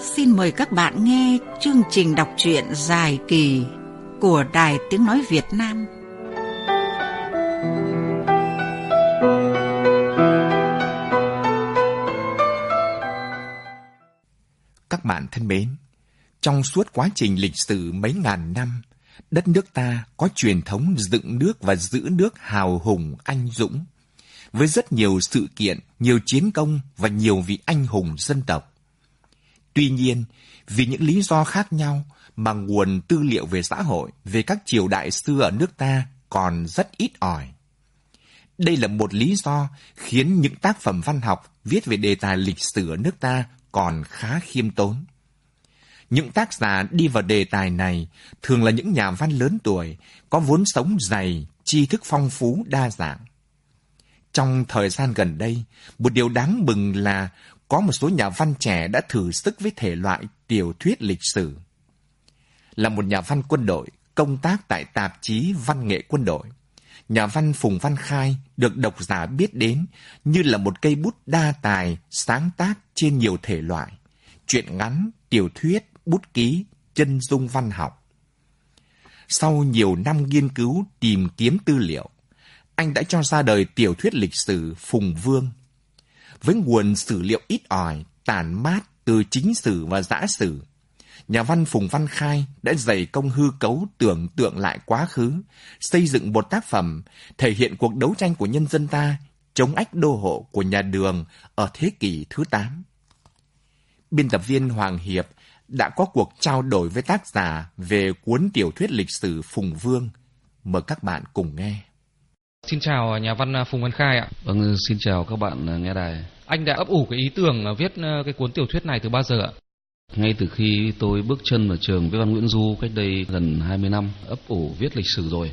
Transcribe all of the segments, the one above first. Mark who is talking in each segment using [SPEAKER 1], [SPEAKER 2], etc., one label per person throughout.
[SPEAKER 1] Xin mời các bạn nghe chương trình đọc truyện dài kỳ của Đài Tiếng Nói Việt Nam.
[SPEAKER 2] Các bạn thân mến, trong suốt quá trình lịch sử mấy ngàn năm, đất nước ta có truyền thống dựng nước và giữ nước hào hùng anh dũng, với rất nhiều sự kiện, nhiều chiến công và nhiều vị anh hùng dân tộc. Tuy nhiên, vì những lý do khác nhau mà nguồn tư liệu về xã hội, về các triều đại xưa ở nước ta còn rất ít ỏi. Đây là một lý do khiến những tác phẩm văn học viết về đề tài lịch sử ở nước ta còn khá khiêm tốn. Những tác giả đi vào đề tài này thường là những nhà văn lớn tuổi, có vốn sống dày, tri thức phong phú đa dạng. Trong thời gian gần đây, một điều đáng mừng là có một số nhà văn trẻ đã thử sức với thể loại tiểu thuyết lịch sử. Là một nhà văn quân đội, công tác tại tạp chí Văn nghệ quân đội, nhà văn Phùng Văn Khai được độc giả biết đến như là một cây bút đa tài sáng tác trên nhiều thể loại, truyện ngắn, tiểu thuyết, bút ký, chân dung văn học. Sau nhiều năm nghiên cứu tìm kiếm tư liệu, anh đã cho ra đời tiểu thuyết lịch sử Phùng Vương. Với nguồn sử liệu ít ỏi, tàn mát từ chính sử và giã sử, nhà văn Phùng Văn Khai đã dày công hư cấu tưởng tượng lại quá khứ, xây dựng một tác phẩm thể hiện cuộc đấu tranh của nhân dân ta chống ách đô hộ của nhà Đường ở thế kỷ thứ 8. Biên tập viên Hoàng Hiệp đã có cuộc trao đổi với tác giả về cuốn tiểu thuyết lịch sử Phùng Vương. Mời các bạn cùng nghe.
[SPEAKER 3] Xin chào nhà văn Phùng Văn Khai ạ.
[SPEAKER 4] Vâng, xin chào các bạn nghe đài.
[SPEAKER 3] Anh đã ấp ủ cái ý tưởng viết cái cuốn tiểu thuyết này từ bao giờ ạ?
[SPEAKER 4] Ngay từ khi tôi bước chân vào trường với văn Nguyễn Du cách đây gần 20 năm, ấp ủ viết lịch sử rồi.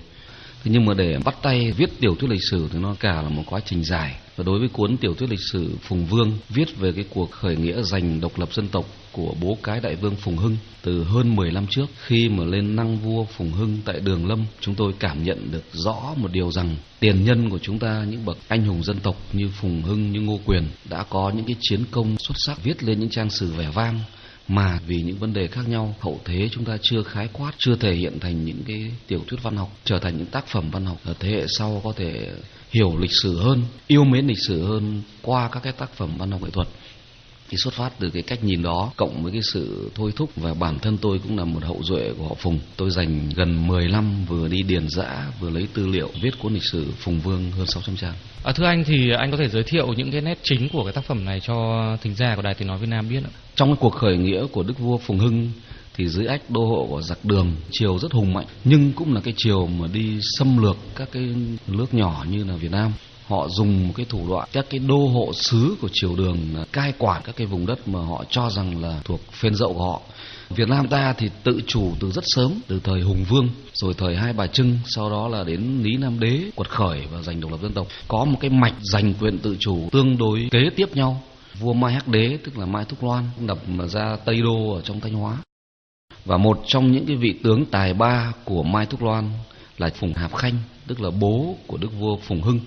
[SPEAKER 4] Thế nhưng mà để bắt tay viết tiểu thuyết lịch sử thì nó cả là một quá trình dài. Và đối với cuốn tiểu thuyết lịch sử Phùng Vương, viết về cái cuộc khởi nghĩa giành độc lập dân tộc của bố cái đại vương Phùng Hưng từ hơn 10 năm trước, khi mà lên năng vua Phùng Hưng tại Đường Lâm, chúng tôi cảm nhận được rõ một điều rằng tiền nhân của chúng ta, những bậc anh hùng dân tộc như Phùng Hưng, như Ngô Quyền đã có những cái chiến công xuất sắc, viết lên những trang sử vẻ vang. Mà vì những vấn đề khác nhau, hậu thế chúng ta chưa khái quát, chưa thể hiện thành những cái tiểu thuyết văn học, trở thành những tác phẩm văn học. Ở thế hệ sau có thể hiểu lịch sử hơn yêu mến lịch sử hơn qua các cái tác phẩm văn học nghệ thuật. Thì xuất phát từ cái cách nhìn đó cộng với cái sự thôi thúc và bản thân tôi cũng là một hậu duệ của họ Phùng. Tôi dành gần 10 năm vừa đi điền giã vừa lấy tư liệu viết cuốn lịch sử Phùng Vương hơn 600 trang.
[SPEAKER 3] À, thưa anh thì anh có thể giới thiệu những cái nét chính của cái tác phẩm này cho thính giả của Đài Tiếng Nói Việt Nam biết ạ?
[SPEAKER 4] Trong cái cuộc khởi nghĩa của Đức Vua Phùng Hưng thì dưới ách đô hộ của giặc đường, triều rất hùng mạnh. Nhưng cũng là cái triều mà đi xâm lược các cái nước nhỏ như là Việt Nam. Họ dùng một cái thủ đoạn, các cái đô hộ sứ của triều đường cai quản các cái vùng đất mà họ cho rằng là thuộc phên dậu của họ. Việt Nam ta thì tự chủ từ rất sớm, từ thời Hùng Vương, rồi thời Hai Bà Trưng, sau đó là đến Lý Nam Đế, quật khởi và giành độc lập dân tộc. Có một cái mạch giành quyền tự chủ tương đối kế tiếp nhau. Vua Mai Hắc Đế, tức là Mai Thúc Loan đập ra Tây Đô ở trong Thanh Hóa và một trong những cái vị tướng tài ba của Mai Thúc Loan là Phùng Hạp Khanh tức là bố của đức vua Phùng Hưng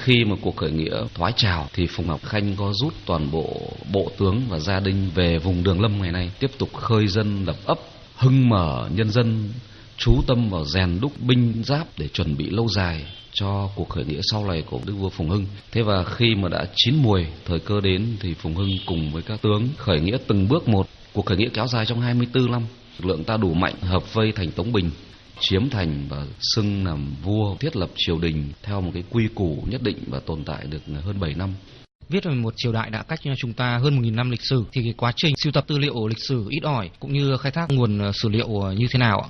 [SPEAKER 4] khi mà cuộc khởi nghĩa thoái trào thì Phùng Hạp Khanh có rút toàn bộ bộ tướng và gia đình về vùng Đường Lâm ngày nay tiếp tục khơi dân lập ấp hưng mở nhân dân chú tâm vào rèn đúc binh giáp để chuẩn bị lâu dài cho cuộc khởi nghĩa sau này của đức vua Phùng Hưng. Thế và khi mà đã chín mùi, thời cơ đến thì Phùng Hưng cùng với các tướng khởi nghĩa từng bước một. Cuộc khởi nghĩa kéo dài trong 24 năm. Lực lượng ta đủ mạnh hợp vây thành Tống Bình chiếm thành và xưng làm vua thiết lập triều đình theo một cái quy củ nhất định và tồn tại được hơn 7 năm
[SPEAKER 3] viết về một triều đại đã cách chúng ta hơn 1.000 năm lịch sử thì cái quá trình sưu tập tư liệu lịch sử ít ỏi cũng như khai thác nguồn sử liệu như thế nào ạ?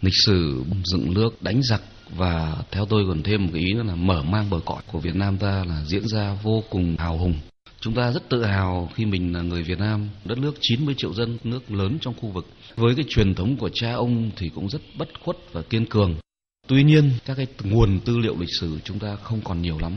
[SPEAKER 4] Lịch sử dựng nước đánh giặc và theo tôi còn thêm một cái ý nữa là mở mang bờ cõi của Việt Nam ta là diễn ra vô cùng hào hùng. Chúng ta rất tự hào khi mình là người Việt Nam, đất nước 90 triệu dân, nước lớn trong khu vực. Với cái truyền thống của cha ông thì cũng rất bất khuất và kiên cường. Tuy nhiên, các cái nguồn tư liệu lịch sử chúng ta không còn nhiều lắm.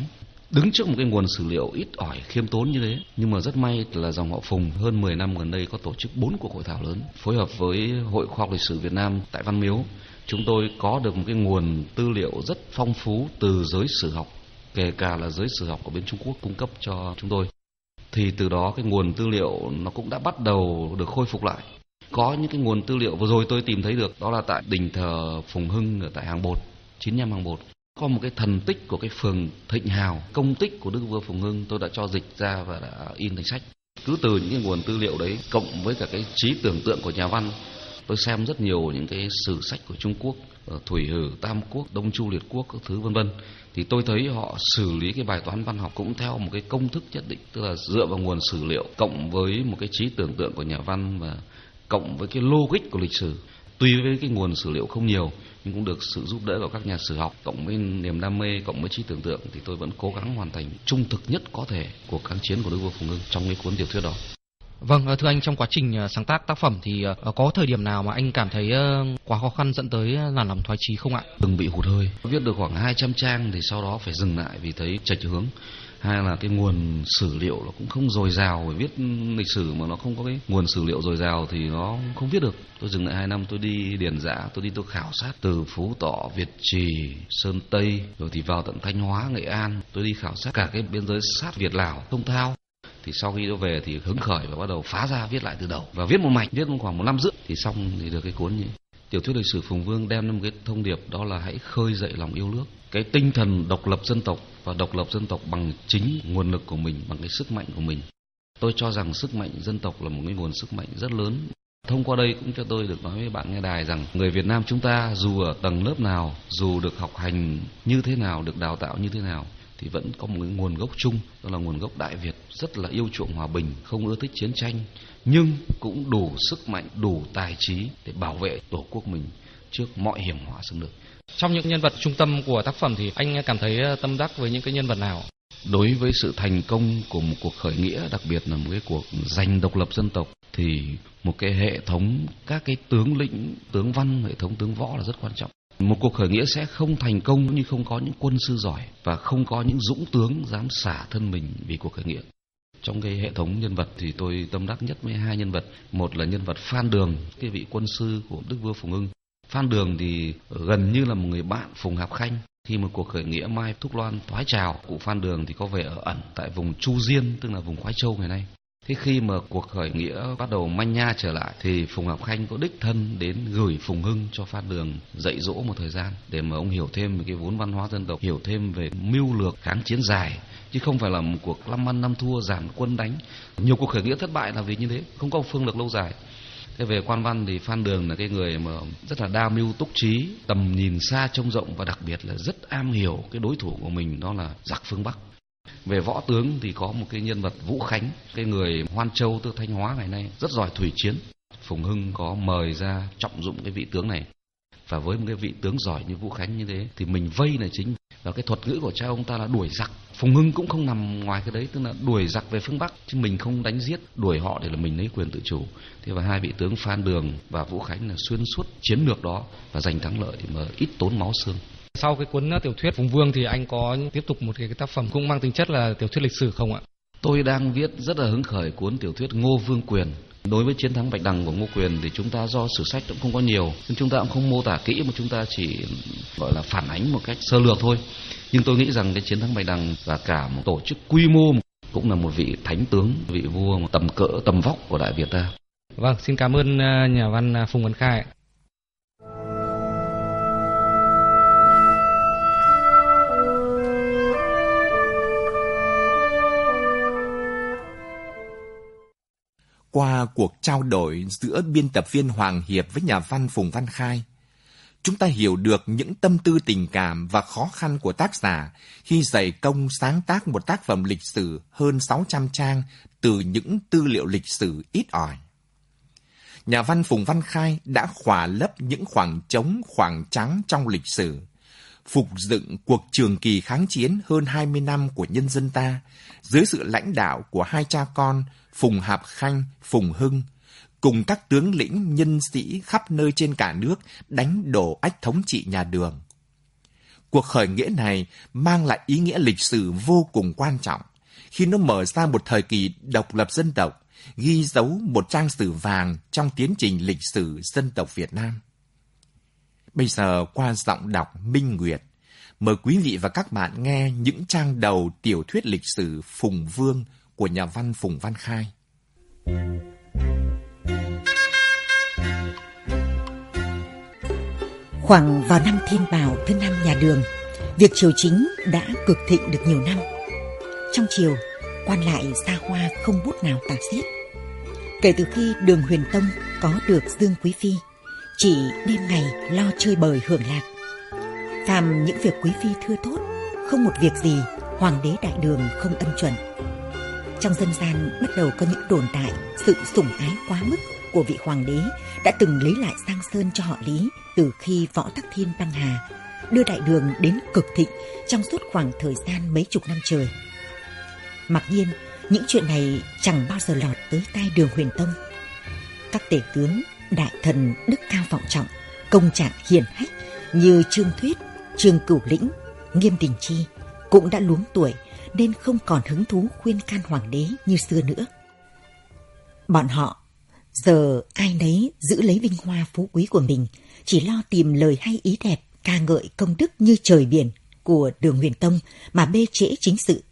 [SPEAKER 4] Đứng trước một cái nguồn sử liệu ít ỏi khiêm tốn như thế, nhưng mà rất may là dòng họ Phùng hơn 10 năm gần đây có tổ chức 4 cuộc hội thảo lớn phối hợp với Hội Khoa học Lịch sử Việt Nam tại Văn Miếu chúng tôi có được một cái nguồn tư liệu rất phong phú từ giới sử học kể cả là giới sử học của bên Trung Quốc cung cấp cho chúng tôi thì từ đó cái nguồn tư liệu nó cũng đã bắt đầu được khôi phục lại. Có những cái nguồn tư liệu vừa rồi tôi tìm thấy được đó là tại đình thờ Phùng Hưng ở tại Hàng Bột 95 Hàng Bột. Có một cái thần tích của cái phường Thịnh Hào công tích của Đức Vua Phùng Hưng tôi đã cho dịch ra và đã in thành sách. Cứ từ những cái nguồn tư liệu đấy cộng với cả cái trí tưởng tượng của nhà văn tôi xem rất nhiều những cái sử sách của Trung Quốc Thủy Hử, Tam Quốc, Đông Chu Liệt Quốc các thứ vân vân thì tôi thấy họ xử lý cái bài toán văn học cũng theo một cái công thức nhất định, tức là dựa vào nguồn sử liệu cộng với một cái trí tưởng tượng của nhà văn và cộng với cái logic của lịch sử. Tuy với cái nguồn sử liệu không nhiều, nhưng cũng được sự giúp đỡ của các nhà sử học cộng với niềm đam mê, cộng với trí tưởng tượng, thì tôi vẫn cố gắng hoàn thành trung thực nhất có thể cuộc kháng chiến của đức vua phùng hưng trong cái cuốn tiểu thuyết đó.
[SPEAKER 3] Vâng, ờ, thưa anh trong quá trình ờ, sáng tác tác phẩm thì ờ, có thời điểm nào mà anh cảm thấy quá khó khăn dẫn tới làn lòng thoái chí không ạ?
[SPEAKER 4] Từng bị hụt hơi. Viết được khoảng 200 trang thì sau đó phải dừng lại vì thấy chệch hướng. Hai là cái nguồn sử liệu nó cũng không dồi dào bởi viết lịch sử mà nó không có cái nguồn sử liệu dồi dào thì nó không viết được. Tôi dừng lại hai năm tôi đi điền giã, tôi đi tôi khảo sát từ Phú Tọ, Việt Trì, Sơn Tây rồi thì vào tận Thanh Hóa, Nghệ An. Tôi đi khảo sát cả cái biên giới sát Việt Lào, Thông Thao thì sau khi tôi về thì hứng khởi và bắt đầu phá ra, viết lại từ đầu và viết một mạch, viết khoảng một năm rưỡi thì xong thì được cái cuốn như tiểu thuyết lịch sử phùng vương đem ra một cái thông điệp đó là hãy khơi dậy lòng yêu nước. Cái tinh thần độc lập dân tộc và độc lập dân tộc bằng chính nguồn lực của mình, bằng cái sức mạnh của mình. Tôi cho rằng sức mạnh dân tộc là một cái nguồn sức mạnh rất lớn. Thông qua đây cũng cho tôi được nói với bạn nghe đài rằng người Việt Nam chúng ta dù ở tầng lớp nào, dù được học hành như thế nào, được đào tạo như thế nào thì vẫn có một cái nguồn gốc chung đó là nguồn gốc đại việt rất là yêu chuộng hòa bình không ưa thích chiến tranh nhưng cũng đủ sức mạnh đủ tài trí để bảo vệ tổ quốc mình trước mọi hiểm họa xâm lược.
[SPEAKER 3] Trong những nhân vật trung tâm của tác phẩm thì anh cảm thấy tâm đắc với những cái nhân vật nào?
[SPEAKER 4] Đối với sự thành công của một cuộc khởi nghĩa đặc biệt là một cái cuộc giành độc lập dân tộc thì một cái hệ thống các cái tướng lĩnh tướng văn hệ thống tướng võ là rất quan trọng một cuộc khởi nghĩa sẽ không thành công như không có những quân sư giỏi và không có những dũng tướng dám xả thân mình vì cuộc khởi nghĩa. Trong cái hệ thống nhân vật thì tôi tâm đắc nhất với hai nhân vật. Một là nhân vật Phan Đường, cái vị quân sư của Đức Vua Phùng Hưng. Phan Đường thì gần như là một người bạn Phùng Hạp Khanh. Khi một cuộc khởi nghĩa Mai Thúc Loan thoái trào, cụ Phan Đường thì có về ở ẩn tại vùng Chu Diên, tức là vùng Khoái Châu ngày nay. Thế khi mà cuộc khởi nghĩa bắt đầu manh nha trở lại thì Phùng Ngọc Khanh có đích thân đến gửi Phùng Hưng cho Phan Đường dạy dỗ một thời gian để mà ông hiểu thêm về cái vốn văn hóa dân tộc, hiểu thêm về mưu lược kháng chiến dài chứ không phải là một cuộc năm ăn năm thua giảm quân đánh. Nhiều cuộc khởi nghĩa thất bại là vì như thế, không có phương lược lâu dài. Thế về quan văn thì Phan Đường là cái người mà rất là đa mưu túc trí, tầm nhìn xa trông rộng và đặc biệt là rất am hiểu cái đối thủ của mình đó là giặc phương Bắc. Về võ tướng thì có một cái nhân vật Vũ Khánh, cái người Hoan Châu từ Thanh Hóa ngày nay rất giỏi thủy chiến. Phùng Hưng có mời ra trọng dụng cái vị tướng này. Và với một cái vị tướng giỏi như Vũ Khánh như thế thì mình vây là chính. Và cái thuật ngữ của cha ông ta là đuổi giặc. Phùng Hưng cũng không nằm ngoài cái đấy, tức là đuổi giặc về phương Bắc. Chứ mình không đánh giết, đuổi họ để là mình lấy quyền tự chủ. Thế và hai vị tướng Phan Đường và Vũ Khánh là xuyên suốt chiến lược đó và giành thắng lợi mà ít tốn máu xương.
[SPEAKER 3] Sau cái cuốn tiểu thuyết Phùng Vương thì anh có tiếp tục một cái, cái tác phẩm cũng mang tính chất là tiểu thuyết lịch sử không ạ?
[SPEAKER 4] Tôi đang viết rất là hứng khởi cuốn tiểu thuyết Ngô Vương Quyền. Đối với chiến thắng Bạch Đằng của Ngô Quyền thì chúng ta do sử sách cũng không có nhiều, nên chúng ta cũng không mô tả kỹ mà chúng ta chỉ gọi là phản ánh một cách sơ lược thôi. Nhưng tôi nghĩ rằng cái chiến thắng Bạch Đằng và cả một tổ chức quy mô cũng là một vị thánh tướng, vị vua tầm cỡ, tầm vóc của Đại Việt ta.
[SPEAKER 3] Vâng, xin cảm ơn nhà văn Phùng Văn Khai.
[SPEAKER 2] Qua cuộc trao đổi giữa biên tập viên Hoàng Hiệp với nhà văn Phùng Văn Khai, chúng ta hiểu được những tâm tư tình cảm và khó khăn của tác giả khi dày công sáng tác một tác phẩm lịch sử hơn 600 trang từ những tư liệu lịch sử ít ỏi. Nhà văn Phùng Văn Khai đã khỏa lấp những khoảng trống, khoảng trắng trong lịch sử, phục dựng cuộc trường kỳ kháng chiến hơn 20 năm của nhân dân ta dưới sự lãnh đạo của hai cha con Phùng Hạp Khanh, Phùng Hưng, cùng các tướng lĩnh nhân sĩ khắp nơi trên cả nước đánh đổ ách thống trị nhà đường. Cuộc khởi nghĩa này mang lại ý nghĩa lịch sử vô cùng quan trọng khi nó mở ra một thời kỳ độc lập dân tộc, ghi dấu một trang sử vàng trong tiến trình lịch sử dân tộc Việt Nam. Bây giờ qua giọng đọc Minh Nguyệt, mời quý vị và các bạn nghe những trang đầu tiểu thuyết lịch sử Phùng Vương của nhà văn Phùng Văn Khai.
[SPEAKER 5] Khoảng vào năm thiên bảo thứ năm nhà đường, việc triều chính đã cực thịnh được nhiều năm. Trong triều, quan lại xa hoa không bút nào tả xiết. Kể từ khi đường huyền tông có được Dương Quý Phi, chỉ đêm ngày lo chơi bời hưởng lạc. Phàm những việc Quý Phi thưa thốt, không một việc gì Hoàng đế Đại Đường không ân chuẩn. Trong dân gian bắt đầu có những tồn tại sự sủng ái quá mức của vị hoàng đế đã từng lấy lại Giang Sơn cho họ Lý từ khi Võ Tắc Thiên băng hà, đưa đại đường đến cực thịnh trong suốt khoảng thời gian mấy chục năm trời. Mặc nhiên, những chuyện này chẳng bao giờ lọt tới tai đường huyền tông. Các tể tướng, đại thần đức cao vọng trọng, công trạng hiển hách như Trương Thuyết, Trương Cửu Lĩnh, Nghiêm Đình Chi cũng đã luống tuổi nên không còn hứng thú khuyên can hoàng đế như xưa nữa. Bọn họ giờ ai nấy giữ lấy vinh hoa phú quý của mình, chỉ lo tìm lời hay ý đẹp, ca ngợi công đức như trời biển của đường huyền tông mà bê trễ chính sự.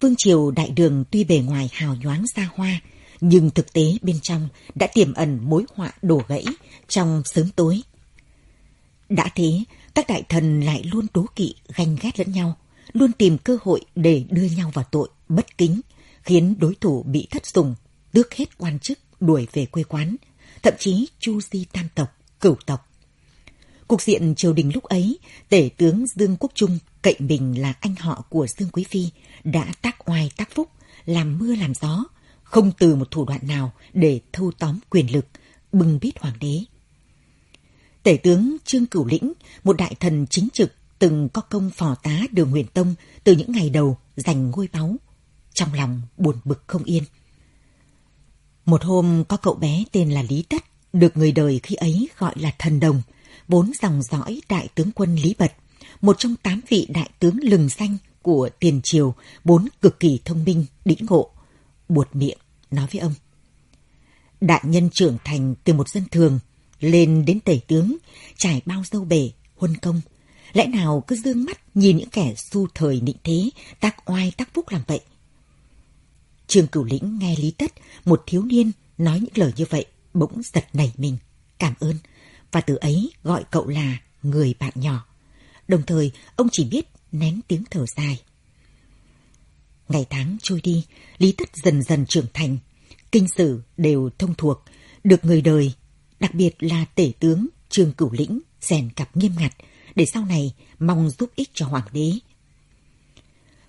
[SPEAKER 5] Vương triều đại đường tuy bề ngoài hào nhoáng xa hoa, nhưng thực tế bên trong đã tiềm ẩn mối họa đổ gãy trong sớm tối. Đã thế, các đại thần lại luôn đố kỵ, ganh ghét lẫn nhau, luôn tìm cơ hội để đưa nhau vào tội bất kính, khiến đối thủ bị thất sủng, tước hết quan chức, đuổi về quê quán, thậm chí chu di tam tộc, cửu tộc. Cục diện triều đình lúc ấy, tể tướng Dương Quốc Trung cậy mình là anh họ của Dương Quý Phi đã tác oai tác phúc, làm mưa làm gió, không từ một thủ đoạn nào để thâu tóm quyền lực, bưng bít hoàng đế. Tể tướng Trương Cửu Lĩnh, một đại thần chính trực từng có công phò tá đường huyền tông từ những ngày đầu giành ngôi báu. Trong lòng buồn bực không yên. Một hôm có cậu bé tên là Lý Tất, được người đời khi ấy gọi là thần đồng, vốn dòng dõi đại tướng quân Lý Bật, một trong tám vị đại tướng lừng danh của tiền triều, bốn cực kỳ thông minh, đĩnh ngộ. Buột miệng, nói với ông. Đại nhân trưởng thành từ một dân thường, lên đến tể tướng, trải bao dâu bể, huân công. Lẽ nào cứ dương mắt nhìn những kẻ su thời nịnh thế, tác oai tác phúc làm vậy? Trương Cửu Lĩnh nghe Lý Tất, một thiếu niên, nói những lời như vậy, bỗng giật nảy mình, cảm ơn, và từ ấy gọi cậu là người bạn nhỏ. Đồng thời, ông chỉ biết nén tiếng thở dài. Ngày tháng trôi đi, Lý Tất dần dần trưởng thành, kinh sử đều thông thuộc, được người đời, đặc biệt là tể tướng Trương Cửu Lĩnh rèn cặp nghiêm ngặt để sau này mong giúp ích cho hoàng đế.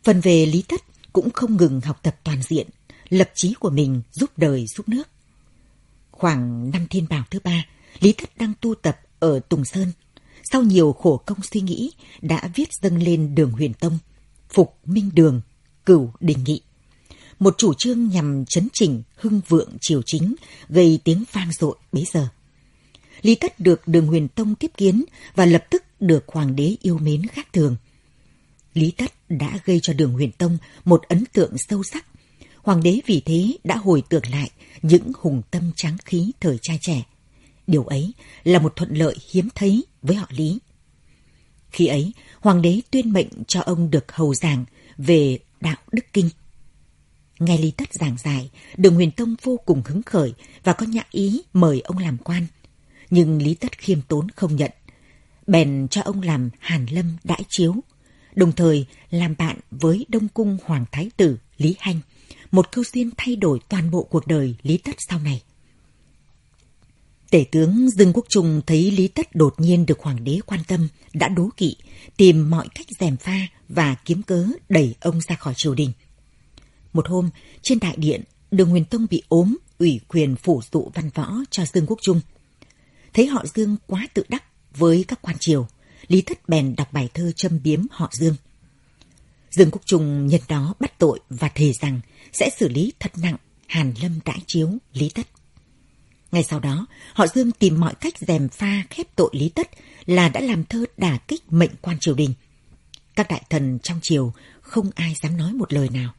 [SPEAKER 5] Phần về Lý Tất cũng không ngừng học tập toàn diện, lập chí của mình giúp đời giúp nước. Khoảng năm thiên bảo thứ ba, Lý Thất đang tu tập ở Tùng Sơn. Sau nhiều khổ công suy nghĩ, đã viết dâng lên đường huyền tông, phục minh đường, cửu đình nghị. Một chủ trương nhằm chấn chỉnh hưng vượng triều chính, gây tiếng vang dội bấy giờ. Lý Tất được đường huyền tông tiếp kiến và lập tức được hoàng đế yêu mến khác thường – Lý Tất đã gây cho đường huyền tông một ấn tượng sâu sắc. Hoàng đế vì thế đã hồi tưởng lại những hùng tâm tráng khí thời trai trẻ. Điều ấy là một thuận lợi hiếm thấy với họ Lý. Khi ấy, hoàng đế tuyên mệnh cho ông được hầu giảng về đạo đức kinh. Nghe Lý Tất giảng giải, đường huyền tông vô cùng hứng khởi và có nhã ý mời ông làm quan. Nhưng Lý Tất khiêm tốn không nhận. Bèn cho ông làm hàn lâm đãi chiếu đồng thời làm bạn với Đông Cung Hoàng Thái tử Lý Hanh, một câu duyên thay đổi toàn bộ cuộc đời Lý Tất sau này. Tể tướng Dương Quốc Trung thấy Lý Tất đột nhiên được hoàng đế quan tâm, đã đố kỵ, tìm mọi cách dèm pha và kiếm cớ đẩy ông ra khỏi triều đình. Một hôm, trên đại điện, đường Nguyên Tông bị ốm, ủy quyền phủ dụ văn võ cho Dương Quốc Trung. Thấy họ Dương quá tự đắc với các quan triều, Lý Thất bèn đọc bài thơ châm biếm họ Dương. Dương Quốc Trung nhân đó bắt tội và thề rằng sẽ xử lý thật nặng Hàn Lâm đãi chiếu Lý Tất. Ngay sau đó, họ Dương tìm mọi cách dèm pha khép tội Lý Tất là đã làm thơ đả kích mệnh quan triều đình. Các đại thần trong triều không ai dám nói một lời nào.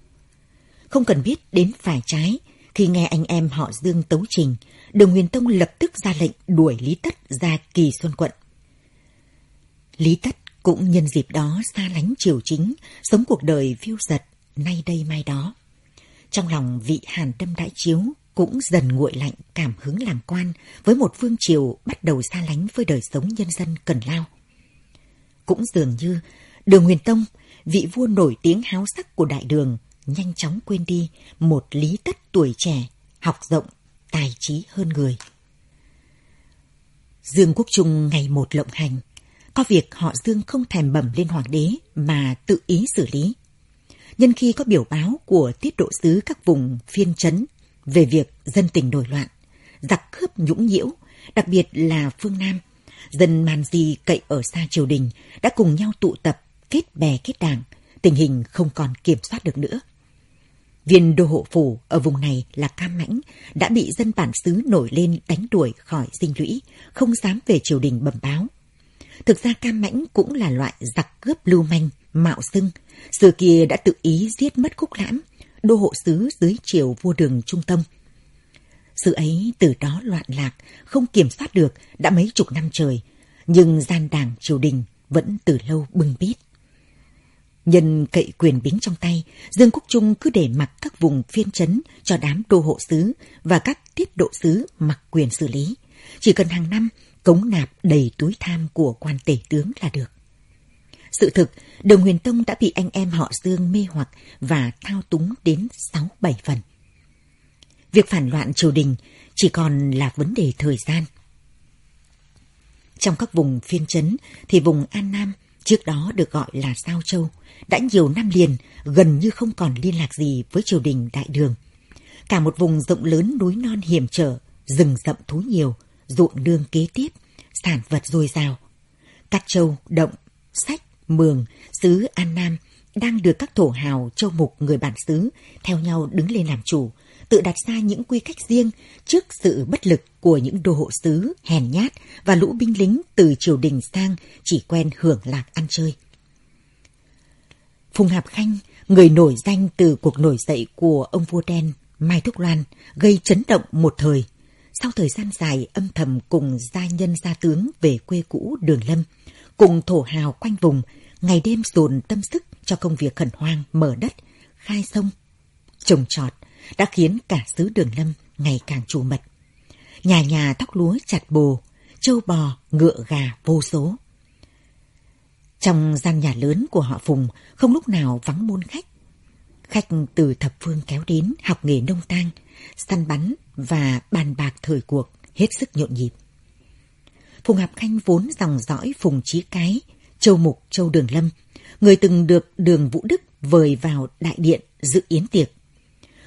[SPEAKER 5] Không cần biết đến phải trái, khi nghe anh em họ Dương tấu trình, Đường Huyền Tông lập tức ra lệnh đuổi Lý Tất ra kỳ xuân quận. Lý Tất cũng nhân dịp đó xa lánh triều chính, sống cuộc đời phiêu giật, nay đây mai đó. Trong lòng vị hàn tâm đại chiếu cũng dần nguội lạnh cảm hứng làm quan với một vương triều bắt đầu xa lánh với đời sống nhân dân cần lao. Cũng dường như Đường Huyền Tông, vị vua nổi tiếng háo sắc của đại đường, nhanh chóng quên đi một lý tất tuổi trẻ, học rộng, tài trí hơn người. Dương Quốc Trung ngày một lộng hành, có việc họ Dương không thèm bẩm lên hoàng đế mà tự ý xử lý. Nhân khi có biểu báo của tiết độ sứ các vùng phiên trấn về việc dân tình nổi loạn, giặc cướp nhũng nhiễu, đặc biệt là phương Nam, dân màn di cậy ở xa triều đình đã cùng nhau tụ tập, kết bè kết đảng, tình hình không còn kiểm soát được nữa. Viên đô hộ phủ ở vùng này là Cam Mãnh đã bị dân bản xứ nổi lên đánh đuổi khỏi dinh lũy, không dám về triều đình bẩm báo. Thực ra Cam Mãnh cũng là loại giặc cướp lưu manh, mạo xưng. Xưa kia đã tự ý giết mất khúc lãm, đô hộ sứ dưới triều vua đường trung tâm. Sự ấy từ đó loạn lạc, không kiểm soát được đã mấy chục năm trời, nhưng gian đảng triều đình vẫn từ lâu bưng bít. Nhân cậy quyền bính trong tay, Dương Quốc Trung cứ để mặc các vùng phiên chấn cho đám đô hộ sứ và các tiết độ sứ mặc quyền xử lý. Chỉ cần hàng năm cống nạp đầy túi tham của quan tể tướng là được. Sự thực, Đường Huyền Tông đã bị anh em họ Dương mê hoặc và thao túng đến 6-7 phần. Việc phản loạn triều đình chỉ còn là vấn đề thời gian. Trong các vùng phiên chấn thì vùng An Nam trước đó được gọi là Sao Châu, đã nhiều năm liền gần như không còn liên lạc gì với triều đình đại đường. Cả một vùng rộng lớn núi non hiểm trở, rừng rậm thú nhiều, ruộng nương kế tiếp, sản vật dồi dào. Các châu, động, sách, mường, xứ An Nam đang được các thổ hào châu mục người bản xứ theo nhau đứng lên làm chủ, tự đặt ra những quy cách riêng trước sự bất lực của những đô hộ sứ hèn nhát và lũ binh lính từ triều đình sang chỉ quen hưởng lạc ăn chơi. Phùng Hạp Khanh, người nổi danh từ cuộc nổi dậy của ông vua đen Mai Thúc Loan, gây chấn động một thời. Sau thời gian dài âm thầm cùng gia nhân gia tướng về quê cũ Đường Lâm, cùng thổ hào quanh vùng, ngày đêm dồn tâm sức cho công việc khẩn hoang mở đất, khai sông, trồng trọt, đã khiến cả xứ Đường Lâm ngày càng chủ mật. Nhà nhà thóc lúa chặt bồ, trâu bò, ngựa gà vô số. Trong gian nhà lớn của họ Phùng không lúc nào vắng môn khách. Khách từ thập phương kéo đến học nghề nông tang, săn bắn và bàn bạc thời cuộc hết sức nhộn nhịp. Phùng Hạp Khanh vốn dòng dõi Phùng Chí Cái, Châu Mục, Châu Đường Lâm, người từng được Đường Vũ Đức vời vào đại điện dự yến tiệc.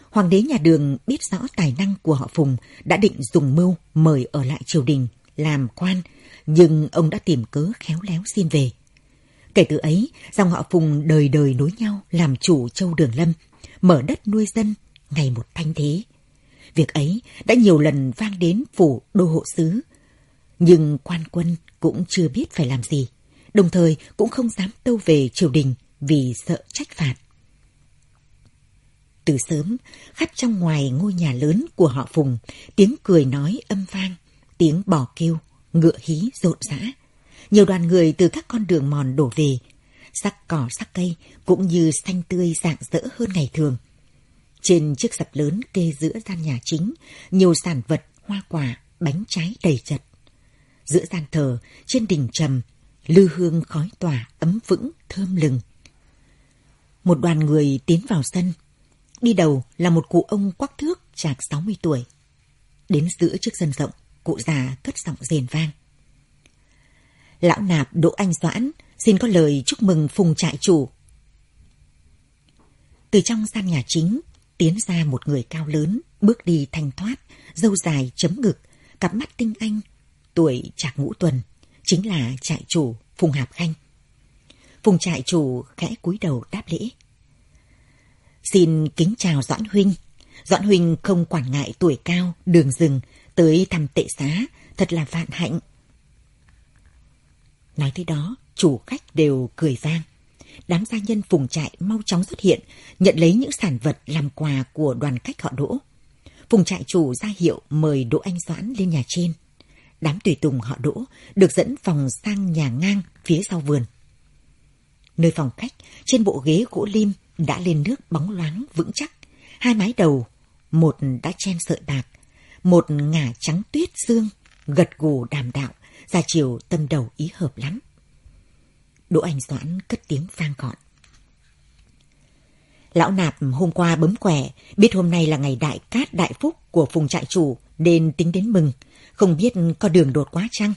[SPEAKER 5] Hoàng đế nhà Đường biết rõ tài năng của họ Phùng đã định dùng mưu mời ở lại triều đình làm quan, nhưng ông đã tìm cớ khéo léo xin về. Kể từ ấy, dòng họ Phùng đời đời nối nhau làm chủ châu Đường Lâm, mở đất nuôi dân, ngày một thanh thế. Việc ấy đã nhiều lần vang đến phủ đô hộ sứ. Nhưng quan quân cũng chưa biết phải làm gì, đồng thời cũng không dám tâu về triều đình vì sợ trách phạt. Từ sớm, khắp trong ngoài ngôi nhà lớn của họ Phùng, tiếng cười nói âm vang, tiếng bò kêu, ngựa hí rộn rã nhiều đoàn người từ các con đường mòn đổ về, sắc cỏ sắc cây cũng như xanh tươi rạng rỡ hơn ngày thường. Trên chiếc sập lớn kê giữa gian nhà chính, nhiều sản vật, hoa quả, bánh trái đầy chật. Giữa gian thờ, trên đỉnh trầm, lư hương khói tỏa, ấm vững, thơm lừng. Một đoàn người tiến vào sân. Đi đầu là một cụ ông quắc thước chạc 60 tuổi. Đến giữa chiếc sân rộng, cụ già cất giọng rền vang. Lão nạp Đỗ Anh Doãn xin có lời chúc mừng phùng trại chủ. Từ trong gian nhà chính, tiến ra một người cao lớn, bước đi thanh thoát, dâu dài chấm ngực, cặp mắt tinh anh, tuổi chạc ngũ tuần, chính là trại chủ Phùng Hạp Khanh. Phùng trại chủ khẽ cúi đầu đáp lễ. Xin kính chào Doãn Huynh. Doãn Huynh không quản ngại tuổi cao, đường rừng, tới thăm tệ xá, thật là vạn hạnh. Nói tới đó, chủ khách đều cười vang. Đám gia nhân phùng trại mau chóng xuất hiện, nhận lấy những sản vật làm quà của đoàn khách họ Đỗ. Phùng trại chủ ra hiệu mời Đỗ Anh Doãn lên nhà trên. đám tùy tùng họ đỗ được dẫn phòng sang nhà ngang phía sau vườn. Nơi phòng khách, trên bộ ghế gỗ lim đã lên nước bóng loáng vững chắc, hai mái đầu, một đã chen sợi bạc, một ngả trắng tuyết dương, gật gù đàm đạo, ra chiều tâm đầu ý hợp lắm. Đỗ Anh Doãn cất tiếng vang gọn. Lão nạp hôm qua bấm quẻ, biết hôm nay là ngày đại cát đại phúc của phùng trại chủ nên tính đến mừng, không biết có đường đột quá chăng?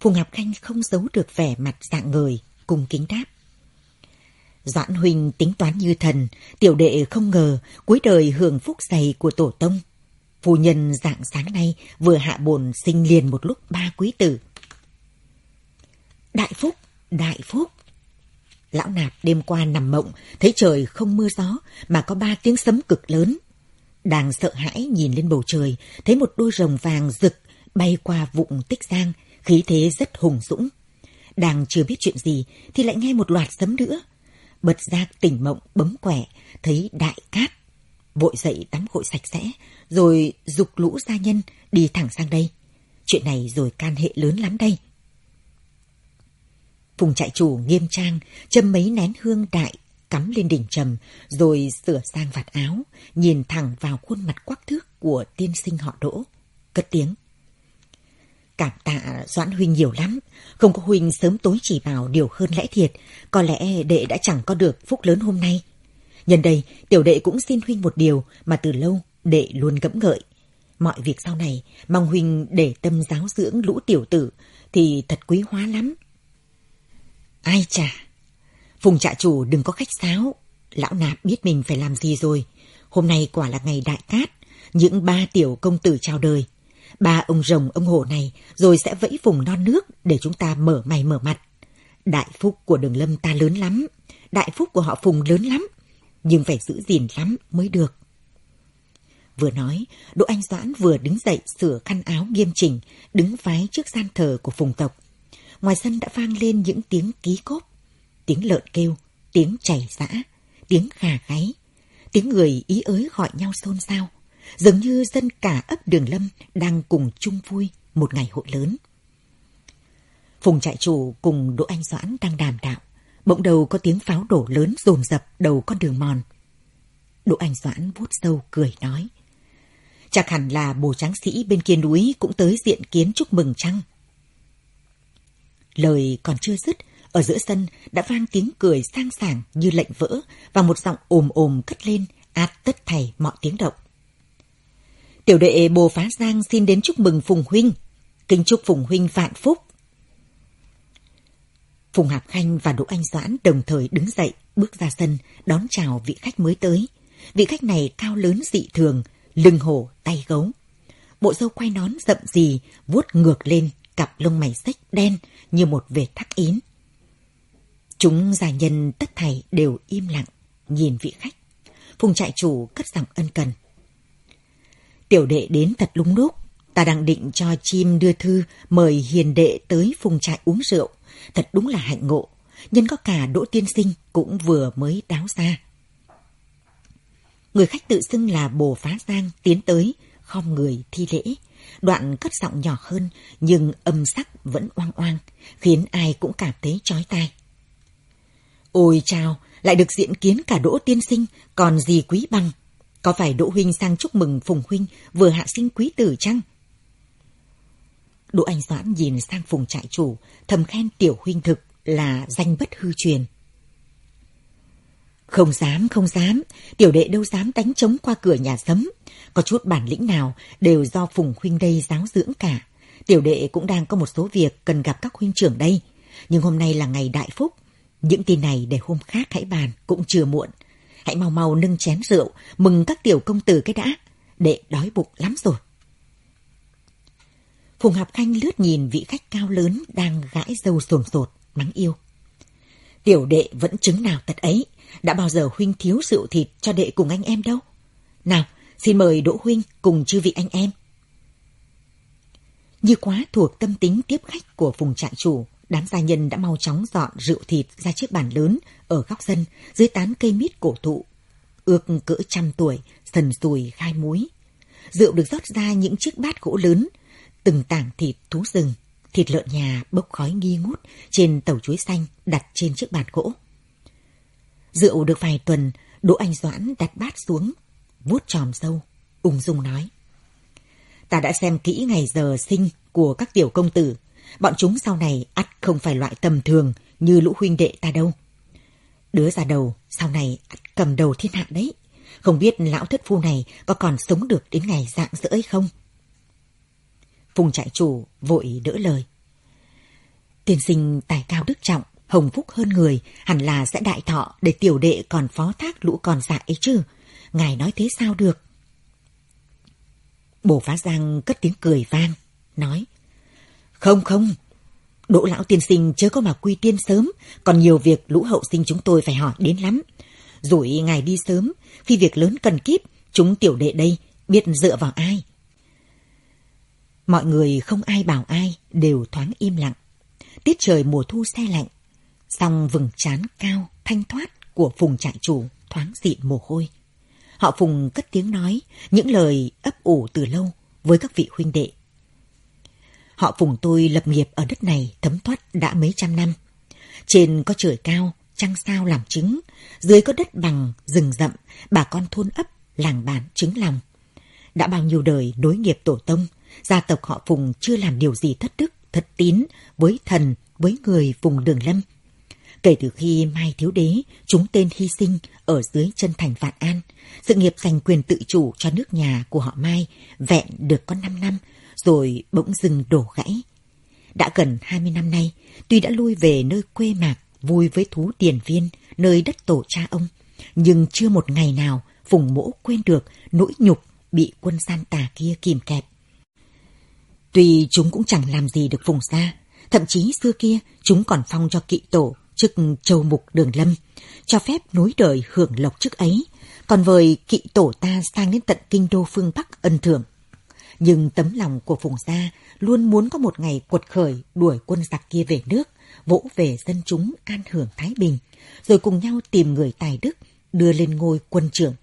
[SPEAKER 5] Phùng Ngọc Khanh không giấu được vẻ mặt dạng người, cùng kính đáp. Doãn huynh tính toán như thần, tiểu đệ không ngờ cuối đời hưởng phúc dày của tổ tông. Phu nhân dạng sáng nay vừa hạ bồn sinh liền một lúc ba quý tử. Đại phúc, đại phúc. Lão nạp đêm qua nằm mộng, thấy trời không mưa gió mà có ba tiếng sấm cực lớn. Đang sợ hãi nhìn lên bầu trời, thấy một đôi rồng vàng rực bay qua vụng tích giang, khí thế rất hùng dũng. Đang chưa biết chuyện gì thì lại nghe một loạt sấm nữa. Bật ra tỉnh mộng bấm quẻ, thấy đại cát. Vội dậy tắm gội sạch sẽ, rồi dục lũ gia nhân đi thẳng sang đây. Chuyện này rồi can hệ lớn lắm đây. Phùng trại chủ nghiêm trang, châm mấy nén hương đại, cắm lên đỉnh trầm, rồi sửa sang vạt áo, nhìn thẳng vào khuôn mặt quắc thước của tiên sinh họ đỗ. Cất tiếng. Cảm tạ Doãn Huynh nhiều lắm, không có Huynh sớm tối chỉ bảo điều hơn lẽ thiệt, có lẽ đệ đã chẳng có được phúc lớn hôm nay. Nhân đây, tiểu đệ cũng xin Huynh một điều mà từ lâu đệ luôn gẫm ngợi. Mọi việc sau này, mong Huynh để tâm giáo dưỡng lũ tiểu tử thì thật quý hóa lắm. Ai chà, Phùng trạ chủ đừng có khách sáo, lão nạp biết mình phải làm gì rồi. Hôm nay quả là ngày đại cát, những ba tiểu công tử chào đời. Ba ông rồng ông hổ này rồi sẽ vẫy vùng non nước để chúng ta mở mày mở mặt. Đại phúc của đường lâm ta lớn lắm, đại phúc của họ Phùng lớn lắm, nhưng phải giữ gìn lắm mới được. Vừa nói, Đỗ Anh Doãn vừa đứng dậy sửa khăn áo nghiêm chỉnh, đứng vái trước gian thờ của Phùng tộc. Ngoài sân đã vang lên những tiếng ký cốp, tiếng lợn kêu, tiếng chảy giã, tiếng gà gáy, tiếng người ý ới gọi nhau xôn xao, dường như dân cả ấp Đường Lâm đang cùng chung vui một ngày hội lớn. Phùng trại chủ cùng Đỗ Anh Doãn đang đàm đạo, bỗng đầu có tiếng pháo đổ lớn rồn rập đầu con đường mòn. Đỗ Anh Doãn vuốt sâu cười nói. Chắc hẳn là bồ tráng sĩ bên kia núi cũng tới diện kiến chúc mừng chăng? Lời còn chưa dứt, ở giữa sân đã vang tiếng cười sang sảng như lệnh vỡ và một giọng ồm ồm cất lên át tất thảy mọi tiếng động. Tiểu đệ Bồ Phá Giang xin đến chúc mừng Phùng Huynh. Kính chúc Phùng Huynh vạn phúc. Phùng Hạp Khanh và Đỗ Anh Doãn đồng thời đứng dậy, bước ra sân, đón chào vị khách mới tới. Vị khách này cao lớn dị thường, lưng hổ, tay gấu. Bộ dâu quay nón rậm gì, vuốt ngược lên, cặp lông mày xích đen như một vệt thắc yến. Chúng gia nhân tất thảy đều im lặng, nhìn vị khách. Phùng trại chủ cất giọng ân cần. Tiểu đệ đến thật lúng lúc. Ta đang định cho chim đưa thư mời hiền đệ tới phùng trại uống rượu. Thật đúng là hạnh ngộ. Nhân có cả Đỗ Tiên Sinh cũng vừa mới đáo ra. Người khách tự xưng là Bồ Phá Giang tiến tới, khom người thi lễ. Đoạn cất giọng nhỏ hơn nhưng âm sắc vẫn oang oang, khiến ai cũng cảm thấy chói tai. Ôi chào, lại được diện kiến cả Đỗ Tiên Sinh, còn gì quý bằng. Có phải Đỗ Huynh sang chúc mừng Phùng Huynh vừa hạ sinh quý tử chăng? Đỗ Anh Doãn nhìn sang Phùng trại chủ, thầm khen tiểu huynh thực là danh bất hư truyền. Không dám, không dám, tiểu đệ đâu dám đánh trống qua cửa nhà sấm. Có chút bản lĩnh nào đều do Phùng Huynh đây giáo dưỡng cả. Tiểu đệ cũng đang có một số việc cần gặp các huynh trưởng đây. Nhưng hôm nay là ngày đại phúc, những tin này để hôm khác hãy bàn cũng chưa muộn. Hãy mau mau nâng chén rượu, mừng các tiểu công tử cái đã. Đệ đói bụng lắm rồi. Phùng Học Khanh lướt nhìn vị khách cao lớn đang gãi dâu sồn sột, mắng yêu. Tiểu đệ vẫn chứng nào tật ấy, đã bao giờ huynh thiếu rượu thịt cho đệ cùng anh em đâu. Nào, xin mời Đỗ Huynh cùng chư vị anh em. Như quá thuộc tâm tính tiếp khách của phùng trại chủ, Đám gia nhân đã mau chóng dọn rượu thịt ra chiếc bàn lớn ở góc sân dưới tán cây mít cổ thụ. Ước cỡ trăm tuổi, sần sùi khai muối. Rượu được rót ra những chiếc bát gỗ lớn, từng tảng thịt thú rừng, thịt lợn nhà bốc khói nghi ngút trên tàu chuối xanh đặt trên chiếc bàn gỗ. Rượu được vài tuần, Đỗ Anh Doãn đặt bát xuống, vuốt tròm sâu ung dung nói. Ta đã xem kỹ ngày giờ sinh của các tiểu công tử. Bọn chúng sau này ắt không phải loại tầm thường như lũ huynh đệ ta đâu. Đứa già đầu sau này ắt cầm đầu thiên hạ đấy. Không biết lão thất phu này có còn sống được đến ngày dạng dỡ ấy không? Phùng trại chủ vội đỡ lời. Tiên sinh tài cao đức trọng, hồng phúc hơn người, hẳn là sẽ đại thọ để tiểu đệ còn phó thác lũ còn dại ấy chứ. Ngài nói thế sao được? Bồ phá giang cất tiếng cười vang, nói. Không không, đỗ lão tiên sinh chớ có mà quy tiên sớm, còn nhiều việc lũ hậu sinh chúng tôi phải hỏi đến lắm. Rủi ngài đi sớm, khi việc lớn cần kíp, chúng tiểu đệ đây biết dựa vào ai. Mọi người không ai bảo ai, đều thoáng im lặng. Tiết trời mùa thu xe lạnh, song vừng chán cao, thanh thoát của phùng trại chủ thoáng dịn mồ hôi. Họ phùng cất tiếng nói những lời ấp ủ từ lâu với các vị huynh đệ. Họ phùng tôi lập nghiệp ở đất này thấm thoát đã mấy trăm năm. Trên có trời cao, trăng sao làm trứng, dưới có đất bằng, rừng rậm, bà con thôn ấp, làng bản trứng lòng. Đã bao nhiêu đời nối nghiệp tổ tông, gia tộc họ Phùng chưa làm điều gì thất đức, thất tín với thần, với người vùng đường lâm. Kể từ khi Mai Thiếu Đế chúng tên hy sinh ở dưới chân thành Vạn An, sự nghiệp giành quyền tự chủ cho nước nhà của họ Mai vẹn được có 5 năm, rồi bỗng dừng đổ gãy. Đã gần 20 năm nay, tuy đã lui về nơi quê mạc, vui với thú tiền viên, nơi đất tổ cha ông, nhưng chưa một ngày nào Phùng Mỗ quên được nỗi nhục bị quân gian tà kia kìm kẹp. Tuy chúng cũng chẳng làm gì được vùng xa thậm chí xưa kia chúng còn phong cho kỵ tổ chức châu mục đường lâm, cho phép nối đời hưởng lộc chức ấy, còn với kỵ tổ ta sang đến tận kinh đô phương Bắc ân thưởng. Nhưng tấm lòng của vùng Gia luôn muốn có một ngày quật khởi đuổi quân giặc kia về nước, vỗ về dân chúng an hưởng Thái Bình, rồi cùng nhau tìm người tài đức, đưa lên ngôi quân trưởng.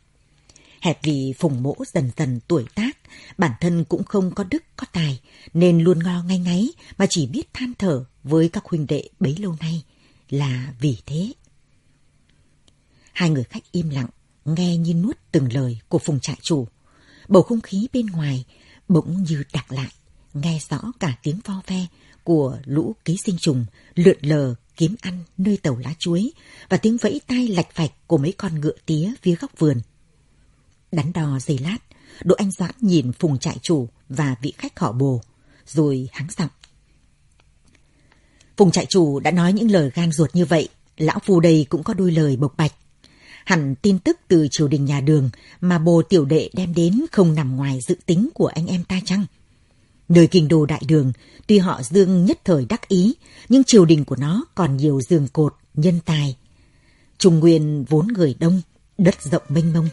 [SPEAKER 5] Hẹp vì Phùng Mỗ dần dần tuổi tác, bản thân cũng không có đức có tài, nên luôn ngo ngay ngáy mà chỉ biết than thở với các huynh đệ bấy lâu nay là vì thế. Hai người khách im lặng, nghe như nuốt từng lời của Phùng trại chủ. Bầu không khí bên ngoài bỗng như đặc lại, nghe rõ cả tiếng vo ve của lũ ký sinh trùng lượn lờ kiếm ăn nơi tàu lá chuối và tiếng vẫy tay lạch phạch của mấy con ngựa tía phía góc vườn. Đắn đo giây lát, Đỗ Anh Doãn nhìn Phùng trại chủ và vị khách họ bồ, rồi hắng giọng. Phùng trại chủ đã nói những lời gan ruột như vậy, lão phu đây cũng có đôi lời bộc bạch. Hẳn tin tức từ triều đình nhà đường mà bồ tiểu đệ đem đến không nằm ngoài dự tính của anh em ta chăng? Nơi kinh đô đại đường, tuy họ dương nhất thời đắc ý, nhưng triều đình của nó còn nhiều giường cột, nhân tài. Trung Nguyên vốn người đông, đất rộng mênh mông.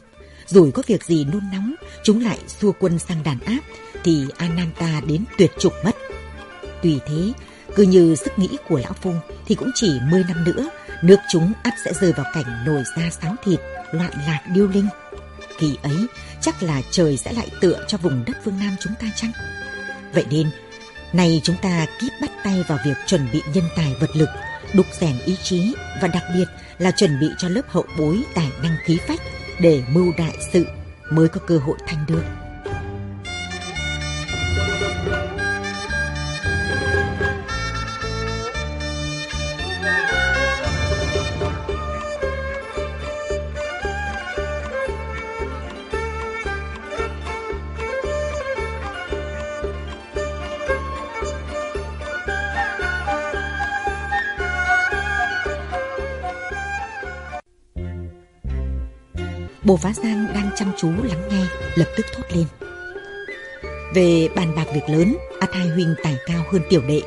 [SPEAKER 5] Rồi có việc gì nôn nóng, chúng lại xua quân sang đàn áp, thì Ananta đến tuyệt chủng mất. tùy thế, cứ như sức nghĩ của lão phu thì cũng chỉ 10 năm nữa, nước chúng ắt sẽ rơi vào cảnh nổi ra sáo thịt, loạn lạc điêu linh. Kỳ ấy, chắc là trời sẽ lại tựa cho vùng đất phương Nam chúng ta chăng? Vậy nên, nay chúng ta kíp bắt tay vào việc chuẩn bị nhân tài vật lực, đục rèn ý chí và đặc biệt là chuẩn bị cho lớp hậu bối tài năng khí phách để mưu đại sự mới có cơ hội thành được. Bồ Phá Giang đang chăm chú lắng nghe, lập tức thốt lên. Về bàn bạc việc lớn, A Thai Huynh tài cao hơn tiểu đệ.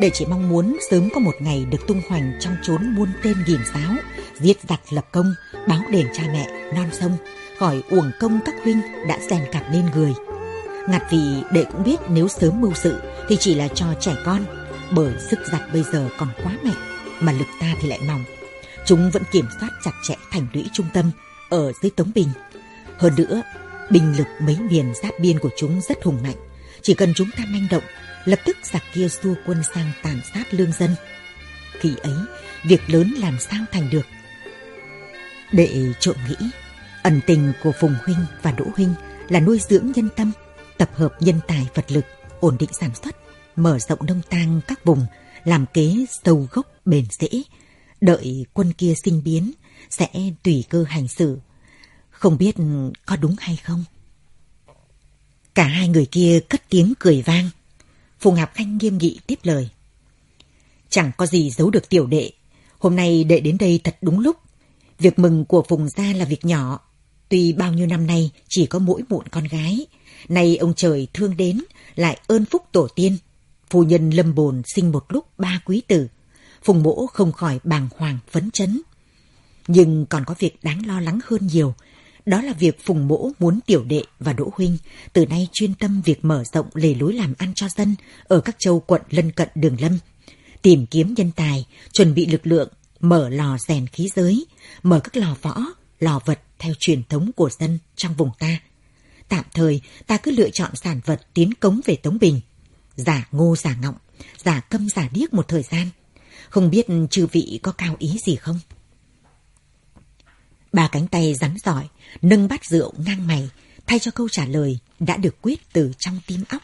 [SPEAKER 5] Để chỉ mong muốn sớm có một ngày được tung hoành trong chốn muôn tên nghìn giáo, giết giặc lập công, báo đền cha mẹ, non sông, khỏi uổng công các huynh đã rèn cặp nên người. Ngặt vì đệ cũng biết nếu sớm mưu sự thì chỉ là cho trẻ con, bởi sức giặc bây giờ còn quá mạnh, mà lực ta thì lại mỏng. Chúng vẫn kiểm soát chặt chẽ thành lũy trung tâm, ở dưới Tống Bình. Hơn nữa, binh lực mấy miền giáp biên của chúng rất hùng mạnh. chỉ cần chúng ta manh động, lập tức giặc kia xua quân sang tàn sát lương dân. Khi ấy, việc lớn làm sao thành được. Đệ trộm nghĩ, ẩn tình của Phùng Huynh và Đỗ Huynh là nuôi dưỡng nhân tâm, tập hợp nhân tài vật lực, ổn định sản xuất, mở rộng nông tang các vùng, làm kế sâu gốc bền dễ đợi quân kia sinh biến, sẽ tùy cơ hành xử. Không biết có đúng hay không? Cả hai người kia cất tiếng cười vang. Phùng Hạp Khanh nghiêm nghị tiếp lời. Chẳng có gì giấu được tiểu đệ. Hôm nay đệ đến đây thật đúng lúc. Việc mừng của Phùng gia là việc nhỏ. Tuy bao nhiêu năm nay chỉ có mỗi muộn con gái. Nay ông trời thương đến, lại ơn phúc tổ tiên. Phu nhân lâm bồn sinh một lúc ba quý tử. Phùng mỗ không khỏi bàng hoàng phấn chấn. Nhưng còn có việc đáng lo lắng hơn nhiều. Đó là việc Phùng Mỗ muốn tiểu đệ và Đỗ Huynh từ nay chuyên tâm việc mở rộng lề lối làm ăn cho dân ở các châu quận lân cận đường lâm. Tìm kiếm nhân tài, chuẩn bị lực lượng, mở lò rèn khí giới, mở các lò võ, lò vật theo truyền thống của dân trong vùng ta. Tạm thời, ta cứ lựa chọn sản vật tiến cống về Tống Bình. Giả ngô giả ngọng, giả câm giả điếc một thời gian. Không biết chư vị có cao ý gì không? Ba cánh tay rắn giỏi, nâng bát rượu ngang mày, thay cho câu trả lời đã được quyết từ trong tim óc.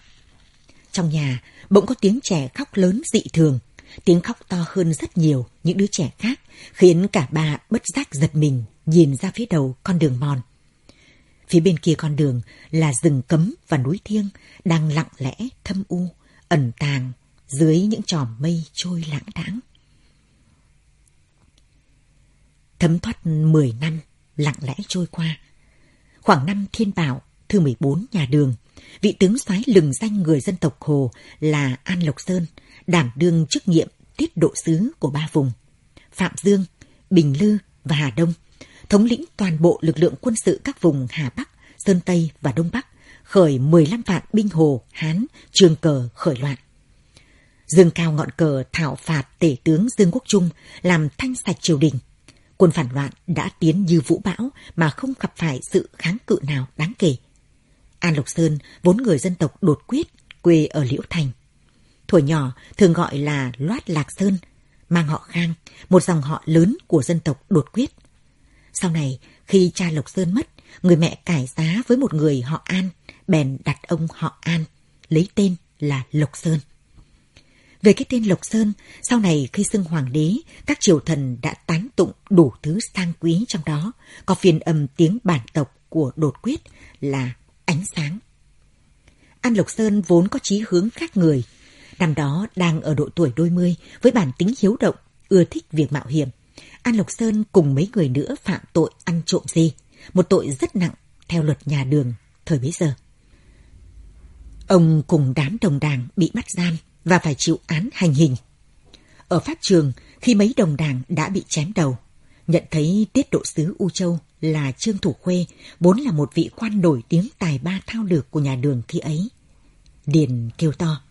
[SPEAKER 5] Trong nhà, bỗng có tiếng trẻ khóc lớn dị thường. Tiếng khóc to hơn rất nhiều những đứa trẻ khác, khiến cả ba bất giác giật mình, nhìn ra phía đầu con đường mòn. Phía bên kia con đường là rừng cấm và núi thiêng, đang lặng lẽ, thâm u, ẩn tàng dưới những tròm mây trôi lãng đãng. Thấm thoát 10 năm, lặng lẽ trôi qua. Khoảng năm thiên bảo, thứ 14 nhà đường, vị tướng soái lừng danh người dân tộc Hồ là An Lộc Sơn, đảm đương chức nhiệm tiết độ sứ của ba vùng. Phạm Dương, Bình Lư và Hà Đông, thống lĩnh toàn bộ lực lượng quân sự các vùng Hà Bắc, Sơn Tây và Đông Bắc, khởi 15 vạn binh Hồ, Hán, trường cờ khởi loạn. Dương cao ngọn cờ thảo phạt tể tướng Dương Quốc Trung làm thanh sạch triều đình – quân phản loạn đã tiến như vũ bão mà không gặp phải sự kháng cự nào đáng kể. An Lộc Sơn vốn người dân tộc đột quyết, quê ở Liễu Thành. Tuổi nhỏ thường gọi là Loát Lạc Sơn, mang họ Khang, một dòng họ lớn của dân tộc đột quyết. Sau này, khi cha Lộc Sơn mất, người mẹ cải giá với một người họ An, bèn đặt ông họ An, lấy tên là Lộc Sơn. Về cái tên Lộc Sơn, sau này khi xưng hoàng đế, các triều thần đã tán tụng đủ thứ sang quý trong đó, có phiên âm tiếng bản tộc của đột quyết là ánh sáng. An Lộc Sơn vốn có chí hướng khác người, năm đó đang ở độ tuổi đôi mươi với bản tính hiếu động, ưa thích việc mạo hiểm. An Lộc Sơn cùng mấy người nữa phạm tội ăn trộm gì, một tội rất nặng theo luật nhà đường thời bấy giờ. Ông cùng đám đồng đảng bị bắt giam và phải chịu án hành hình. Ở pháp trường, khi mấy đồng đảng đã bị chém đầu, nhận thấy tiết độ sứ U Châu là Trương Thủ Khuê, vốn là một vị quan nổi tiếng tài ba thao lược của nhà đường khi ấy. Điền kêu to.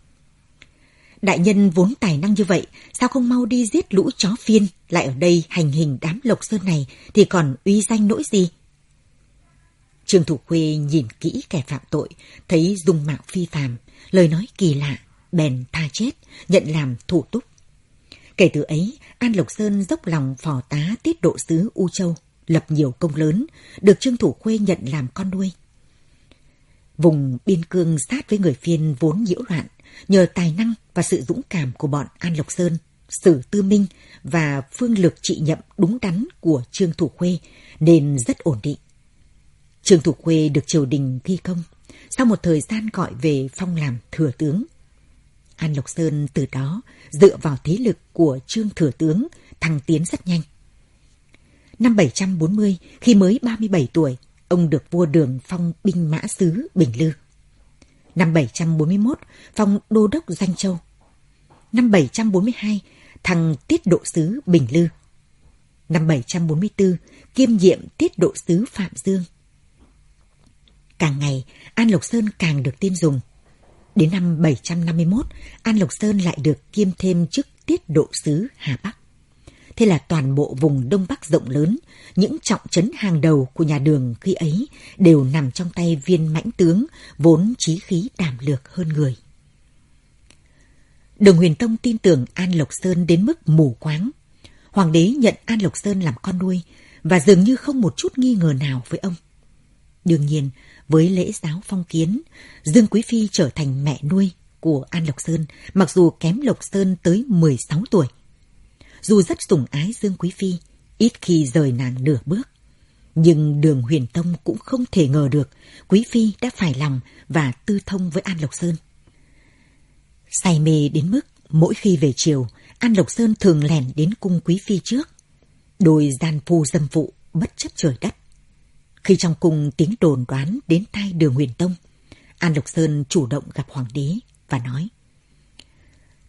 [SPEAKER 5] Đại nhân vốn tài năng như vậy, sao không mau đi giết lũ chó phiên, lại ở đây hành hình đám lộc sơn này thì còn uy danh nỗi gì? Trương Thủ Khuê nhìn kỹ kẻ phạm tội, thấy dung mạo phi phàm, lời nói kỳ lạ, bèn tha chết, nhận làm thủ túc. Kể từ ấy, An Lộc Sơn dốc lòng phò tá tiết độ sứ U Châu, lập nhiều công lớn, được Trương Thủ Khuê nhận làm con nuôi. Vùng biên cương sát với người phiên vốn nhiễu loạn, nhờ tài năng và sự dũng cảm của bọn An Lộc Sơn, Sử Tư Minh và phương lược trị nhậm đúng đắn của Trương Thủ Khuê nên rất ổn định. Trương Thủ Khuê được triều đình ghi công, sau một thời gian gọi về phong làm thừa tướng. An Lộc Sơn từ đó dựa vào thế lực của Trương Thừa Tướng thăng tiến rất nhanh. Năm 740, khi mới 37 tuổi, ông được vua đường phong binh mã sứ Bình Lư. Năm 741, phong đô đốc Danh Châu. Năm 742, thăng tiết độ sứ Bình Lư. Năm 744, kiêm nhiệm tiết độ sứ Phạm Dương. Càng ngày, An Lộc Sơn càng được tin dùng. Đến năm 751, An Lộc Sơn lại được kiêm thêm chức tiết độ sứ Hà Bắc. thế là toàn bộ vùng Đông Bắc rộng lớn, những trọng trấn hàng đầu của nhà đường khi ấy đều nằm trong tay viên mãnh tướng, vốn trí khí đảm lược hơn người. Đường Huyền Tông tin tưởng An Lộc Sơn đến mức mù quáng. Hoàng đế nhận An Lộc Sơn làm con nuôi và dường như không một chút nghi ngờ nào với ông. Đương nhiên, với lễ giáo phong kiến, Dương Quý Phi trở thành mẹ nuôi của An Lộc Sơn, mặc dù kém Lộc Sơn tới 16 tuổi. Dù rất sủng ái Dương Quý Phi, ít khi rời nàng nửa bước. Nhưng đường huyền tông cũng không thể ngờ được Quý Phi đã phải lòng và tư thông với An Lộc Sơn. Say mê đến mức mỗi khi về chiều, An Lộc Sơn thường lèn đến cung Quý Phi trước. Đôi gian phu dâm phụ bất chấp trời đất. Khi trong cung tiếng đồn đoán đến tai đường huyền tông, An Lộc Sơn chủ động gặp hoàng đế và nói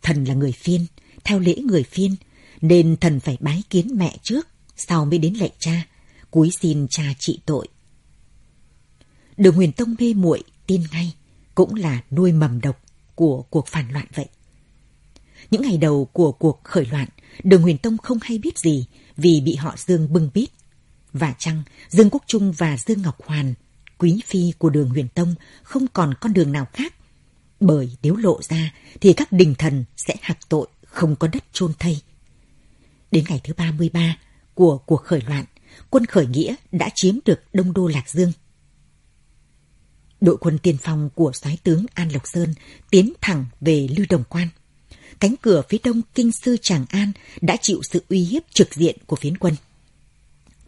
[SPEAKER 5] Thần là người phiên, theo lễ người phiên, nên thần phải bái kiến mẹ trước, sau mới đến lạy cha, cúi xin cha trị tội. Đường huyền tông mê muội tin ngay, cũng là nuôi mầm độc của cuộc phản loạn vậy. Những ngày đầu của cuộc khởi loạn, đường huyền tông không hay biết gì vì bị họ Dương bưng bít. Và chăng Dương Quốc Trung và Dương Ngọc Hoàn, quý phi của đường huyền tông, không còn con đường nào khác. Bởi nếu lộ ra thì các đình thần sẽ hạc tội không có đất chôn thây. Đến ngày thứ 33 của cuộc khởi loạn, quân khởi nghĩa đã chiếm được Đông Đô Lạc Dương. Đội quân tiên phong của soái tướng An Lộc Sơn tiến thẳng về Lưu Đồng Quan. Cánh cửa phía đông kinh sư Tràng An đã chịu sự uy hiếp trực diện của phiến quân.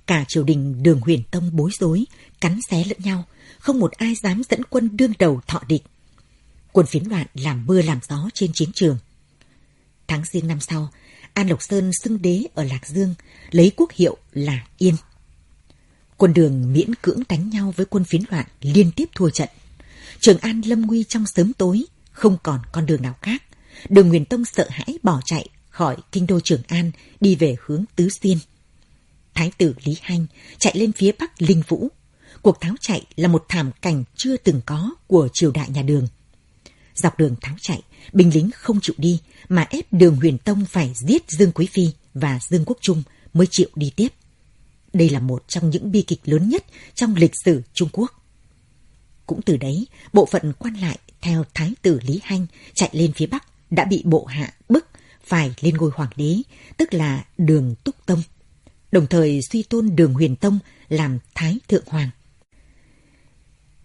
[SPEAKER 5] Cả triều đình đường huyền tông bối rối, cắn xé lẫn nhau, không một ai dám dẫn quân đương đầu thọ địch. Quân phiến loạn làm mưa làm gió trên chiến trường. Tháng riêng năm sau, An Lộc Sơn xưng đế ở Lạc Dương, lấy quốc hiệu là Yên. Quân đường miễn cưỡng đánh nhau với quân phiến loạn liên tiếp thua trận. Trường An lâm nguy trong sớm tối, không còn con đường nào khác. Đường Nguyên Tông sợ hãi bỏ chạy khỏi kinh đô Trường An đi về hướng Tứ Xuyên. Thái tử Lý Hanh chạy lên phía bắc Linh Vũ. Cuộc tháo chạy là một thảm cảnh chưa từng có của triều đại nhà đường. Dọc đường tháo chạy, binh lính không chịu đi mà ép đường huyền tông phải giết Dương Quý Phi và Dương Quốc Trung mới chịu đi tiếp. Đây là một trong những bi kịch lớn nhất trong lịch sử Trung Quốc. Cũng từ đấy, bộ phận quan lại theo Thái tử Lý Hanh chạy lên phía Bắc đã bị bộ hạ bức phải lên ngôi hoàng đế, tức là đường Túc Tông, đồng thời suy tôn đường Huyền Tông làm Thái Thượng Hoàng.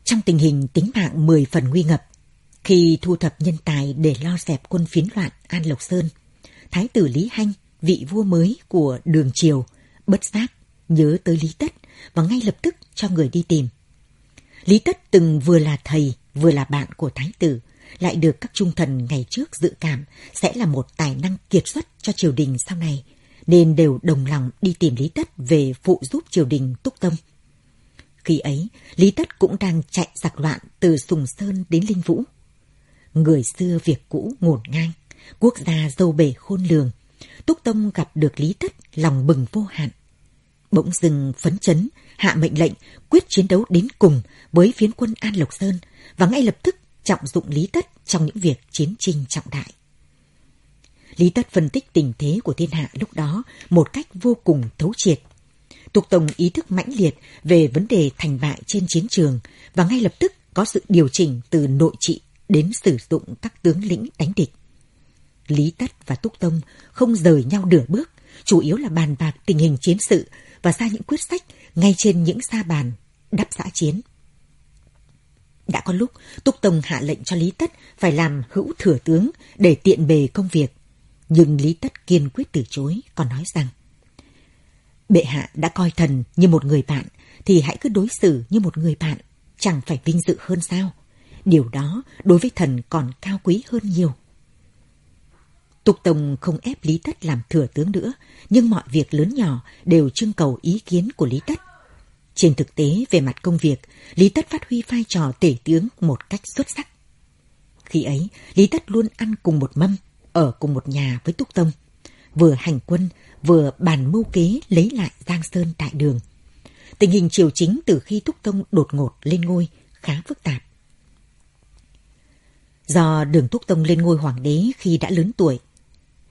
[SPEAKER 5] Trong tình hình tính mạng mười phần nguy ngập, khi thu thập nhân tài để lo dẹp quân phiến loạn An Lộc Sơn, Thái tử Lý Hanh, vị vua mới của đường triều, bất giác nhớ tới Lý Tất và ngay lập tức cho người đi tìm. Lý Tất từng vừa là thầy, vừa là bạn của Thái tử, lại được các trung thần ngày trước dự cảm sẽ là một tài năng kiệt xuất cho triều đình sau này, nên đều đồng lòng đi tìm Lý Tất về phụ giúp triều đình túc tâm. Khi ấy, Lý Tất cũng đang chạy giặc loạn từ Sùng Sơn đến Linh Vũ. Người xưa việc cũ ngổn ngang, quốc gia dâu bể khôn lường. Túc Tông gặp được Lý Tất lòng bừng vô hạn. Bỗng dừng phấn chấn, hạ mệnh lệnh quyết chiến đấu đến cùng với phiến quân An Lộc Sơn và ngay lập tức trọng dụng Lý Tất trong những việc chiến tranh trọng đại. Lý Tất phân tích tình thế của thiên hạ lúc đó một cách vô cùng thấu triệt. Tục Tông ý thức mãnh liệt về vấn đề thành bại trên chiến trường và ngay lập tức có sự điều chỉnh từ nội trị đến sử dụng các tướng lĩnh đánh địch. Lý Tất và Túc Tông không rời nhau nửa bước, chủ yếu là bàn bạc tình hình chiến sự và ra những quyết sách ngay trên những sa bàn đắp xã chiến. Đã có lúc Túc Tông hạ lệnh cho Lý Tất phải làm hữu thừa tướng để tiện bề công việc. Nhưng Lý Tất kiên quyết từ chối, còn nói rằng Bệ hạ đã coi thần như một người bạn, thì hãy cứ đối xử như một người bạn, chẳng phải vinh dự hơn sao. Điều đó đối với thần còn cao quý hơn nhiều. Tục Tông không ép Lý Tất làm thừa tướng nữa, nhưng mọi việc lớn nhỏ đều trưng cầu ý kiến của Lý Tất. Trên thực tế, về mặt công việc, Lý Tất phát huy vai trò tể tướng một cách xuất sắc. Khi ấy, Lý Tất luôn ăn cùng một mâm, ở cùng một nhà với Túc Tông. Vừa hành quân, vừa bàn mưu kế lấy lại Giang Sơn Đại Đường. Tình hình triều chính từ khi Túc Tông đột ngột lên ngôi khá phức tạp. Do đường Túc Tông lên ngôi hoàng đế khi đã lớn tuổi,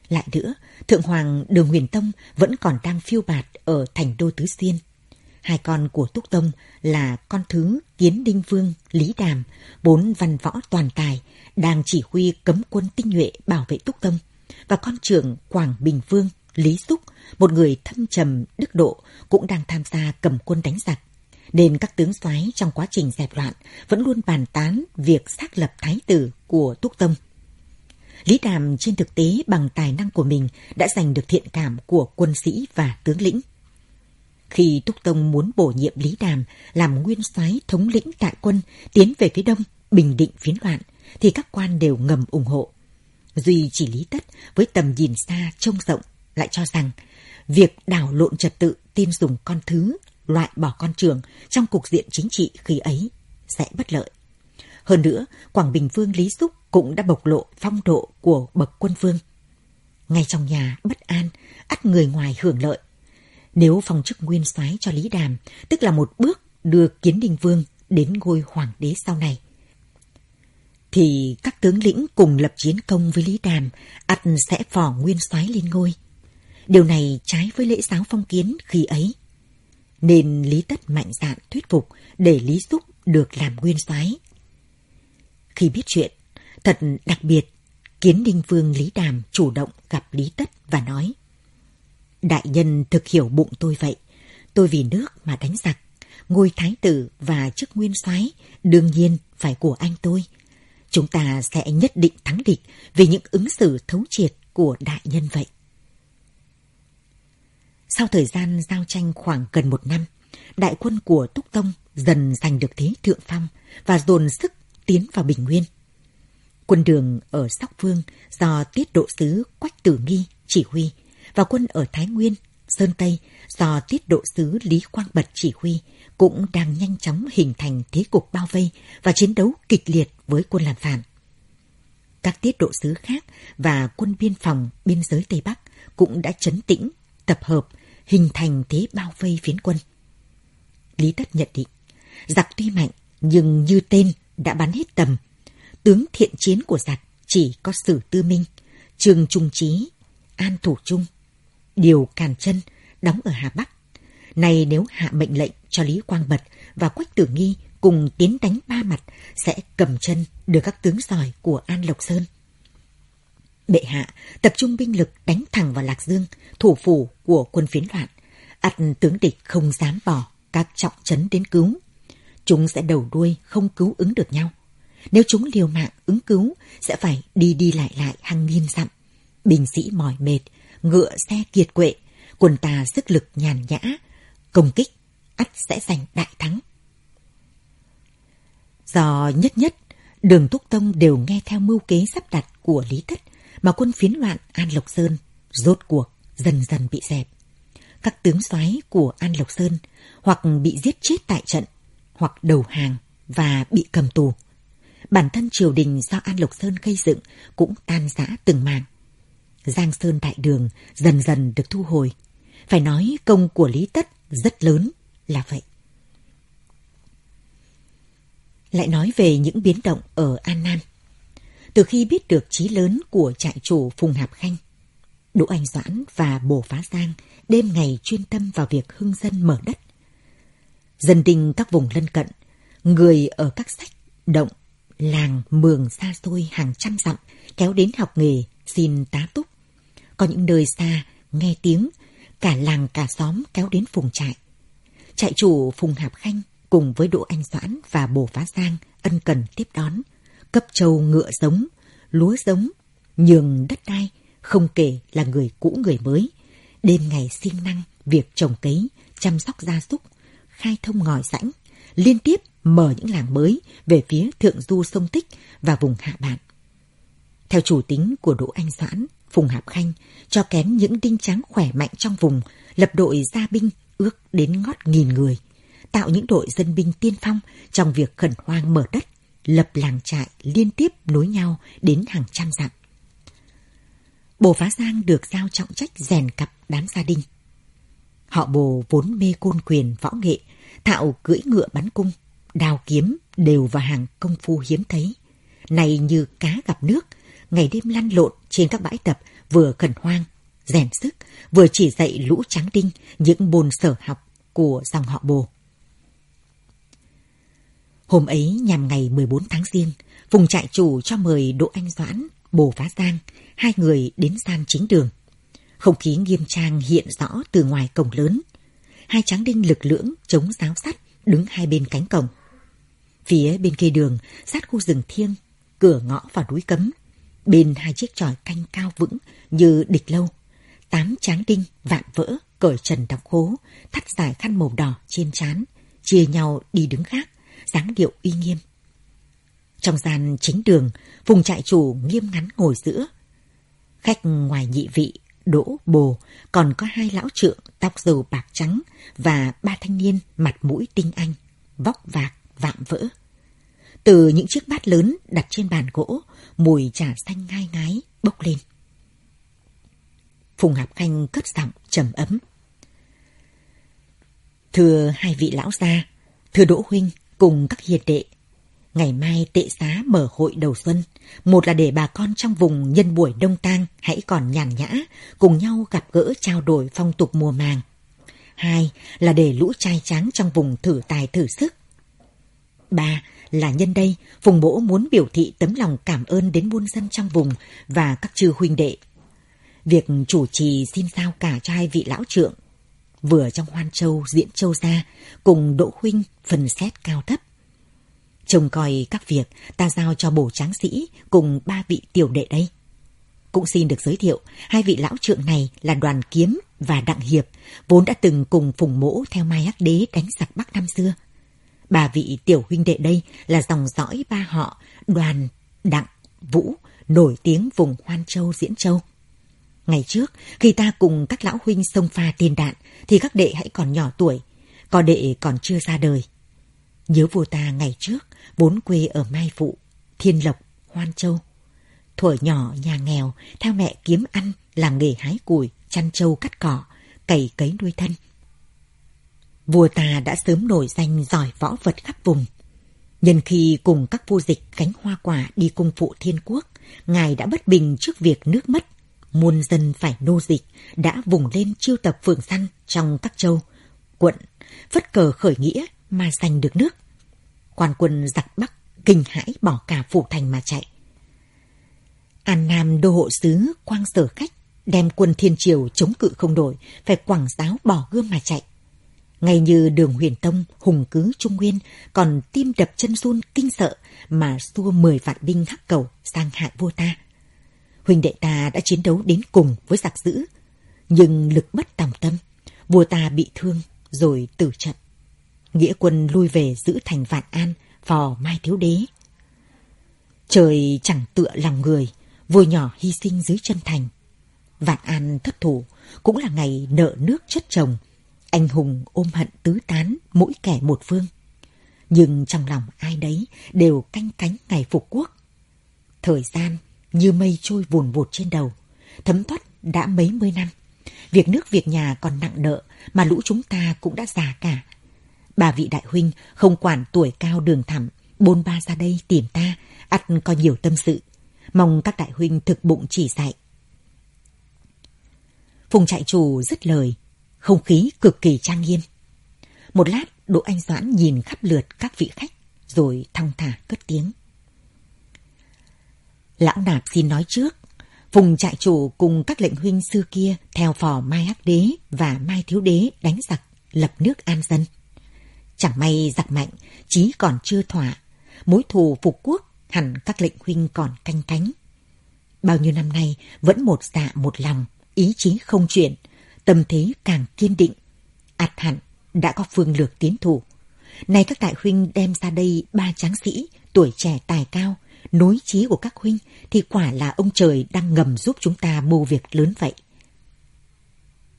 [SPEAKER 5] Lại nữa, Thượng Hoàng Đường Huyền Tông vẫn còn đang phiêu bạt ở thành đô Tứ Xuyên. Hai con của Túc Tông là con thứ Kiến Đinh Vương, Lý Đàm, bốn văn võ toàn tài, đang chỉ huy cấm quân tinh nhuệ bảo vệ Túc Tông, và con trưởng Quảng Bình Vương, Lý Xúc, một người thâm trầm, đức độ, cũng đang tham gia cầm quân đánh giặc. Nên các tướng soái trong quá trình dẹp loạn vẫn luôn bàn tán việc xác lập thái tử của Túc Tông. Lý Đàm trên thực tế bằng tài năng của mình đã giành được thiện cảm của quân sĩ và tướng lĩnh. Khi Túc Tông muốn bổ nhiệm Lý Đàm làm nguyên soái thống lĩnh tại quân tiến về phía đông, bình định phiến loạn, thì các quan đều ngầm ủng hộ. Duy chỉ Lý Tất với tầm nhìn xa trông rộng lại cho rằng việc đảo lộn trật tự tin dùng con thứ loại bỏ con trường trong cục diện chính trị khi ấy sẽ bất lợi. Hơn nữa, Quảng Bình Vương Lý Xúc cũng đã bộc lộ phong độ của bậc quân vương. Ngay trong nhà bất an, ắt người ngoài hưởng lợi. Nếu phong chức nguyên soái cho Lý Đàm, tức là một bước đưa Kiến Đình Vương đến ngôi hoàng đế sau này, thì các tướng lĩnh cùng lập chiến công với Lý Đàm, ắt sẽ phò nguyên soái lên ngôi. Điều này trái với lễ giáo phong kiến khi ấy. Nên Lý Tất mạnh dạn thuyết phục để Lý Xúc được làm nguyên soái. Khi biết chuyện, thật đặc biệt, Kiến Đinh Vương Lý Đàm chủ động gặp Lý Tất và nói Đại nhân thực hiểu bụng tôi vậy. Tôi vì nước mà đánh giặc. Ngôi thái tử và chức nguyên soái đương nhiên phải của anh tôi. Chúng ta sẽ nhất định thắng địch vì những ứng xử thấu triệt của đại nhân vậy. Sau thời gian giao tranh khoảng gần một năm, đại quân của Túc Tông dần giành được thế thượng phong và dồn sức tiến vào Bình Nguyên. Quân đường ở Sóc vương do tiết độ sứ Quách Tử Nghi chỉ huy và quân ở Thái Nguyên, Sơn Tây do tiết độ sứ Lý Quang Bật chỉ huy cũng đang nhanh chóng hình thành thế cục bao vây và chiến đấu kịch liệt với quân làm phản. Các tiết độ sứ khác và quân biên phòng biên giới Tây Bắc cũng đã chấn tĩnh, tập hợp, hình thành thế bao vây phiến quân. Lý Tất nhận định, giặc tuy mạnh nhưng như tên đã bắn hết tầm. Tướng thiện chiến của giặc chỉ có Sử Tư Minh, Trường Trung Trí, An Thủ Trung, Điều Càn chân đóng ở Hà Bắc. Này nếu hạ mệnh lệnh cho Lý Quang Bật và Quách Tử Nghi cùng tiến đánh ba mặt sẽ cầm chân được các tướng giỏi của An Lộc Sơn. Bệ hạ tập trung binh lực đánh thẳng vào Lạc Dương, thủ phủ của quân phiến loạn. ắt tướng địch không dám bỏ các trọng trấn đến cứu. Chúng sẽ đầu đuôi không cứu ứng được nhau. Nếu chúng liều mạng ứng cứu, sẽ phải đi đi lại lại hàng nghìn dặm. Binh sĩ mỏi mệt, ngựa xe kiệt quệ, quân ta sức lực nhàn nhã, công kích, ắt sẽ giành đại thắng. Do nhất nhất, đường Túc Tông đều nghe theo mưu kế sắp đặt của Lý Thất mà quân phiến loạn An Lộc Sơn rốt cuộc dần dần bị dẹp. Các tướng soái của An Lộc Sơn hoặc bị giết chết tại trận, hoặc đầu hàng và bị cầm tù. Bản thân triều đình do An Lộc Sơn gây dựng cũng tan rã từng mảng. Giang Sơn Đại Đường dần dần được thu hồi. Phải nói công của Lý Tất rất lớn là vậy. Lại nói về những biến động ở An Nam. Từ khi biết được chí lớn của trại chủ Phùng Hạp Khanh, Đỗ Anh Doãn và Bồ Phá Giang đêm ngày chuyên tâm vào việc hưng dân mở đất. Dân đình các vùng lân cận, người ở các sách, động, làng, mường xa xôi hàng trăm dặm kéo đến học nghề xin tá túc. Có những nơi xa, nghe tiếng, cả làng cả xóm kéo đến phùng trại. Trại chủ Phùng Hạp Khanh cùng với Đỗ Anh Doãn và Bồ Phá Giang ân cần tiếp đón, cấp trâu ngựa giống, lúa giống, nhường đất đai, không kể là người cũ người mới. Đêm ngày siêng năng việc trồng cấy, chăm sóc gia súc, khai thông ngòi rãnh, liên tiếp mở những làng mới về phía thượng du sông Tích và vùng hạ bạn. Theo chủ tính của Đỗ Anh Doãn, Phùng Hạp Khanh cho kén những đinh tráng khỏe mạnh trong vùng, lập đội gia binh ước đến ngót nghìn người, tạo những đội dân binh tiên phong trong việc khẩn hoang mở đất, lập làng trại liên tiếp nối nhau đến hàng trăm dặm. Bồ Phá Giang được giao trọng trách rèn cặp đám gia đình. Họ bồ vốn mê côn quyền võ nghệ, thạo cưỡi ngựa bắn cung, đào kiếm đều vào hàng công phu hiếm thấy. Này như cá gặp nước, ngày đêm lăn lộn trên các bãi tập vừa khẩn hoang, rèn sức, vừa chỉ dạy lũ tráng đinh những môn sở học của dòng họ bồ. Hôm ấy nhằm ngày 14 tháng riêng vùng trại chủ cho mời Đỗ Anh Doãn, Bồ Phá Giang, hai người đến gian chính đường. Không khí nghiêm trang hiện rõ từ ngoài cổng lớn. Hai tráng đinh lực lưỡng chống giáo sắt đứng hai bên cánh cổng. Phía bên kia đường, sát khu rừng thiêng, cửa ngõ vào núi cấm. Bên hai chiếc tròi canh cao vững như địch lâu. Tám tráng đinh vạn vỡ, cởi trần đọc khố, thắt dài khăn màu đỏ trên trán, chia nhau đi đứng khác, dáng điệu uy nghiêm. Trong gian chính đường, vùng trại chủ nghiêm ngắn ngồi giữa. Khách ngoài nhị vị, đỗ bồ, còn có hai lão trượng tóc dầu bạc trắng và ba thanh niên mặt mũi tinh anh, vóc vạc, vạm vỡ. Từ những chiếc bát lớn đặt trên bàn gỗ, mùi trà xanh ngai ngái bốc lên. Phùng Hạp Khanh cất giọng trầm ấm. Thưa hai vị lão gia, thưa Đỗ Huynh cùng các hiền đệ, Ngày mai tệ xá mở hội đầu xuân, một là để bà con trong vùng nhân buổi đông tang hãy còn nhàn nhã, cùng nhau gặp gỡ trao đổi phong tục mùa màng. Hai là để lũ trai tráng trong vùng thử tài thử sức. Ba là nhân đây, Phùng mỗ muốn biểu thị tấm lòng cảm ơn đến muôn dân trong vùng và các chư huynh đệ. Việc chủ trì xin sao cả cho hai vị lão trượng, vừa trong Hoan Châu, Diễn Châu ra, cùng Đỗ Huynh phần xét cao thấp. Trông coi các việc ta giao cho bổ tráng sĩ cùng ba vị tiểu đệ đây. Cũng xin được giới thiệu, hai vị lão trượng này là Đoàn Kiếm và Đặng Hiệp, vốn đã từng cùng phùng mỗ theo Mai Hắc Đế đánh giặc Bắc năm xưa. Ba vị tiểu huynh đệ đây là dòng dõi ba họ Đoàn, Đặng, Vũ, nổi tiếng vùng Hoan Châu, Diễn Châu. Ngày trước, khi ta cùng các lão huynh sông pha tiền đạn, thì các đệ hãy còn nhỏ tuổi, có đệ còn chưa ra đời. Nhớ vua ta ngày trước, vốn quê ở Mai Phụ, Thiên Lộc, Hoan Châu. Thuở nhỏ nhà nghèo, theo mẹ kiếm ăn, làm nghề hái củi, chăn trâu cắt cỏ, cày cấy nuôi thân. Vua ta đã sớm nổi danh giỏi võ vật khắp vùng. Nhân khi cùng các vua dịch cánh hoa quả đi cung phụ thiên quốc, ngài đã bất bình trước việc nước mất. Muôn dân phải nô dịch, đã vùng lên chiêu tập phường săn trong các châu, quận, phất cờ khởi nghĩa mà giành được nước. Quan quân giặc Bắc kinh hãi bỏ cả phủ thành mà chạy. An Nam đô hộ sứ quang sở khách đem quân thiên triều chống cự không đổi, phải quảng giáo bỏ gươm mà chạy. Ngay như đường huyền tông hùng cứ Trung Nguyên còn tim đập chân run kinh sợ mà xua mười vạn binh hắc cầu sang hại vua ta. Huynh đệ ta đã chiến đấu đến cùng với giặc dữ, nhưng lực bất tòng tâm, vua ta bị thương rồi tử trận. Nghĩa quân lui về giữ thành Vạn An, phò Mai Thiếu Đế. Trời chẳng tựa lòng người, vua nhỏ hy sinh dưới chân thành. Vạn An thất thủ, cũng là ngày nợ nước chất chồng. Anh hùng ôm hận tứ tán, mỗi kẻ một phương. Nhưng trong lòng ai đấy đều canh cánh ngày phục quốc. Thời gian như mây trôi vùn vụt trên đầu, thấm thoát đã mấy mươi năm. Việc nước việc nhà còn nặng nợ mà lũ chúng ta cũng đã già cả, Bà vị đại huynh không quản tuổi cao đường thẳm, bôn ba ra đây tìm ta, ắt có nhiều tâm sự. Mong các đại huynh thực bụng chỉ dạy. Phùng trại chủ dứt lời, không khí cực kỳ trang nghiêm. Một lát, Đỗ Anh Doãn nhìn khắp lượt các vị khách, rồi thong thả cất tiếng. Lão nạp xin nói trước, Phùng trại chủ cùng các lệnh huynh xưa kia theo phò Mai Hắc Đế và Mai Thiếu Đế đánh giặc, lập nước an dân. Chẳng may giặc mạnh, chí còn chưa thỏa. Mối thù phục quốc hẳn các lệnh huynh còn canh cánh. Bao nhiêu năm nay vẫn một dạ một lòng, ý chí không chuyển, tâm thế càng kiên định. ạt hẳn đã có phương lược tiến thủ. Nay các đại huynh đem ra đây ba tráng sĩ, tuổi trẻ tài cao, nối trí của các huynh thì quả là ông trời đang ngầm giúp chúng ta mưu việc lớn vậy.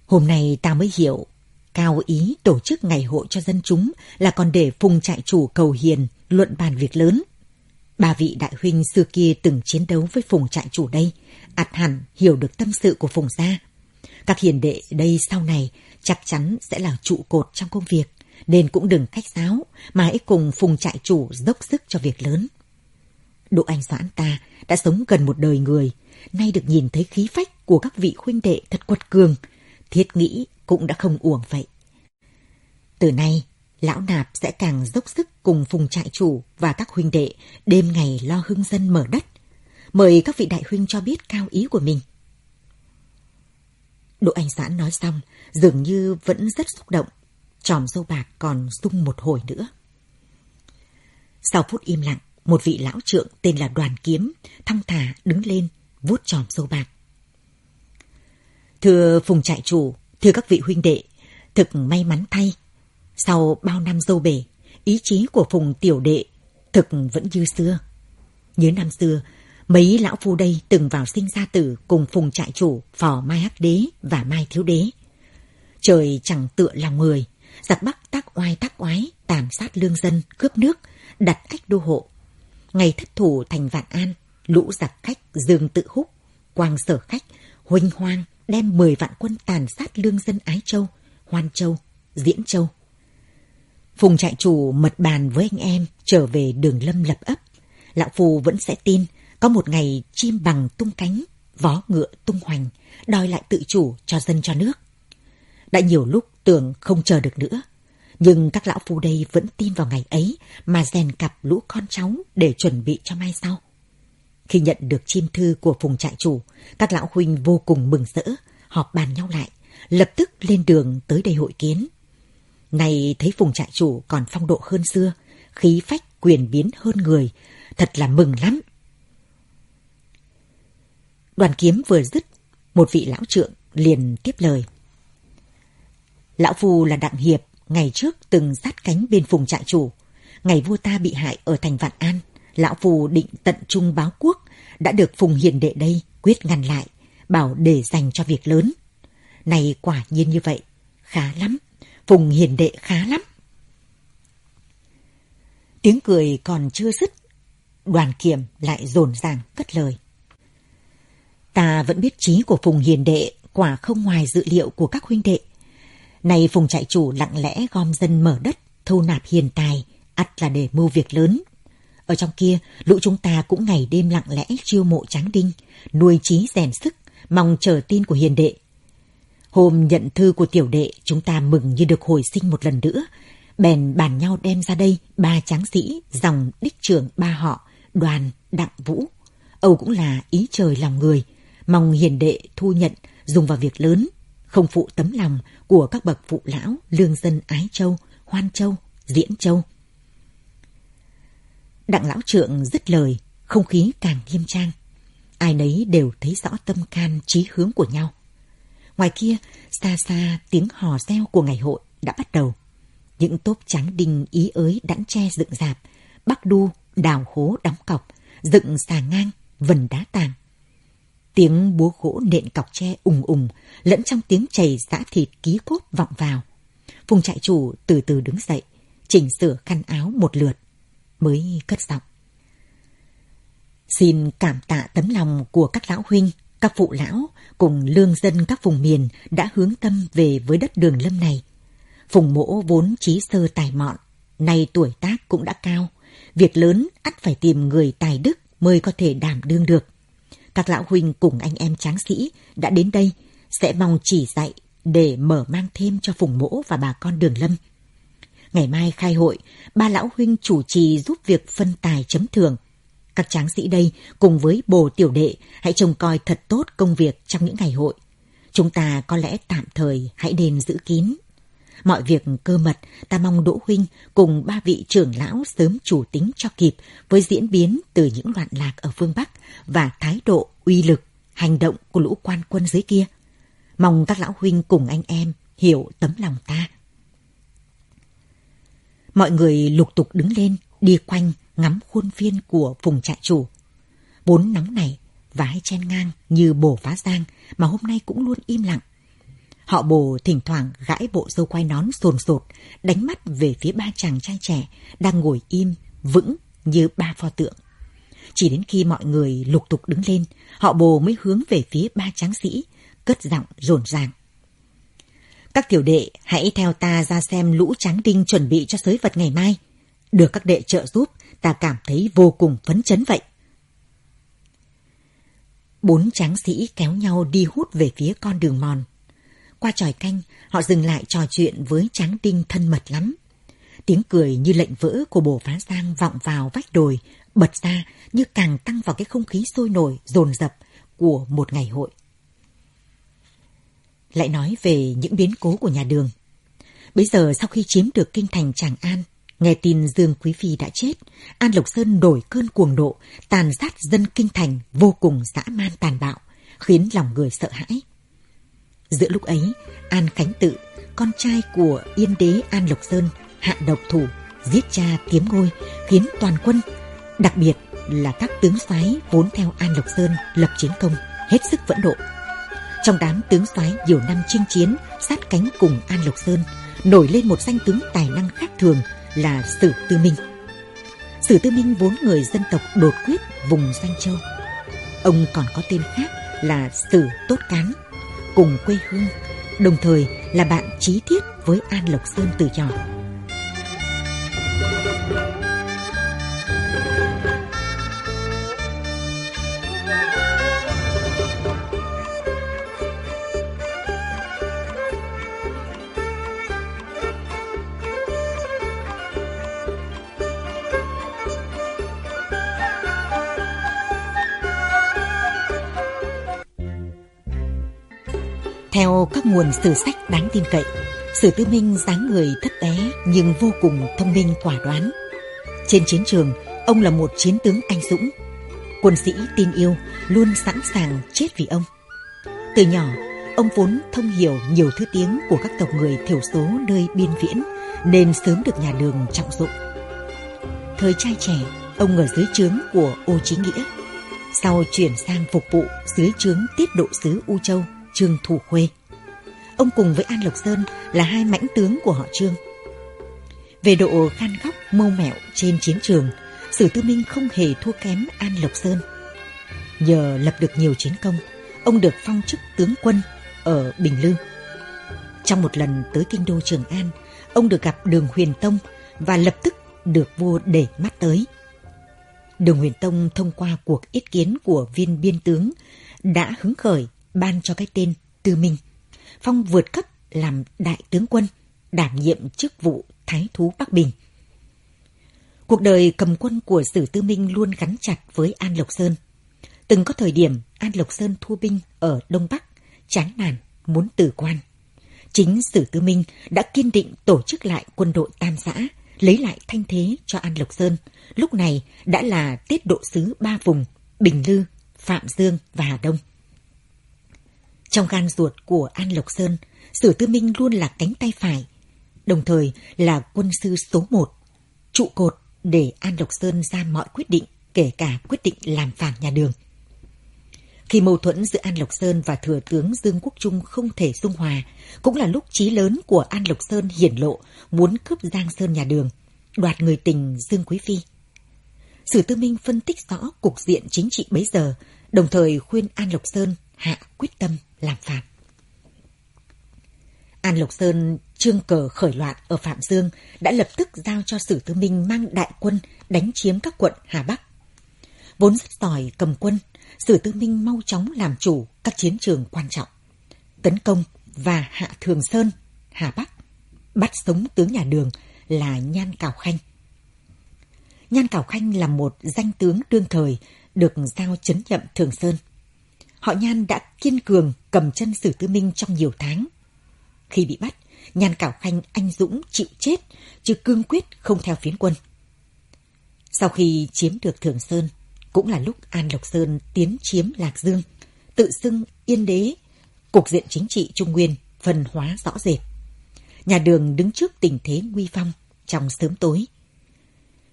[SPEAKER 5] Hôm nay ta mới hiểu Cao ý tổ chức ngày hội cho dân chúng là còn để phùng trại chủ cầu hiền, luận bàn việc lớn. ba vị đại huynh xưa kia từng chiến đấu với phùng trại chủ đây, ạt hẳn hiểu được tâm sự của phùng gia. Các hiền đệ đây sau này chắc chắn sẽ là trụ cột trong công việc, nên cũng đừng khách sáo, mà hãy cùng phùng trại chủ dốc sức cho việc lớn. đỗ anh Doãn ta đã sống gần một đời người, nay được nhìn thấy khí phách của các vị huynh đệ thật quật cường, thiết nghĩ cũng đã không uổng vậy. Từ nay, lão nạp sẽ càng dốc sức cùng phùng trại chủ và các huynh đệ đêm ngày lo hưng dân mở đất. Mời các vị đại huynh cho biết cao ý của mình. Đỗ Anh Sãn nói xong, dường như vẫn rất xúc động. Tròm dâu bạc còn rung một hồi nữa. Sau phút im lặng, một vị lão trượng tên là Đoàn Kiếm, thong thả đứng lên, vuốt tròm dâu bạc. Thưa Phùng trại chủ, thưa các vị huynh đệ, thực may mắn thay. Sau bao năm dâu bể, ý chí của Phùng tiểu đệ thực vẫn như xưa. Nhớ năm xưa, mấy lão phu đây từng vào sinh ra tử cùng Phùng trại chủ, phò Mai Hắc Đế và Mai Thiếu Đế. Trời chẳng tựa lòng người, giặc Bắc tác oai tác oái, tàn sát lương dân, cướp nước, đặt ách đô hộ. Ngày thất thủ thành vạn an, lũ giặc khách dương tự húc, quang sở khách, huynh hoang, đem 10 vạn quân tàn sát lương dân Ái Châu, Hoan Châu, Diễn Châu. Phùng trại chủ mật bàn với anh em trở về đường lâm lập ấp. Lão Phù vẫn sẽ tin có một ngày chim bằng tung cánh, vó ngựa tung hoành, đòi lại tự chủ cho dân cho nước. Đã nhiều lúc tưởng không chờ được nữa, nhưng các lão phu đây vẫn tin vào ngày ấy mà rèn cặp lũ con cháu để chuẩn bị cho mai sau. Khi nhận được chim thư của phùng trại chủ, các lão huynh vô cùng mừng rỡ, họp bàn nhau lại, lập tức lên đường tới đây hội kiến. Này thấy phùng trại chủ còn phong độ hơn xưa, khí phách quyền biến hơn người, thật là mừng lắm. Đoàn kiếm vừa dứt, một vị lão trượng liền tiếp lời. Lão Phu là Đặng Hiệp, ngày trước từng sát cánh bên phùng trại chủ. Ngày vua ta bị hại ở thành Vạn An, Lão Phù định tận trung báo quốc, đã được Phùng Hiền Đệ đây quyết ngăn lại, bảo để dành cho việc lớn. Này quả nhiên như vậy, khá lắm, Phùng Hiền Đệ khá lắm. Tiếng cười còn chưa dứt, đoàn kiểm lại dồn dàng cất lời. Ta vẫn biết trí của Phùng Hiền Đệ quả không ngoài dự liệu của các huynh đệ. nay Phùng trại chủ lặng lẽ gom dân mở đất, thu nạp hiền tài, ắt là để mưu việc lớn. Ở trong kia, lũ chúng ta cũng ngày đêm lặng lẽ chiêu mộ tráng đinh, nuôi trí rèn sức, mong chờ tin của hiền đệ. Hôm nhận thư của tiểu đệ, chúng ta mừng như được hồi sinh một lần nữa. Bèn bàn nhau đem ra đây ba tráng sĩ, dòng đích trưởng ba họ, đoàn, đặng vũ. Âu cũng là ý trời lòng người, mong hiền đệ thu nhận, dùng vào việc lớn, không phụ tấm lòng của các bậc phụ lão, lương dân Ái Châu, Hoan Châu, Diễn Châu. Đặng lão trượng dứt lời, không khí càng nghiêm trang. Ai nấy đều thấy rõ tâm can trí hướng của nhau. Ngoài kia, xa xa tiếng hò reo của ngày hội đã bắt đầu. Những tốp trắng đinh ý ới đẵn tre dựng dạp, bắc đu, đào hố đóng cọc, dựng xà ngang, vần đá tàng. Tiếng búa gỗ nện cọc tre ùng ùng, lẫn trong tiếng chảy giã thịt ký cốt vọng vào. Phùng trại chủ từ từ đứng dậy, chỉnh sửa khăn áo một lượt, mới cất giọng. Xin cảm tạ tấm lòng của các lão huynh, các phụ lão cùng lương dân các vùng miền đã hướng tâm về với đất đường lâm này. Phùng mỗ vốn trí sơ tài mọn, nay tuổi tác cũng đã cao. Việc lớn ắt phải tìm người tài đức mới có thể đảm đương được. Các lão huynh cùng anh em tráng sĩ đã đến đây sẽ mong chỉ dạy để mở mang thêm cho phùng mỗ và bà con đường lâm. Ngày mai khai hội, ba lão huynh chủ trì giúp việc phân tài chấm thường Các tráng sĩ đây cùng với bồ tiểu đệ hãy trông coi thật tốt công việc trong những ngày hội. Chúng ta có lẽ tạm thời hãy nên giữ kín. Mọi việc cơ mật ta mong Đỗ Huynh cùng ba vị trưởng lão sớm chủ tính cho kịp với diễn biến từ những loạn lạc ở phương Bắc và thái độ, uy lực, hành động của lũ quan quân dưới kia. Mong các lão huynh cùng anh em hiểu tấm lòng ta. Mọi người lục tục đứng lên, đi quanh, ngắm khuôn viên của vùng trại chủ. Bốn nóng này, vái chen ngang như bổ phá giang mà hôm nay cũng luôn im lặng. Họ bồ thỉnh thoảng gãi bộ dâu quai nón sồn sột, đánh mắt về phía ba chàng trai trẻ đang ngồi im, vững như ba pho tượng. Chỉ đến khi mọi người lục tục đứng lên, họ bồ mới hướng về phía ba tráng sĩ, cất giọng rồn ràng. Các tiểu đệ hãy theo ta ra xem lũ tráng đinh chuẩn bị cho sới vật ngày mai. Được các đệ trợ giúp, ta cảm thấy vô cùng phấn chấn vậy. Bốn tráng sĩ kéo nhau đi hút về phía con đường mòn. Qua tròi canh, họ dừng lại trò chuyện với tráng đinh thân mật lắm. Tiếng cười như lệnh vỡ của bồ phá giang vọng vào vách đồi, bật ra như càng tăng vào cái không khí sôi nổi, dồn dập của một ngày hội. Lại nói về những biến cố của nhà đường. Bây giờ sau khi chiếm được kinh thành Tràng An, nghe tin Dương Quý Phi đã chết, An Lộc Sơn đổi cơn cuồng độ, tàn sát dân kinh thành vô cùng dã man tàn bạo, khiến lòng người sợ hãi. Giữa lúc ấy, An Khánh Tự, con trai của Yên đế An Lộc Sơn, hạ độc thủ, giết cha kiếm ngôi, khiến toàn quân, đặc biệt là các tướng soái vốn theo An Lộc Sơn lập chiến công, hết sức vẫn độ. Trong đám tướng soái nhiều năm chinh chiến, sát cánh cùng An Lộc Sơn, nổi lên một danh tướng tài năng khác thường là Sử Tư Minh. Sử Tư Minh vốn người dân tộc đột quyết vùng Danh Châu. Ông còn có tên khác là Sử Tốt Cán, cùng quê hương, đồng thời là bạn chí thiết với An Lộc Sơn từ nhỏ. Theo các nguồn sử sách đáng tin cậy, Sử Tư Minh dáng người thấp bé nhưng vô cùng thông minh quả đoán. Trên chiến trường, ông là một chiến tướng anh dũng. Quân sĩ tin yêu, luôn sẵn sàng chết vì ông. Từ nhỏ, ông vốn thông hiểu nhiều thứ tiếng của các tộc người thiểu số nơi biên viễn, nên sớm được nhà đường trọng dụng. Thời trai trẻ, ông ở dưới trướng của Ô Chí Nghĩa. Sau chuyển sang phục vụ dưới trướng tiết độ sứ U Châu Trương Thủ Khuê. Ông cùng với An Lộc Sơn là hai mãnh tướng của họ Trương. Về độ khan góc mâu mẹo trên chiến trường, Sử Tư Minh không hề thua kém An Lộc Sơn. Nhờ lập được nhiều chiến công, ông được phong chức tướng quân ở Bình Lư. Trong một lần tới kinh đô Trường An, ông được gặp Đường Huyền Tông và lập tức được vua để mắt tới. Đường Huyền Tông thông qua cuộc ý kiến của viên biên tướng đã hứng khởi ban cho cái tên Tư Minh. Phong vượt cấp làm đại tướng quân, đảm nhiệm chức vụ Thái thú Bắc Bình. Cuộc đời cầm quân của Sử Tư Minh luôn gắn chặt với An Lộc Sơn. Từng có thời điểm An Lộc Sơn thua binh ở Đông Bắc, chán nản, muốn tử quan. Chính Sử Tư Minh đã kiên định tổ chức lại quân đội Tam xã lấy lại thanh thế cho An Lộc Sơn, lúc này đã là tiết độ sứ ba vùng, Bình Lư, Phạm Dương và Hà Đông. Trong gan ruột của An Lộc Sơn, Sử Tư Minh luôn là cánh tay phải, đồng thời là quân sư số một, trụ cột để An Lộc Sơn ra mọi quyết định, kể cả quyết định làm phản nhà đường. Khi mâu thuẫn giữa An Lộc Sơn và Thừa tướng Dương Quốc Trung không thể dung hòa, cũng là lúc trí lớn của An Lộc Sơn hiển lộ muốn cướp Giang Sơn nhà đường, đoạt người tình Dương Quý Phi. Sử Tư Minh phân tích rõ cục diện chính trị bấy giờ, đồng thời khuyên An Lộc Sơn hạ quyết tâm làm phản. An Lộc Sơn trương cờ khởi loạn ở Phạm Dương đã lập tức giao cho Sử Tư Minh mang đại quân đánh chiếm các quận Hà Bắc. Vốn rất giỏi cầm quân, Sử Tư Minh mau chóng làm chủ các chiến trường quan trọng. Tấn công và hạ Thường Sơn, Hà Bắc, bắt sống tướng nhà đường là Nhan Cảo Khanh. Nhan Cảo Khanh là một danh tướng đương thời được giao chấn nhậm Thường Sơn họ Nhan đã kiên cường cầm chân Sử Tư Minh trong nhiều tháng. Khi bị bắt, Nhan Cảo Khanh anh dũng chịu chết, chứ cương quyết không theo phiến quân. Sau khi chiếm được Thường Sơn, cũng là lúc An Lộc Sơn tiến chiếm Lạc Dương, tự xưng yên đế, cục diện chính trị Trung Nguyên phân hóa rõ rệt. Nhà đường đứng trước tình thế nguy phong trong sớm tối.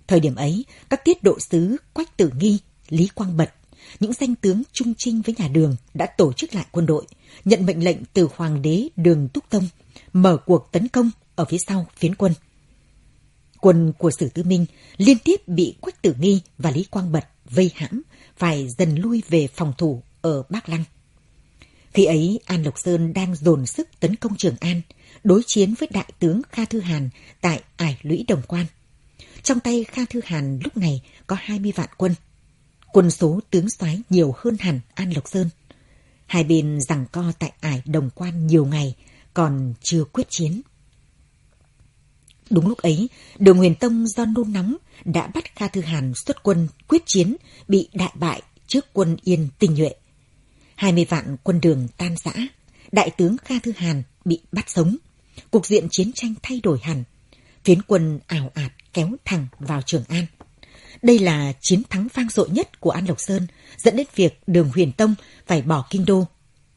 [SPEAKER 5] Thời điểm ấy, các tiết độ sứ Quách Tử Nghi, Lý Quang Bật những danh tướng trung trinh với nhà Đường đã tổ chức lại quân đội, nhận mệnh lệnh từ Hoàng đế Đường Túc Tông, mở cuộc tấn công ở phía sau phiến quân. Quân của Sử Tư Minh liên tiếp bị Quách Tử Nghi và Lý Quang Bật vây hãm, phải dần lui về phòng thủ ở Bắc Lăng. Khi ấy, An Lộc Sơn đang dồn sức tấn công Trường An, đối chiến với đại tướng Kha Thư Hàn tại Ải Lũy Đồng Quan. Trong tay Kha Thư Hàn lúc này có 20 vạn quân – quân số tướng soái nhiều hơn hẳn An Lộc Sơn. Hai bên giằng co tại ải đồng quan nhiều ngày, còn chưa quyết chiến. Đúng lúc ấy, đường huyền tông do nôn nóng đã bắt Kha Thư Hàn xuất quân quyết chiến, bị đại bại trước quân Yên tinh nhuệ. Hai mươi vạn quân đường tan rã, đại tướng Kha Thư Hàn bị bắt sống. Cục diện chiến tranh thay đổi hẳn. Phiến quân ảo ạt kéo thẳng vào Trường An. Đây là chiến thắng vang dội nhất của An Lộc Sơn, dẫn đến việc đường huyền tông phải bỏ kinh đô.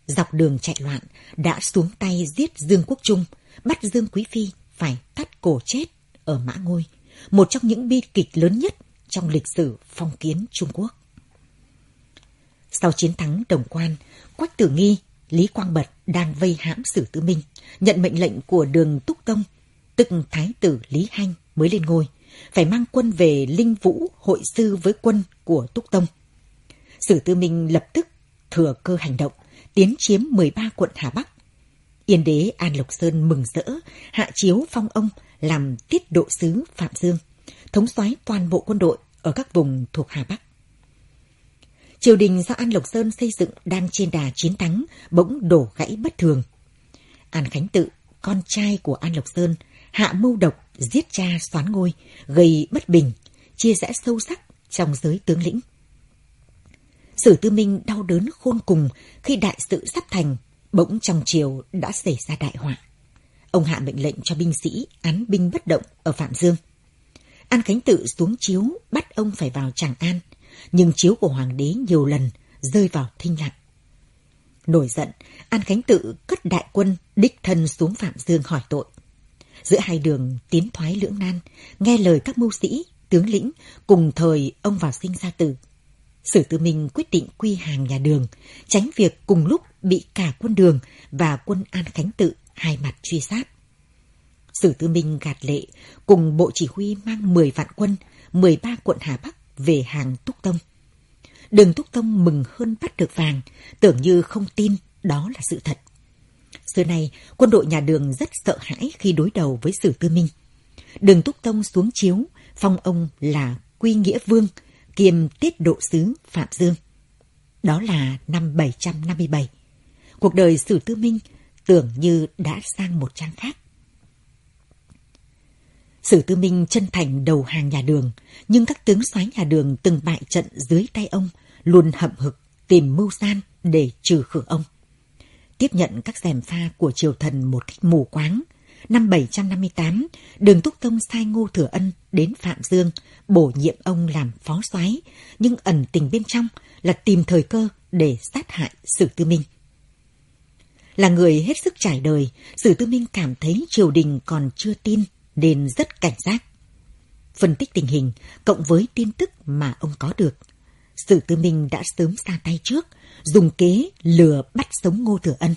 [SPEAKER 5] Dọc đường chạy loạn, đã xuống tay giết Dương Quốc Trung, bắt Dương Quý Phi phải tắt cổ chết ở Mã Ngôi, một trong những bi kịch lớn nhất trong lịch sử phong kiến Trung Quốc. Sau chiến thắng Đồng Quan, Quách Tử Nghi, Lý Quang Bật đang vây hãm Sử Tư Minh, nhận mệnh lệnh của đường Túc Tông, tức Thái tử Lý Hanh mới lên ngôi, phải mang quân về Linh Vũ hội sư với quân của Túc Tông. Sử Tư Minh lập tức thừa cơ hành động, tiến chiếm 13 quận Hà Bắc. Yên đế An Lộc Sơn mừng rỡ, hạ chiếu phong ông làm tiết độ sứ Phạm Dương, thống soái toàn bộ quân đội ở các vùng thuộc Hà Bắc. Triều đình do An Lộc Sơn xây dựng đang trên đà chiến thắng, bỗng đổ gãy bất thường. An Khánh Tự, con trai của An Lộc Sơn, hạ mưu độc giết cha xoán ngôi, gây bất bình, chia rẽ sâu sắc trong giới tướng lĩnh. Sử Tư Minh đau đớn khôn cùng khi đại sự sắp thành, bỗng trong triều đã xảy ra đại họa. Ông hạ mệnh lệnh cho binh sĩ án binh bất động ở Phạm Dương. An Khánh Tự xuống chiếu bắt ông phải vào Tràng An, nhưng chiếu của hoàng đế nhiều lần rơi vào thinh lặng. Nổi giận, An Khánh Tự cất đại quân đích thân xuống Phạm Dương hỏi tội. Giữa hai đường tiến thoái lưỡng nan, nghe lời các mưu sĩ, tướng lĩnh, cùng thời ông vào sinh ra tử. Sử Tư Minh quyết định quy hàng nhà đường, tránh việc cùng lúc bị cả quân đường và quân An Khánh Tự hai mặt truy sát. Sử Tư Minh gạt lệ, cùng bộ chỉ huy mang 10 vạn quân, 13 quận Hà Bắc về hàng Túc Tông. Đường Túc Tông mừng hơn bắt được vàng, tưởng như không tin đó là sự thật. Xưa nay, quân đội nhà đường rất sợ hãi khi đối đầu với Sử Tư Minh. Đường Túc Tông xuống chiếu, phong ông là Quy Nghĩa Vương, kiêm tiết độ sứ Phạm Dương. Đó là năm 757. Cuộc đời Sử Tư Minh tưởng như đã sang một trang khác. Sử Tư Minh chân thành đầu hàng nhà đường, nhưng các tướng soái nhà đường từng bại trận dưới tay ông, luôn hậm hực tìm mưu san để trừ khử ông. Tiếp nhận các gièm pha của triều thần một cách mù quáng, năm 758, Đường Túc Tông sai Ngô Thừa Ân đến Phạm Dương, bổ nhiệm ông làm phó soái, nhưng ẩn tình bên trong là tìm thời cơ để sát hại Sử Tư Minh. Là người hết sức trải đời, Sử Tư Minh cảm thấy triều đình còn chưa tin nên rất cảnh giác. Phân tích tình hình, cộng với tin tức mà ông có được, Sử Tư Minh đã sớm ra tay trước, dùng kế lừa bắt sống Ngô Thừa Ân.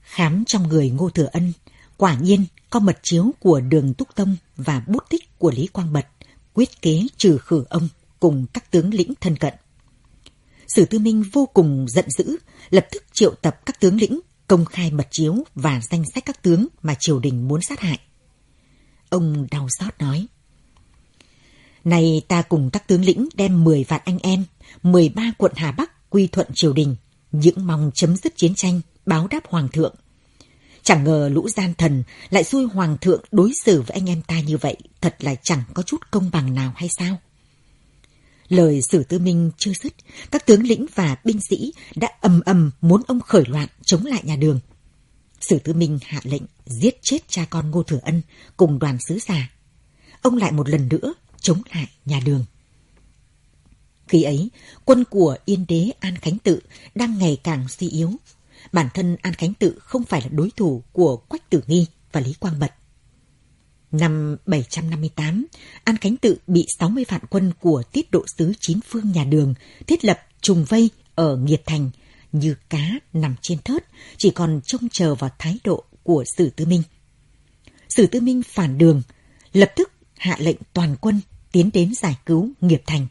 [SPEAKER 5] Khám trong người Ngô Thừa Ân, quả nhiên có mật chiếu của đường Túc Tông và bút tích của Lý Quang Bật, quyết kế trừ khử ông cùng các tướng lĩnh thân cận. Sử Tư Minh vô cùng giận dữ, lập tức triệu tập các tướng lĩnh, công khai mật chiếu và danh sách các tướng mà triều đình muốn sát hại. Ông đau xót nói. Này ta cùng các tướng lĩnh đem 10 vạn anh em, 13 quận Hà Bắc quy thuận triều đình, những mong chấm dứt chiến tranh, báo đáp hoàng thượng. Chẳng ngờ lũ gian thần lại xui hoàng thượng đối xử với anh em ta như vậy, thật là chẳng có chút công bằng nào hay sao? Lời sử tư minh chưa dứt, các tướng lĩnh và binh sĩ đã ầm ầm muốn ông khởi loạn chống lại nhà đường. Sử tư minh hạ lệnh giết chết cha con Ngô Thừa Ân cùng đoàn sứ giả. Ông lại một lần nữa chống lại nhà đường. Khi ấy, quân của Yên đế An Khánh Tự đang ngày càng suy yếu. Bản thân An Khánh Tự không phải là đối thủ của Quách Tử Nghi và Lý Quang Bật. Năm 758, An Khánh Tự bị 60 vạn quân của tiết độ sứ chín phương nhà đường thiết lập trùng vây ở Nghiệt Thành như cá nằm trên thớt, chỉ còn trông chờ vào thái độ của Sử Tư Minh. Sử Tư Minh phản đường, lập tức hạ lệnh toàn quân tiến đến giải cứu Nghiệp Thành.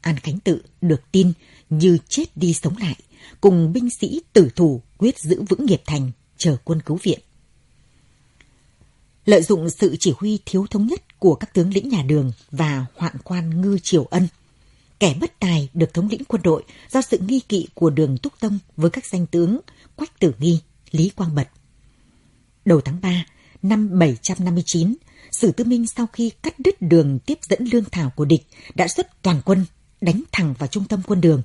[SPEAKER 5] An Khánh Tự được tin như chết đi sống lại, cùng binh sĩ tử thủ quyết giữ vững Nghiệp Thành, chờ quân cứu viện. Lợi dụng sự chỉ huy thiếu thống nhất của các tướng lĩnh nhà đường và hoạn quan ngư triều ân, kẻ bất tài được thống lĩnh quân đội do sự nghi kỵ của đường Túc Tông với các danh tướng Quách Tử Nghi, Lý Quang Bật. Đầu tháng 3 năm 759, Sử Tư Minh sau khi cắt đứt đường tiếp dẫn lương thảo của địch đã xuất toàn quân đánh thẳng vào trung tâm quân đường.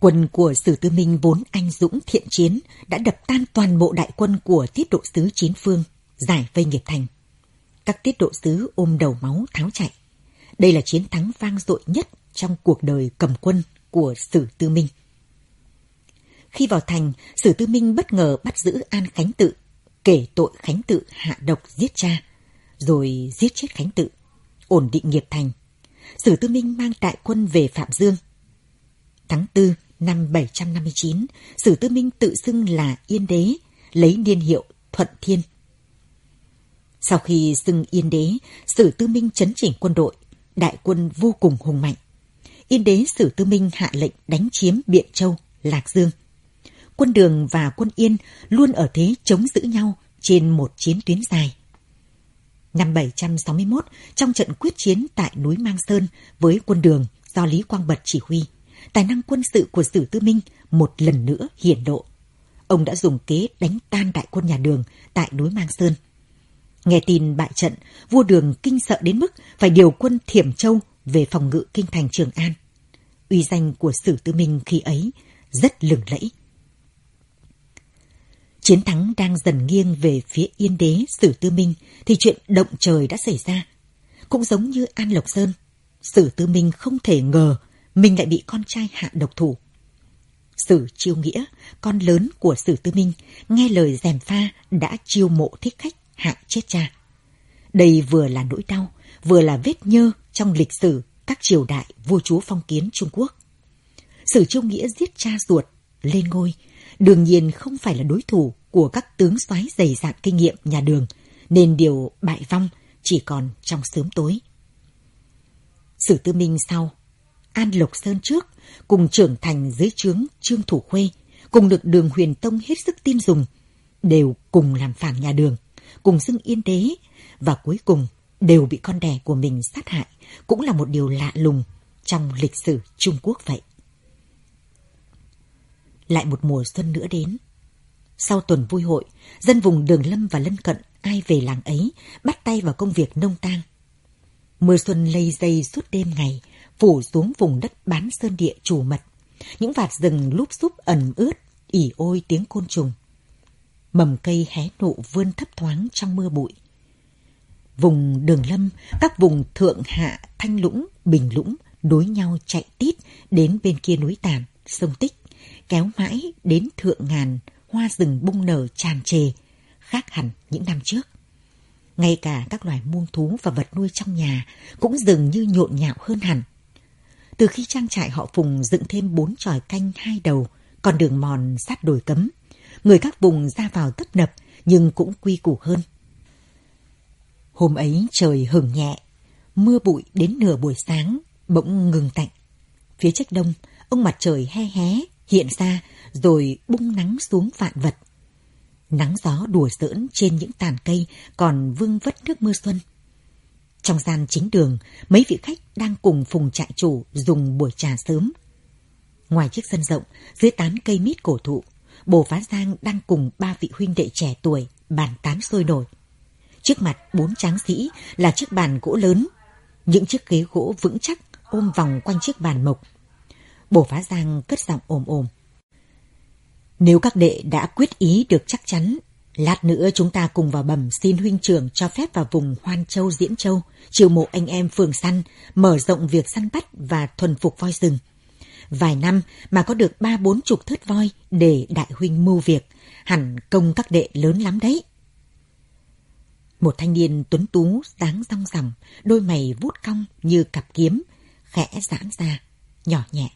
[SPEAKER 5] Quân của Sử Tư Minh vốn anh dũng thiện chiến đã đập tan toàn bộ đại quân của tiết độ sứ Chín Phương, giải vây nghiệp thành. Các tiết độ sứ ôm đầu máu tháo chạy. Đây là chiến thắng vang dội nhất trong cuộc đời cầm quân của Sử Tư Minh. Khi vào thành, Sử Tư Minh bất ngờ bắt giữ An Khánh Tự, kể tội Khánh Tự hạ độc giết cha, rồi giết chết Khánh Tự, ổn định nghiệp thành. Sử Tư Minh mang đại quân về Phạm Dương. Tháng 4 năm 759, Sử Tư Minh tự xưng là Yên Đế, lấy niên hiệu Thuận Thiên. Sau khi xưng Yên Đế, Sử Tư Minh chấn chỉnh quân đội, đại quân vô cùng hùng mạnh. Yên Đế Sử Tư Minh hạ lệnh đánh chiếm Biện Châu, Lạc Dương. Quân Đường và quân Yên luôn ở thế chống giữ nhau trên một chiến tuyến dài. Năm 761, trong trận quyết chiến tại núi Mang Sơn với quân Đường do Lý Quang Bật chỉ huy, tài năng quân sự của Sử Tư Minh một lần nữa hiển lộ. Ông đã dùng kế đánh tan đại quân nhà Đường tại núi Mang Sơn. Nghe tin bại trận, vua Đường kinh sợ đến mức phải điều quân Thiểm Châu về phòng ngự kinh thành Trường An. Uy danh của Sử Tư Minh khi ấy rất lừng lẫy. Chiến thắng đang dần nghiêng về phía Yên Đế Sử Tư Minh thì chuyện động trời đã xảy ra. Cũng giống như An Lộc Sơn, Sử Tư Minh không thể ngờ mình lại bị con trai hạ độc thủ. Sử Chiêu Nghĩa, con lớn của Sử Tư Minh, nghe lời dèm pha đã chiêu mộ thích khách hạ chết cha. Đây vừa là nỗi đau, vừa là vết nhơ trong lịch sử các triều đại vua chúa phong kiến Trung Quốc. Sử Chiêu Nghĩa giết cha ruột, lên ngôi, đương nhiên không phải là đối thủ của các tướng soái dày dạn kinh nghiệm nhà đường, nên điều bại vong chỉ còn trong sớm tối. Sử Tư Minh sau, An Lộc Sơn trước, cùng trưởng thành dưới trướng Trương Thủ Khuê, cùng được đường huyền tông hết sức tin dùng, đều cùng làm phản nhà đường, cùng xưng yên đế, và cuối cùng đều bị con đẻ của mình sát hại, cũng là một điều lạ lùng trong lịch sử Trung Quốc vậy. Lại một mùa xuân nữa đến. Sau tuần vui hội, dân vùng Đường Lâm và lân cận ai về làng ấy bắt tay vào công việc nông tang. Mưa xuân lây dây suốt đêm ngày, phủ xuống vùng đất bán sơn địa chủ mật. Những vạt rừng lúp xúp ẩn ướt, ỉ ôi tiếng côn trùng. Mầm cây hé nụ vươn thấp thoáng trong mưa bụi. Vùng đường lâm, các vùng thượng hạ, thanh lũng, bình lũng đối nhau chạy tít đến bên kia núi tàn sông Tích, kéo mãi đến thượng ngàn, hoa rừng bung nở tràn trề, khác hẳn những năm trước. Ngay cả các loài muông thú và vật nuôi trong nhà cũng dường như nhộn nhạo hơn hẳn. Từ khi trang trại họ Phùng dựng thêm bốn tròi canh hai đầu, còn đường mòn sát đồi cấm, người các vùng ra vào tấp nập nhưng cũng quy củ hơn. Hôm ấy trời hửng nhẹ, mưa bụi đến nửa buổi sáng, bỗng ngừng tạnh. Phía trách đông, ông mặt trời he hé hiện ra rồi bung nắng xuống vạn vật. Nắng gió đùa giỡn trên những tàn cây còn vương vất nước mưa xuân. Trong gian chính đường, mấy vị khách đang cùng phùng trại chủ dùng buổi trà sớm. Ngoài chiếc sân rộng, dưới tán cây mít cổ thụ, bồ phá giang đang cùng ba vị huynh đệ trẻ tuổi bàn tán sôi nổi. Trước mặt bốn tráng sĩ là chiếc bàn gỗ lớn, những chiếc ghế gỗ vững chắc ôm vòng quanh chiếc bàn mộc bổ phá giang cất giọng ồm ồm. Nếu các đệ đã quyết ý được chắc chắn, lát nữa chúng ta cùng vào bẩm xin huynh trưởng cho phép vào vùng Hoan Châu Diễn Châu, chiều mộ anh em phường săn, mở rộng việc săn bắt và thuần phục voi rừng. Vài năm mà có được ba bốn chục thớt voi để đại huynh mưu việc, hẳn công các đệ lớn lắm đấy. Một thanh niên tuấn tú, dáng rong ròng, đôi mày vút cong như cặp kiếm, khẽ giãn ra, nhỏ nhẹ.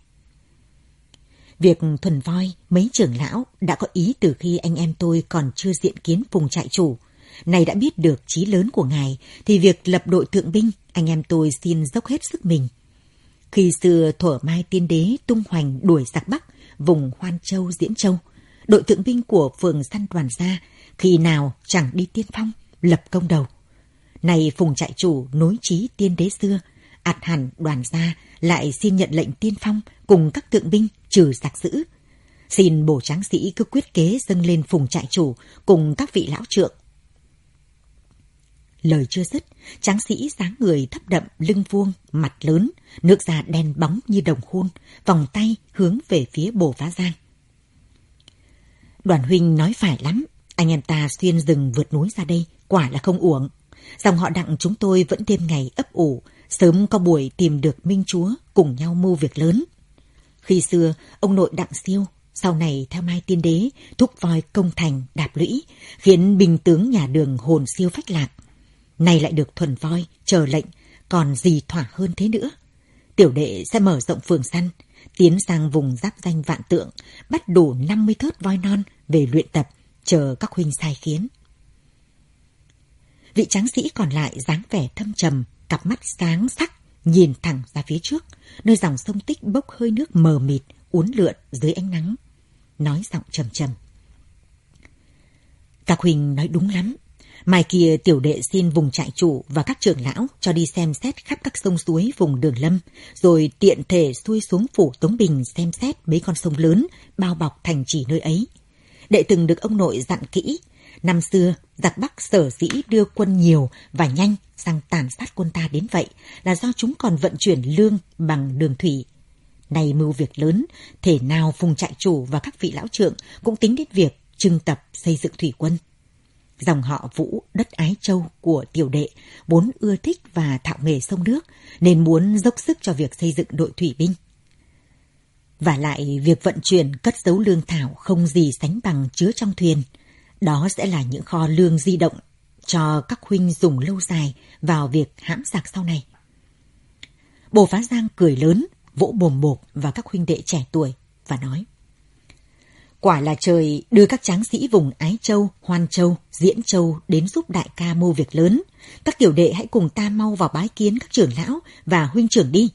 [SPEAKER 5] Việc thuần voi, mấy trưởng lão đã có ý từ khi anh em tôi còn chưa diện kiến vùng trại chủ. Này đã biết được trí lớn của ngài, thì việc lập đội thượng binh, anh em tôi xin dốc hết sức mình. Khi xưa thuở mai tiên đế tung hoành đuổi giặc Bắc, vùng Hoan Châu, Diễn Châu, đội thượng binh của phường săn đoàn gia, khi nào chẳng đi tiên phong, lập công đầu. Này phùng trại chủ nối trí tiên đế xưa, ạt hẳn đoàn gia lại xin nhận lệnh tiên phong cùng các thượng binh trừ giặc dữ. Xin bổ tráng sĩ cứ quyết kế dâng lên phùng trại chủ cùng các vị lão trượng. Lời chưa dứt, tráng sĩ dáng người thấp đậm, lưng vuông, mặt lớn, nước da đen bóng như đồng khuôn, vòng tay hướng về phía bồ phá giang. Đoàn huynh nói phải lắm, anh em ta xuyên rừng vượt núi ra đây, quả là không uổng. Dòng họ đặng chúng tôi vẫn đêm ngày ấp ủ, sớm có buổi tìm được Minh Chúa cùng nhau mưu việc lớn. Khi xưa, ông nội đặng siêu, sau này theo mai tiên đế, thúc voi công thành, đạp lũy, khiến binh tướng nhà đường hồn siêu phách lạc. Nay lại được thuần voi, chờ lệnh, còn gì thỏa hơn thế nữa. Tiểu đệ sẽ mở rộng phường săn, tiến sang vùng giáp danh vạn tượng, bắt đủ 50 thớt voi non về luyện tập, chờ các huynh sai khiến. Vị tráng sĩ còn lại dáng vẻ thâm trầm, cặp mắt sáng sắc, nhìn thẳng ra phía trước, nơi dòng sông tích bốc hơi nước mờ mịt, uốn lượn dưới ánh nắng. Nói giọng trầm trầm. Các huynh nói đúng lắm. Mai kia tiểu đệ xin vùng trại chủ và các trưởng lão cho đi xem xét khắp các sông suối vùng đường lâm, rồi tiện thể xuôi xuống phủ Tống Bình xem xét mấy con sông lớn bao bọc thành trì nơi ấy. Đệ từng được ông nội dặn kỹ, năm xưa giặc Bắc sở dĩ đưa quân nhiều và nhanh sang tàn sát quân ta đến vậy là do chúng còn vận chuyển lương bằng đường thủy. Này mưu việc lớn, thể nào phùng trại chủ và các vị lão trượng cũng tính đến việc trưng tập xây dựng thủy quân. Dòng họ Vũ đất Ái Châu của tiểu đệ vốn ưa thích và thạo nghề sông nước nên muốn dốc sức cho việc xây dựng đội thủy binh. Và lại việc vận chuyển cất dấu lương thảo không gì sánh bằng chứa trong thuyền. Đó sẽ là những kho lương di động cho các huynh dùng lâu dài vào việc hãm giặc sau này. Bồ Phá Giang cười lớn, vỗ bồm bột vào các huynh đệ trẻ tuổi và nói. Quả là trời đưa các tráng sĩ vùng Ái Châu, Hoan Châu, Diễn Châu đến giúp đại ca mưu việc lớn. Các tiểu đệ hãy cùng ta mau vào bái kiến các trưởng lão và huynh trưởng đi.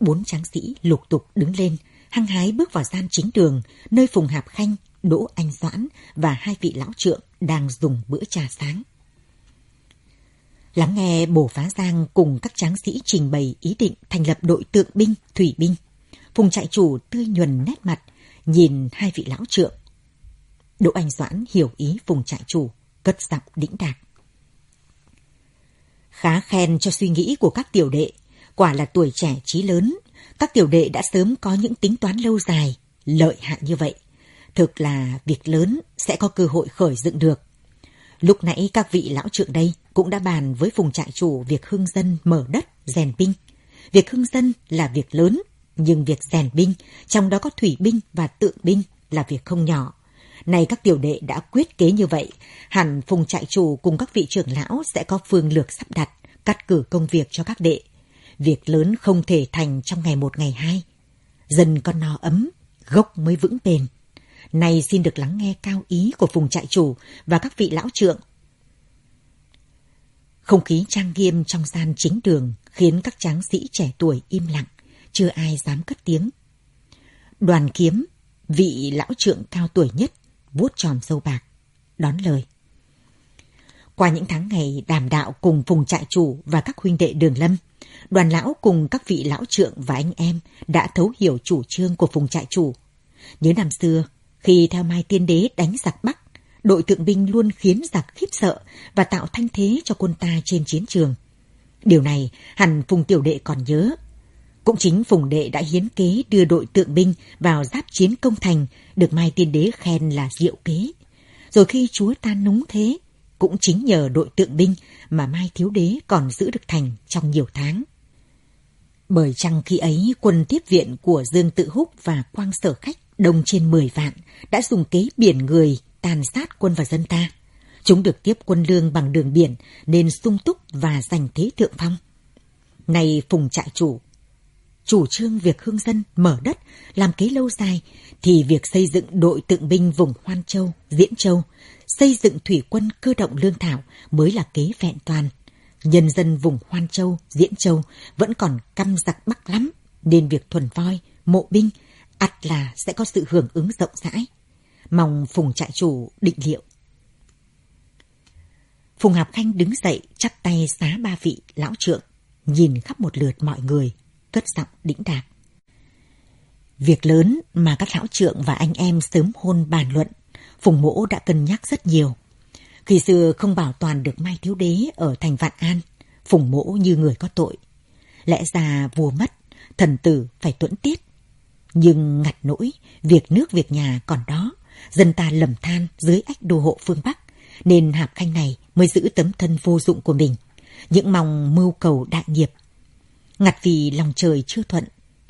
[SPEAKER 5] Bốn tráng sĩ lục tục đứng lên, hăng hái bước vào gian chính đường, nơi Phùng Hạp Khanh, Đỗ Anh Doãn và hai vị lão trượng đang dùng bữa trà sáng. Lắng nghe bổ phá giang cùng các tráng sĩ trình bày ý định thành lập đội tượng binh, thủy binh. Phùng trại chủ tươi nhuần nét mặt, nhìn hai vị lão trượng. Đỗ Anh Doãn hiểu ý Phùng trại chủ, cất giọng đĩnh đạc. Khá khen cho suy nghĩ của các tiểu đệ, quả là tuổi trẻ trí lớn. Các tiểu đệ đã sớm có những tính toán lâu dài, lợi hại như vậy. Thực là việc lớn sẽ có cơ hội khởi dựng được. Lúc nãy các vị lão trượng đây cũng đã bàn với vùng trại chủ việc hưng dân mở đất, rèn binh. Việc hưng dân là việc lớn, nhưng việc rèn binh, trong đó có thủy binh và tượng binh là việc không nhỏ. Này các tiểu đệ đã quyết kế như vậy, hẳn phùng trại chủ cùng các vị trưởng lão sẽ có phương lược sắp đặt, cắt cử công việc cho các đệ. Việc lớn không thể thành trong ngày một ngày hai. Dân con no ấm, gốc mới vững bền nay xin được lắng nghe cao ý của phùng trại chủ và các vị lão trượng. Không khí trang nghiêm trong gian chính đường khiến các tráng sĩ trẻ tuổi im lặng, chưa ai dám cất tiếng. Đoàn kiếm, vị lão trượng cao tuổi nhất, vuốt tròn sâu bạc, đón lời. Qua những tháng ngày đàm đạo cùng phùng trại chủ và các huynh đệ đường lâm, đoàn lão cùng các vị lão trượng và anh em đã thấu hiểu chủ trương của phùng trại chủ. Nhớ năm xưa, khi theo Mai Tiên Đế đánh giặc Bắc, đội tượng binh luôn khiến giặc khiếp sợ và tạo thanh thế cho quân ta trên chiến trường. Điều này hẳn Phùng Tiểu Đệ còn nhớ. Cũng chính Phùng Đệ đã hiến kế đưa đội tượng binh vào giáp chiến công thành, được Mai Tiên Đế khen là diệu kế. Rồi khi chúa ta núng thế, cũng chính nhờ đội tượng binh mà Mai Thiếu Đế còn giữ được thành trong nhiều tháng. Bởi chăng khi ấy quân tiếp viện của Dương Tự Húc và Quang Sở Khách đông trên 10 vạn đã dùng kế biển người tàn sát quân và dân ta. Chúng được tiếp quân lương bằng đường biển nên sung túc và giành thế thượng phong. Này phùng trại chủ, chủ trương việc hương dân mở đất làm kế lâu dài thì việc xây dựng đội tượng binh vùng Hoan Châu, Diễn Châu, xây dựng thủy quân cơ động lương thảo mới là kế vẹn toàn. Nhân dân vùng Hoan Châu, Diễn Châu vẫn còn căm giặc Bắc lắm, nên việc thuần voi, mộ binh ắt là sẽ có sự hưởng ứng rộng rãi. Mong Phùng trại chủ định liệu. Phùng Hạp Khanh đứng dậy chắp tay xá ba vị lão trượng nhìn khắp một lượt mọi người, cất giọng đĩnh đạc. Việc lớn mà các lão trượng và anh em sớm hôn bàn luận, Phùng Mỗ đã cân nhắc rất nhiều. Khi xưa không bảo toàn được Mai Thiếu Đế ở thành Vạn An, Phùng Mỗ như người có tội. Lẽ ra vua mất, thần tử phải tuẫn tiết. Nhưng ngặt nỗi, việc nước việc nhà còn đó, dân ta lầm than dưới ách đô hộ phương Bắc, nên Hạp Khanh này mới giữ tấm thân vô dụng của mình, những mong mưu cầu đại nghiệp. Ngặt vì lòng trời chưa thuận,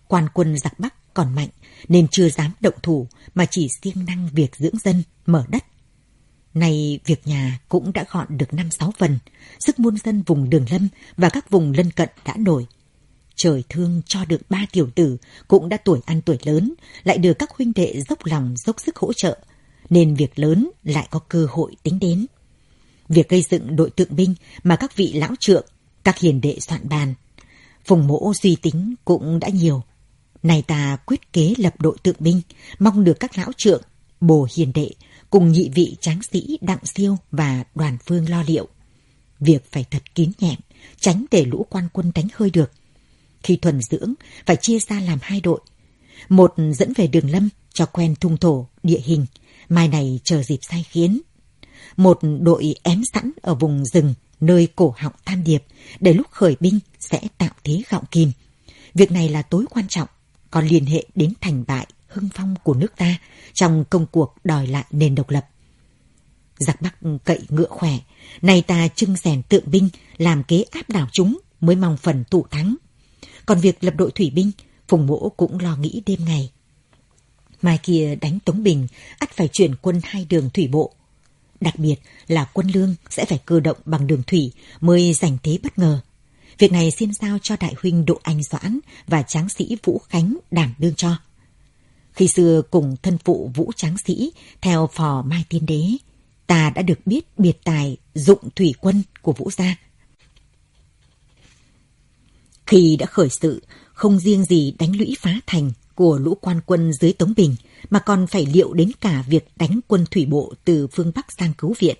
[SPEAKER 5] quan quân giặc Bắc còn mạnh, nên chưa dám động thủ mà chỉ siêng năng việc dưỡng dân, mở đất. Nay việc nhà cũng đã gọn được năm sáu phần, sức muôn dân vùng Đường Lâm và các vùng lân cận đã nổi. Trời thương cho được ba tiểu tử cũng đã tuổi ăn tuổi lớn, lại được các huynh đệ dốc lòng dốc sức hỗ trợ, nên việc lớn lại có cơ hội tính đến. Việc gây dựng đội tượng binh mà các vị lão trượng, các hiền đệ soạn bàn, phùng mỗ suy tính cũng đã nhiều. Này ta quyết kế lập đội tượng binh, mong được các lão trượng, bồ hiền đệ, cùng nhị vị tráng sĩ Đặng Siêu và Đoàn Phương lo liệu. Việc phải thật kín nhẹm, tránh để lũ quan quân đánh hơi được. Khi thuần dưỡng, phải chia ra làm hai đội. Một dẫn về đường lâm cho quen thung thổ, địa hình, mai này chờ dịp sai khiến. Một đội ém sẵn ở vùng rừng nơi cổ họng tam điệp để lúc khởi binh sẽ tạo thế gọng kìm. Việc này là tối quan trọng, còn liên hệ đến thành bại, hưng phong của nước ta trong công cuộc đòi lại nền độc lập. Giặc Bắc cậy ngựa khỏe, nay ta trưng rèn tượng binh, làm kế áp đảo chúng mới mong phần tụ thắng. Còn việc lập đội thủy binh, Phùng Mỗ cũng lo nghĩ đêm ngày. Mai kia đánh Tống Bình, ắt phải chuyển quân hai đường thủy bộ. Đặc biệt là quân lương sẽ phải cơ động bằng đường thủy mới giành thế bất ngờ. Việc này xin giao cho đại huynh Độ Anh Doãn và tráng sĩ Vũ Khánh đảm đương cho. Khi xưa cùng thân phụ Vũ Tráng Sĩ theo phò Mai Tiên Đế, ta đã được biết biệt tài dụng thủy quân của Vũ gia. Khi đã khởi sự, không riêng gì đánh lũy phá thành của lũ quan quân dưới Tống Bình, mà còn phải liệu đến cả việc đánh quân thủy bộ từ phương Bắc sang cứu viện.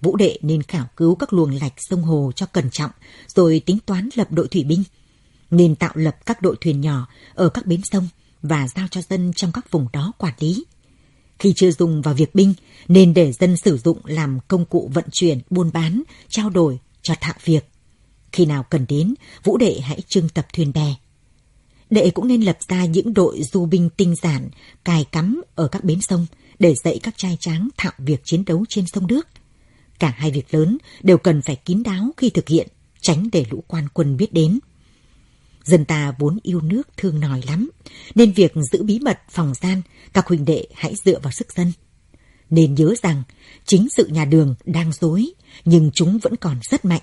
[SPEAKER 5] Vũ đệ nên khảo cứu các luồng lạch sông hồ cho cẩn trọng, rồi tính toán lập đội thủy binh. Nên tạo lập các đội thuyền nhỏ ở các bến sông và giao cho dân trong các vùng đó quản lý. Khi chưa dùng vào việc binh, nên để dân sử dụng làm công cụ vận chuyển, buôn bán, trao đổi cho thạo việc. Khi nào cần đến, vũ đệ hãy trưng tập thuyền bè. Đệ cũng nên lập ra những đội du binh tinh giản, cài cắm ở các bến sông để dạy các trai tráng thạo việc chiến đấu trên sông nước. Cả hai việc lớn đều cần phải kín đáo khi thực hiện, tránh để lũ quan quân biết đến. Dân ta vốn yêu nước thương nòi lắm, nên việc giữ bí mật phòng gian, các huynh đệ hãy dựa vào sức dân. Nên nhớ rằng, chính sự nhà đường đang dối, nhưng chúng vẫn còn rất mạnh.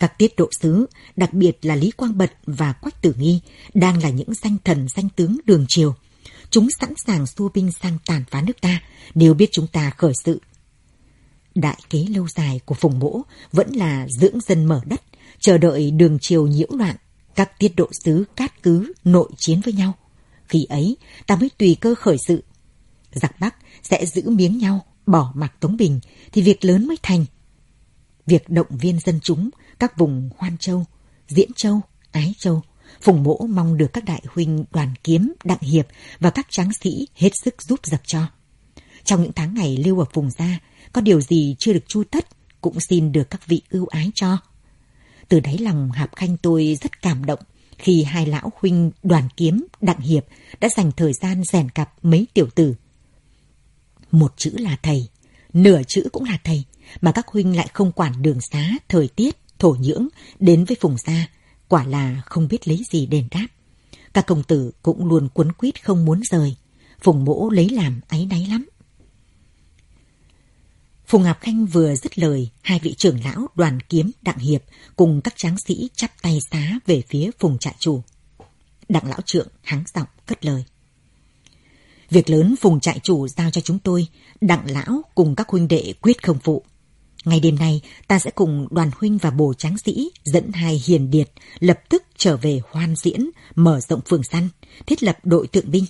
[SPEAKER 5] Các tiết độ sứ, đặc biệt là Lý Quang Bật và Quách Tử Nghi, đang là những danh thần danh tướng đường triều. Chúng sẵn sàng xua binh sang tàn phá nước ta nếu biết chúng ta khởi sự. Đại kế lâu dài của Phùng Mỗ vẫn là dưỡng dân mở đất, chờ đợi đường triều nhiễu loạn các tiết độ sứ cát cứ nội chiến với nhau. Khi ấy, ta mới tùy cơ khởi sự. Giặc Bắc sẽ giữ miếng nhau, bỏ mặc Tống Bình, thì việc lớn mới thành. Việc động viên dân chúng, các vùng Hoan Châu, Diễn Châu, Ái Châu, Phùng Mỗ mong được các đại huynh đoàn kiếm, đặng hiệp và các tráng sĩ hết sức giúp dập cho. Trong những tháng ngày lưu ở vùng gia, có điều gì chưa được chu tất, cũng xin được các vị ưu ái cho. Từ đáy lòng Hạp Khanh tôi rất cảm động khi hai lão huynh đoàn kiếm, đặng hiệp đã dành thời gian rèn cặp mấy tiểu tử. Một chữ là thầy, nửa chữ cũng là thầy, mà các huynh lại không quản đường xá, thời tiết, thổ nhưỡng đến với phùng gia, quả là không biết lấy gì đền đáp. Các công tử cũng luôn cuốn quýt không muốn rời, phùng mỗ lấy làm áy náy lắm. Phùng Ngọc Khanh vừa dứt lời, hai vị trưởng lão đoàn kiếm đặng hiệp cùng các tráng sĩ chắp tay xá về phía phùng trại chủ. Đặng lão trượng hắng giọng cất lời. Việc lớn phùng trại chủ giao cho chúng tôi, đặng lão cùng các huynh đệ quyết không phụ. Ngày đêm nay, ta sẽ cùng đoàn huynh và bồ tráng sĩ dẫn hai hiền điệt lập tức trở về hoan diễn, mở rộng phường săn, thiết lập đội tượng binh.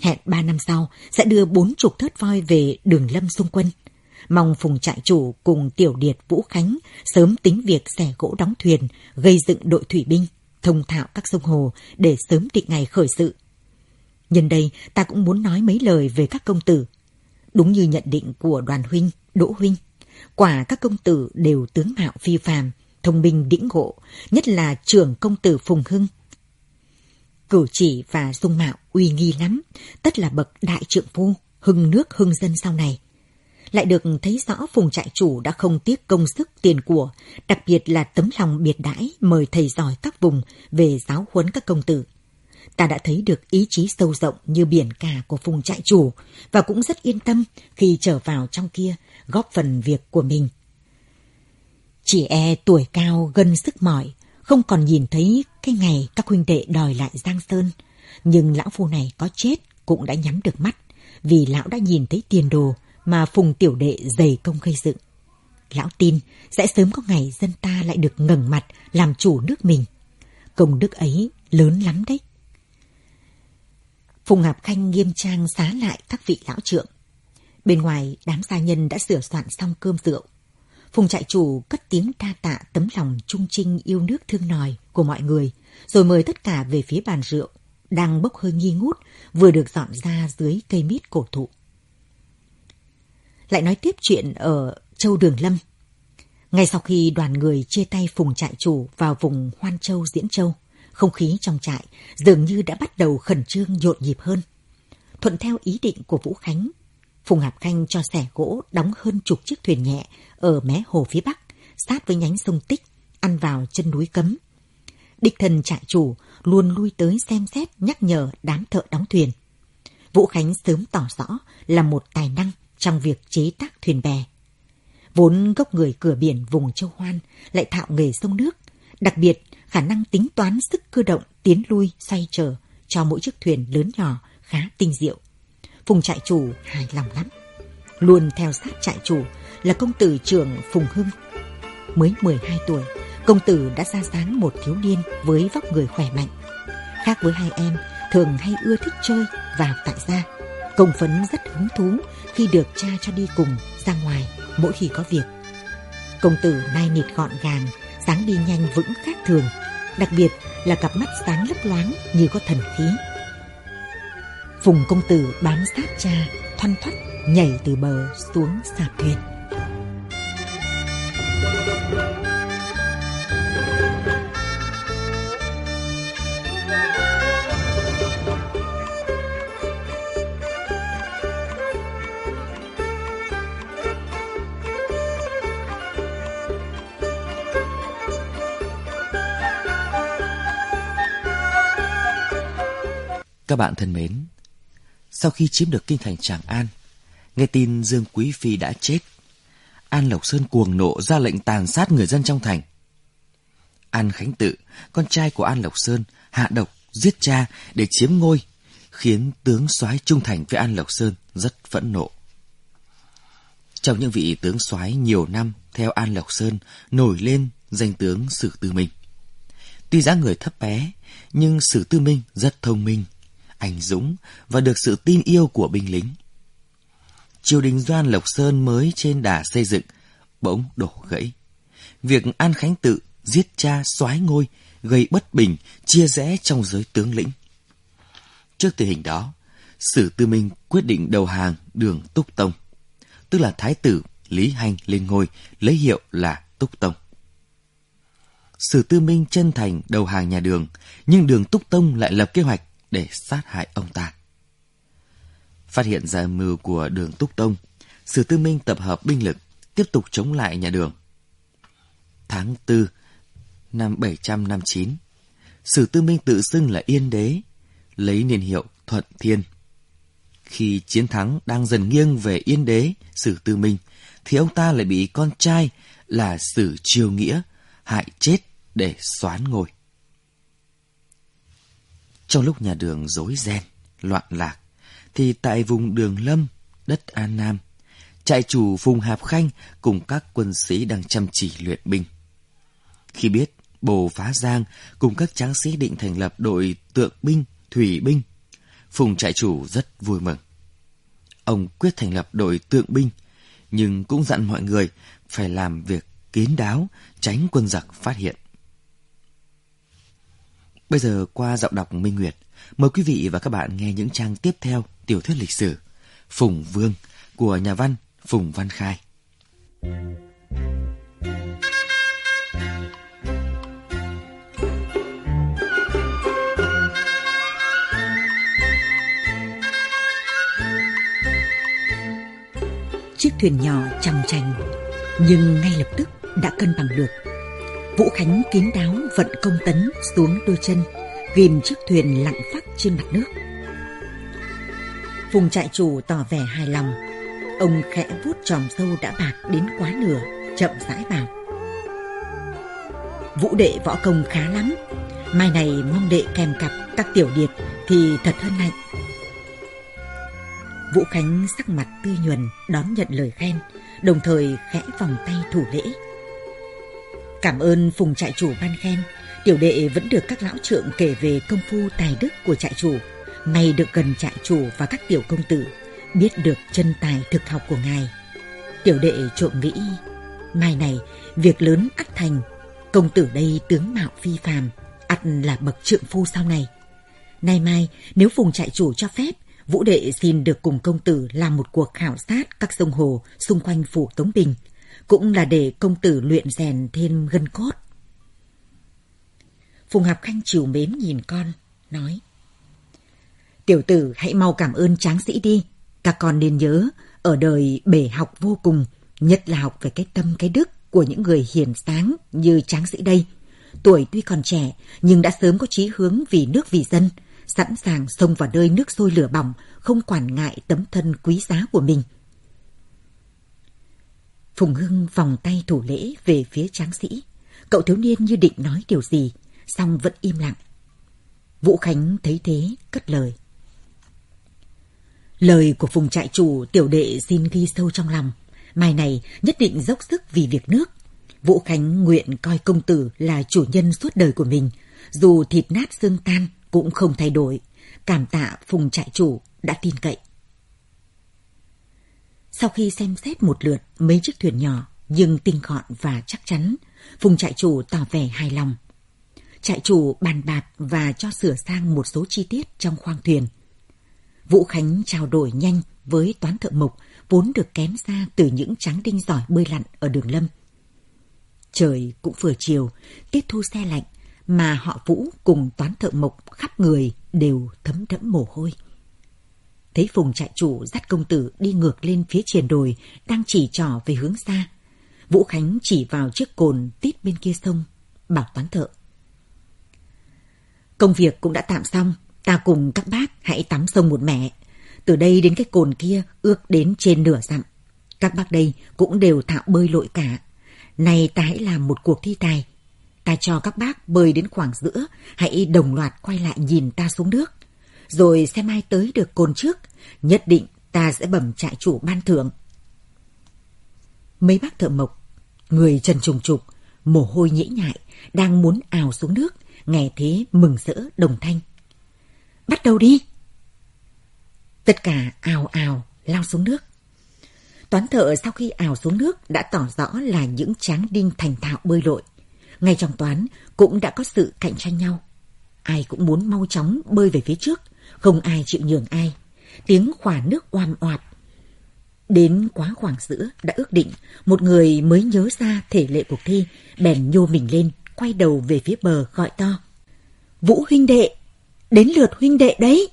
[SPEAKER 5] Hẹn ba năm sau sẽ đưa bốn chục thớt voi về đường lâm xung quân, mong Phùng trại chủ cùng Tiểu Điệt Vũ Khánh sớm tính việc xẻ gỗ đóng thuyền, gây dựng đội thủy binh, thông thạo các sông hồ để sớm định ngày khởi sự. Nhân đây, ta cũng muốn nói mấy lời về các công tử. Đúng như nhận định của đoàn huynh, Đỗ huynh, quả các công tử đều tướng mạo phi phàm, thông minh đĩnh ngộ, nhất là trưởng công tử Phùng Hưng. Cử chỉ và dung mạo uy nghi lắm, tất là bậc đại trượng phu, hưng nước hưng dân sau này. Lại được thấy rõ Phùng trại chủ đã không tiếc công sức tiền của, đặc biệt là tấm lòng biệt đãi mời thầy giỏi các vùng về giáo huấn các công tử. Ta đã thấy được ý chí sâu rộng như biển cả của Phùng trại chủ và cũng rất yên tâm khi trở vào trong kia góp phần việc của mình. Chỉ e tuổi cao gần sức mỏi, không còn nhìn thấy cái ngày các huynh đệ đòi lại Giang Sơn. Nhưng lão phu này có chết cũng đã nhắm được mắt, vì lão đã nhìn thấy tiền đồ mà phùng tiểu đệ dày công gây dựng. Lão tin sẽ sớm có ngày dân ta lại được ngẩng mặt làm chủ nước mình. Công đức ấy lớn lắm đấy. Phùng Ngạp Khanh nghiêm trang xá lại các vị lão trượng. Bên ngoài, đám gia nhân đã sửa soạn xong cơm rượu. Phùng trại chủ cất tiếng đa tạ tấm lòng trung trinh yêu nước thương nòi của mọi người, rồi mời tất cả về phía bàn rượu, đang bốc hơi nghi ngút, vừa được dọn ra dưới cây mít cổ thụ. Lại nói tiếp chuyện ở Châu Đường Lâm. Ngay sau khi đoàn người chia tay Phùng trại chủ vào vùng Hoan Châu Diễn Châu, không khí trong trại dường như đã bắt đầu khẩn trương nhộn nhịp hơn. Thuận theo ý định của Vũ Khánh, Phùng Hạp Khanh cho xẻ gỗ đóng hơn chục chiếc thuyền nhẹ ở mé hồ phía bắc, sát với nhánh sông Tích, ăn vào chân núi cấm. địch thần trại chủ luôn lui tới xem xét nhắc nhở đám thợ đóng thuyền. Vũ Khánh sớm tỏ rõ là một tài năng trong việc chế tác thuyền bè. Vốn gốc người cửa biển vùng châu Hoan lại thạo nghề sông nước, đặc biệt khả năng tính toán sức cơ động tiến lui xoay trở cho mỗi chiếc thuyền lớn nhỏ khá tinh diệu. Phùng trại chủ hài lòng lắm. Luôn theo sát trại chủ là công tử trưởng Phùng Hưng. Mới 12 tuổi, công tử đã ra dáng một thiếu niên với vóc người khỏe mạnh. Khác với hai em, thường hay ưa thích chơi vào tại gia. Công phấn rất hứng thú khi được cha cho đi cùng ra ngoài mỗi khi có việc. Công tử nai nịt gọn gàng, sáng đi nhanh vững khác thường, đặc biệt là cặp mắt sáng lấp loáng như có thần khí. Phùng công tử bám sát cha, thoăn thoắt nhảy từ bờ xuống sạp thuyền.
[SPEAKER 6] Các bạn thân mến, sau khi chiếm được kinh thành Tràng An, nghe tin Dương Quý Phi đã chết, An Lộc Sơn cuồng nộ ra lệnh tàn sát người dân trong thành. An Khánh Tự, con trai của An Lộc Sơn, hạ độc, giết cha để chiếm ngôi, khiến tướng soái trung thành với An Lộc Sơn rất phẫn nộ. Trong những vị tướng soái nhiều năm theo An Lộc Sơn nổi lên danh tướng Sử Tư Minh. Tuy dáng người thấp bé, nhưng Sử Tư Minh rất thông minh, anh dũng và được sự tin yêu của binh lính. Triều đình Doan Lộc Sơn mới trên đà xây dựng, bỗng đổ gãy. Việc An Khánh Tự giết cha soái ngôi gây bất bình, chia rẽ trong giới tướng lĩnh. Trước tình hình đó, Sử Tư Minh quyết định đầu hàng đường Túc Tông, tức là Thái tử Lý Hành lên ngôi, lấy hiệu là Túc Tông. Sử Tư Minh chân thành đầu hàng nhà đường, nhưng đường Túc Tông lại lập kế hoạch để sát hại ông ta. Phát hiện ra mưu của đường Túc Tông, Sử Tư Minh tập hợp binh lực, tiếp tục chống lại nhà đường. Tháng 4 năm 759, Sử Tư Minh tự xưng là Yên Đế, lấy niên hiệu Thuận Thiên. Khi chiến thắng đang dần nghiêng về Yên Đế, Sử Tư Minh, thì ông ta lại bị con trai là Sử Triều Nghĩa hại chết để xoán ngôi. Trong lúc nhà đường rối ren, loạn lạc, thì tại vùng đường Lâm, đất An Nam, trại chủ Phùng Hạp Khanh cùng các quân sĩ đang chăm chỉ luyện binh. Khi biết Bồ Phá Giang cùng các tráng sĩ định thành lập đội tượng binh, thủy binh, Phùng trại chủ rất vui mừng. Ông quyết thành lập đội tượng binh, nhưng cũng dặn mọi người phải làm việc kín đáo, tránh quân giặc phát hiện. Bây giờ qua giọng đọc Minh Nguyệt, mời quý vị và các bạn nghe những trang tiếp theo tiểu thuyết lịch sử Phùng Vương của nhà văn Phùng Văn Khai.
[SPEAKER 5] Chiếc thuyền nhỏ chằm chành, nhưng ngay lập tức đã cân bằng được. Vũ Khánh kín đáo vận công tấn xuống đôi chân, ghim chiếc thuyền lặng phắc trên mặt nước. Phùng trại chủ tỏ vẻ hài lòng. Ông khẽ vuốt tròm sâu đã bạc đến quá nửa, chậm rãi bảo. Vũ đệ võ công khá lắm. Mai này mong đệ kèm cặp các tiểu điệt thì thật hơn hạnh. Vũ Khánh sắc mặt tươi nhuần đón nhận lời khen, đồng thời khẽ vòng tay thủ lễ. Cảm ơn Phùng trại chủ ban khen, tiểu đệ vẫn được các lão trượng kể về công phu tài đức của trại chủ. May được gần trại chủ và các tiểu công tử, biết được chân tài thực học của ngài. Tiểu đệ trộm nghĩ, mai này việc lớn ắt thành, công tử đây tướng mạo phi phàm, ắt là bậc trượng phu sau này. Nay mai, nếu Phùng trại chủ cho phép, Vũ Đệ xin được cùng công tử làm một cuộc khảo sát các sông hồ xung quanh phủ Tống Bình, cũng là để công tử luyện rèn thêm gân cốt. Phùng Hạp Khanh chiều mến nhìn con, nói. Tiểu tử hãy mau cảm ơn tráng sĩ đi. Các con nên nhớ, ở đời bể học vô cùng, nhất là học về cái tâm cái đức của những người hiền sáng như tráng sĩ đây. Tuổi tuy còn trẻ, nhưng đã sớm có chí hướng vì nước vì dân, sẵn sàng xông vào nơi nước sôi lửa bỏng, không quản ngại tấm thân quý giá của mình. Phùng Hưng vòng tay thủ lễ về phía tráng sĩ. Cậu thiếu niên như định nói điều gì, song vẫn im lặng. Vũ Khánh thấy thế, cất lời. Lời của Phùng trại chủ tiểu đệ xin ghi sâu trong lòng. Mai này nhất định dốc sức vì việc nước. Vũ Khánh nguyện coi công tử là chủ nhân suốt đời của mình. Dù thịt nát xương tan cũng không thay đổi. Cảm tạ Phùng trại chủ đã tin cậy. Sau khi xem xét một lượt mấy chiếc thuyền nhỏ nhưng tinh gọn và chắc chắn, Phùng trại chủ tỏ vẻ hài lòng. Trại chủ bàn bạc và cho sửa sang một số chi tiết trong khoang thuyền. Vũ Khánh trao đổi nhanh với toán thợ mộc vốn được kém xa từ những tráng đinh giỏi bơi lặn ở đường lâm. Trời cũng vừa chiều, tiết thu xe lạnh, mà họ Vũ cùng toán thợ mộc khắp người đều thấm đẫm mồ hôi. Thấy Phùng trại chủ dắt công tử đi ngược lên phía triền đồi, đang chỉ trỏ về hướng xa. Vũ Khánh chỉ vào chiếc cồn tít bên kia sông, bảo toán thợ. Công việc cũng đã tạm xong, ta cùng các bác hãy tắm sông một mẹ. Từ đây đến cái cồn kia ước đến trên nửa dặm. Các bác đây cũng đều thạo bơi lội cả. Này ta hãy làm một cuộc thi tài. Ta cho các bác bơi đến khoảng giữa, hãy đồng loạt quay lại nhìn ta xuống nước. Rồi xem ai tới được cồn trước, nhất định ta sẽ bẩm trại chủ ban thưởng. Mấy bác thợ mộc, người trần trùng trục, mồ hôi nhễ nhại, đang muốn ào xuống nước, nghe thế mừng rỡ đồng thanh. Bắt đầu đi! Tất cả ào ào lao xuống nước. Toán thợ sau khi ào xuống nước đã tỏ rõ là những tráng đinh thành thạo bơi lội. Ngay trong toán cũng đã có sự cạnh tranh nhau. Ai cũng muốn mau chóng bơi về phía trước, không ai chịu nhường ai. Tiếng khỏa nước oam oạp. Đến quá khoảng giữa đã ước định, một người mới nhớ ra thể lệ cuộc thi, bèn nhô mình lên, quay đầu về phía bờ gọi to. Vũ huynh đệ, đến lượt huynh đệ đấy.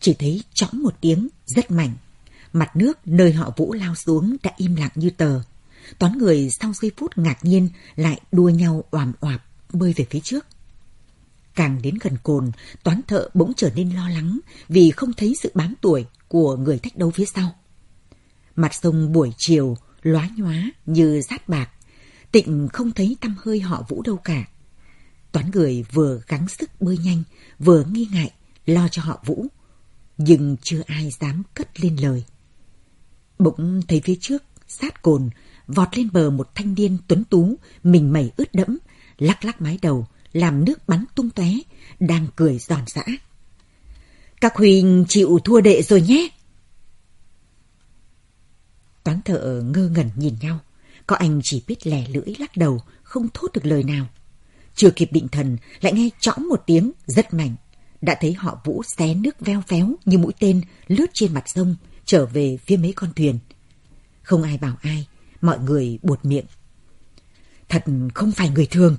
[SPEAKER 5] Chỉ thấy chõng một tiếng rất mạnh. Mặt nước nơi họ Vũ lao xuống đã im lặng như tờ. Toán người sau giây phút ngạc nhiên lại đua nhau oàm oạp bơi về phía trước. Càng đến gần cồn, toán thợ bỗng trở nên lo lắng vì không thấy sự bám tuổi của người thách đấu phía sau. Mặt sông buổi chiều lóa nhóa như rát bạc, tịnh không thấy tăm hơi họ Vũ đâu cả. Toán người vừa gắng sức bơi nhanh, vừa nghi ngại, lo cho họ Vũ. Nhưng chưa ai dám cất lên lời. Bỗng thấy phía trước, sát cồn, vọt lên bờ một thanh niên tuấn tú, mình mẩy ướt đẫm, lắc lắc mái đầu, làm nước bắn tung tóe, đang cười giòn giã. Các huynh chịu thua đệ rồi nhé. Toán thợ ngơ ngẩn nhìn nhau. Có anh chỉ biết lẻ lưỡi lắc đầu, không thốt được lời nào. Chưa kịp định thần, lại nghe trõng một tiếng rất mạnh. Đã thấy họ vũ xé nước veo véo như mũi tên lướt trên mặt sông, trở về phía mấy con thuyền. Không ai bảo ai, mọi người buột miệng. Thật không phải người thường.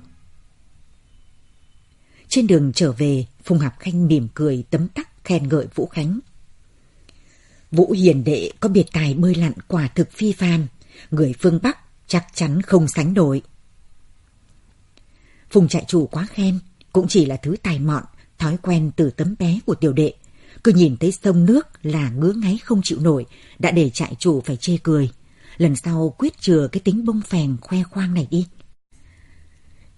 [SPEAKER 5] Trên đường trở về, Phùng Hạp Khanh mỉm cười tấm tắc khen ngợi Vũ Khánh. Vũ Hiền Đệ có biệt tài bơi lặn quả thực phi phàm, người phương Bắc chắc chắn không sánh nổi. Phùng trại chủ quá khen, cũng chỉ là thứ tài mọn, thói quen từ tấm bé của tiểu đệ. Cứ nhìn thấy sông nước là ngứa ngáy không chịu nổi, đã để trại chủ phải chê cười. Lần sau quyết chừa cái tính bông phèn khoe khoang này đi.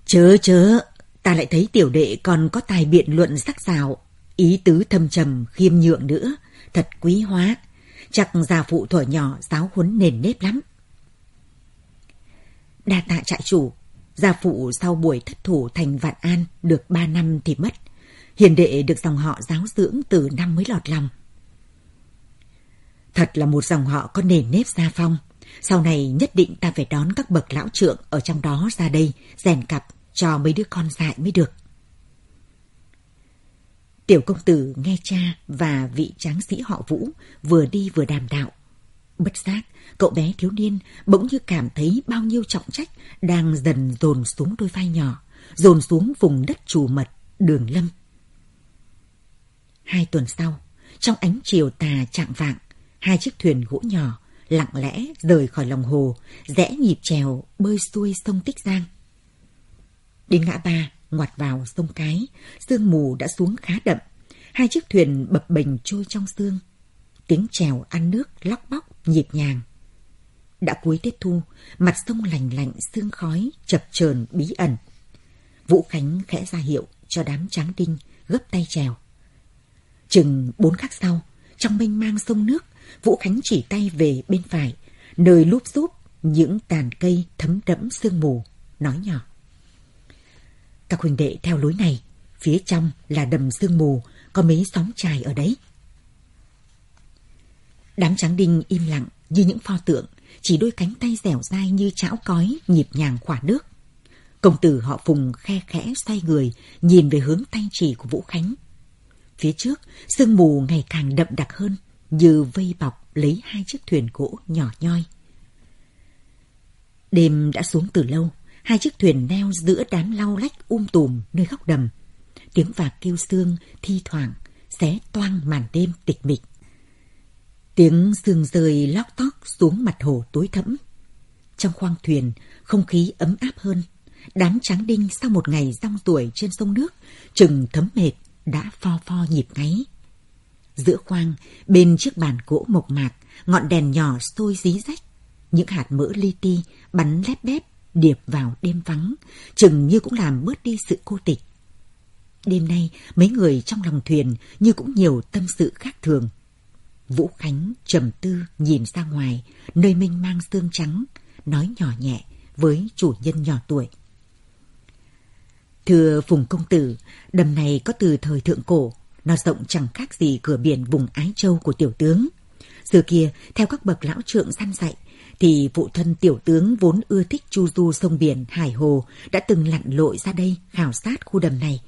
[SPEAKER 5] Chớ chớ, ta lại thấy tiểu đệ còn có tài biện luận sắc sảo, ý tứ thâm trầm khiêm nhượng nữa, thật quý hóa. Chắc già phụ thuở nhỏ giáo huấn nền nếp lắm. Đa tạ trại chủ, gia phụ sau buổi thất thủ thành Vạn An được ba năm thì mất. Hiền đệ được dòng họ giáo dưỡng từ năm mới lọt lòng. Thật là một dòng họ có nền nếp gia phong. Sau này nhất định ta phải đón các bậc lão trượng ở trong đó ra đây, rèn cặp cho mấy đứa con dại mới được. Tiểu công tử nghe cha và vị tráng sĩ họ Vũ vừa đi vừa đàm đạo. Bất giác, cậu bé thiếu niên bỗng như cảm thấy bao nhiêu trọng trách đang dần dồn xuống đôi vai nhỏ, dồn xuống vùng đất trù mật, đường lâm. Hai tuần sau, trong ánh chiều tà chạng vạng, hai chiếc thuyền gỗ nhỏ lặng lẽ rời khỏi lòng hồ, rẽ nhịp trèo bơi xuôi sông Tích Giang. Đến ngã ba, ngoặt vào sông Cái, sương mù đã xuống khá đậm. Hai chiếc thuyền bập bềnh trôi trong sương. Tiếng trèo ăn nước lóc bóc, nhịp nhàng. Đã cuối Tết Thu, mặt sông lành lạnh sương khói, chập chờn bí ẩn. Vũ Khánh khẽ ra hiệu cho đám tráng đinh gấp tay trèo. Chừng bốn khắc sau, trong mênh mang sông nước, Vũ Khánh chỉ tay về bên phải, nơi lúp xúp những tàn cây thấm đẫm sương mù, nói nhỏ. Các huynh đệ theo lối này, phía trong là đầm sương mù, có mấy xóm trài ở đấy. Đám tráng đinh im lặng như những pho tượng, chỉ đôi cánh tay dẻo dai như chảo cói nhịp nhàng khỏa nước. Công tử họ Phùng khe khẽ xoay người, nhìn về hướng tay chỉ của Vũ Khánh. Phía trước, sương mù ngày càng đậm đặc hơn, như vây bọc lấy hai chiếc thuyền gỗ nhỏ nhoi. Đêm đã xuống từ lâu, hai chiếc thuyền neo giữa đám lau lách um tùm nơi góc đầm. Tiếng và kêu xương thi thoảng xé toang màn đêm tịch mịch. Tiếng sương rơi lóc tóc xuống mặt hồ tối thẫm. Trong khoang thuyền, không khí ấm áp hơn. Đám tráng đinh sau một ngày rong tuổi trên sông nước, chừng thấm mệt, đã pho pho nhịp ngáy. Giữa khoang, bên chiếc bàn gỗ mộc mạc, ngọn đèn nhỏ sôi dí rách. Những hạt mỡ li ti bắn lép bép điệp vào đêm vắng, chừng như cũng làm bớt đi sự cô tịch. Đêm nay, mấy người trong lòng thuyền như cũng nhiều tâm sự khác thường. Vũ Khánh trầm tư nhìn ra ngoài, nơi mênh mang xương trắng, nói nhỏ nhẹ với chủ nhân nhỏ tuổi. Thưa Phùng Công Tử, đầm này có từ thời thượng cổ, nó rộng chẳng khác gì cửa biển vùng Ái Châu của tiểu tướng. Xưa kia, theo các bậc lão trượng săn dạy, thì phụ thân tiểu tướng vốn ưa thích chu du sông biển Hải Hồ đã từng lặn lội ra đây khảo sát khu đầm này.